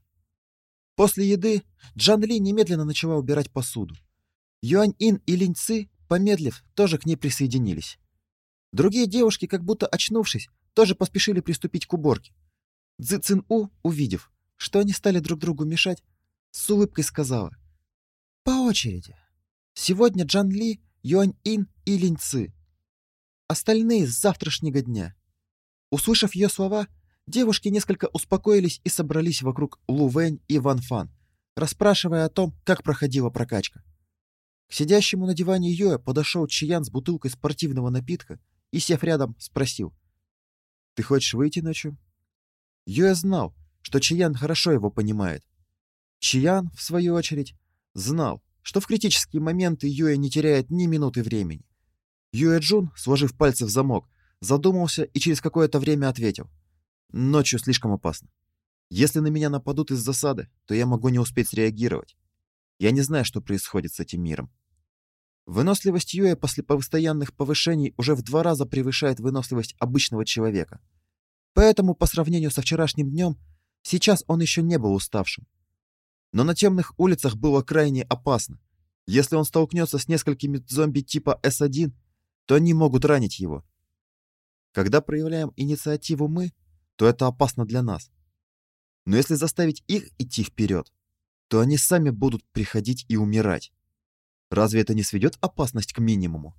После еды Джан Ли немедленно начала убирать посуду. Юань Ин и Линь Ци, помедлив, тоже к ней присоединились. Другие девушки, как будто очнувшись, тоже поспешили приступить к уборке. Цзи Цин У, увидев, что они стали друг другу мешать, с улыбкой сказала. «По очереди. Сегодня Джан Ли, Юань Ин и Линь Ци. Остальные с завтрашнего дня. Услышав ее слова, девушки несколько успокоились и собрались вокруг Лу Вэнь и Ван Фан, расспрашивая о том, как проходила прокачка. К сидящему на диване Юэ подошел Чиян с бутылкой спортивного напитка и, сев рядом, спросил. «Ты хочешь выйти ночью?» Юэ знал, что Чиян хорошо его понимает. Чиян, в свою очередь, знал, что в критические моменты Юэ не теряет ни минуты времени. Юэ Джун, сложив пальцы в замок, задумался и через какое-то время ответил. «Ночью слишком опасно. Если на меня нападут из засады, то я могу не успеть среагировать. Я не знаю, что происходит с этим миром. Выносливость Юэ после постоянных повышений уже в два раза превышает выносливость обычного человека. Поэтому, по сравнению со вчерашним днем, сейчас он еще не был уставшим. Но на темных улицах было крайне опасно. Если он столкнется с несколькими зомби типа С1, то они могут ранить его. Когда проявляем инициативу мы, то это опасно для нас. Но если заставить их идти вперед, то они сами будут приходить и умирать. Разве это не сведет опасность к минимуму?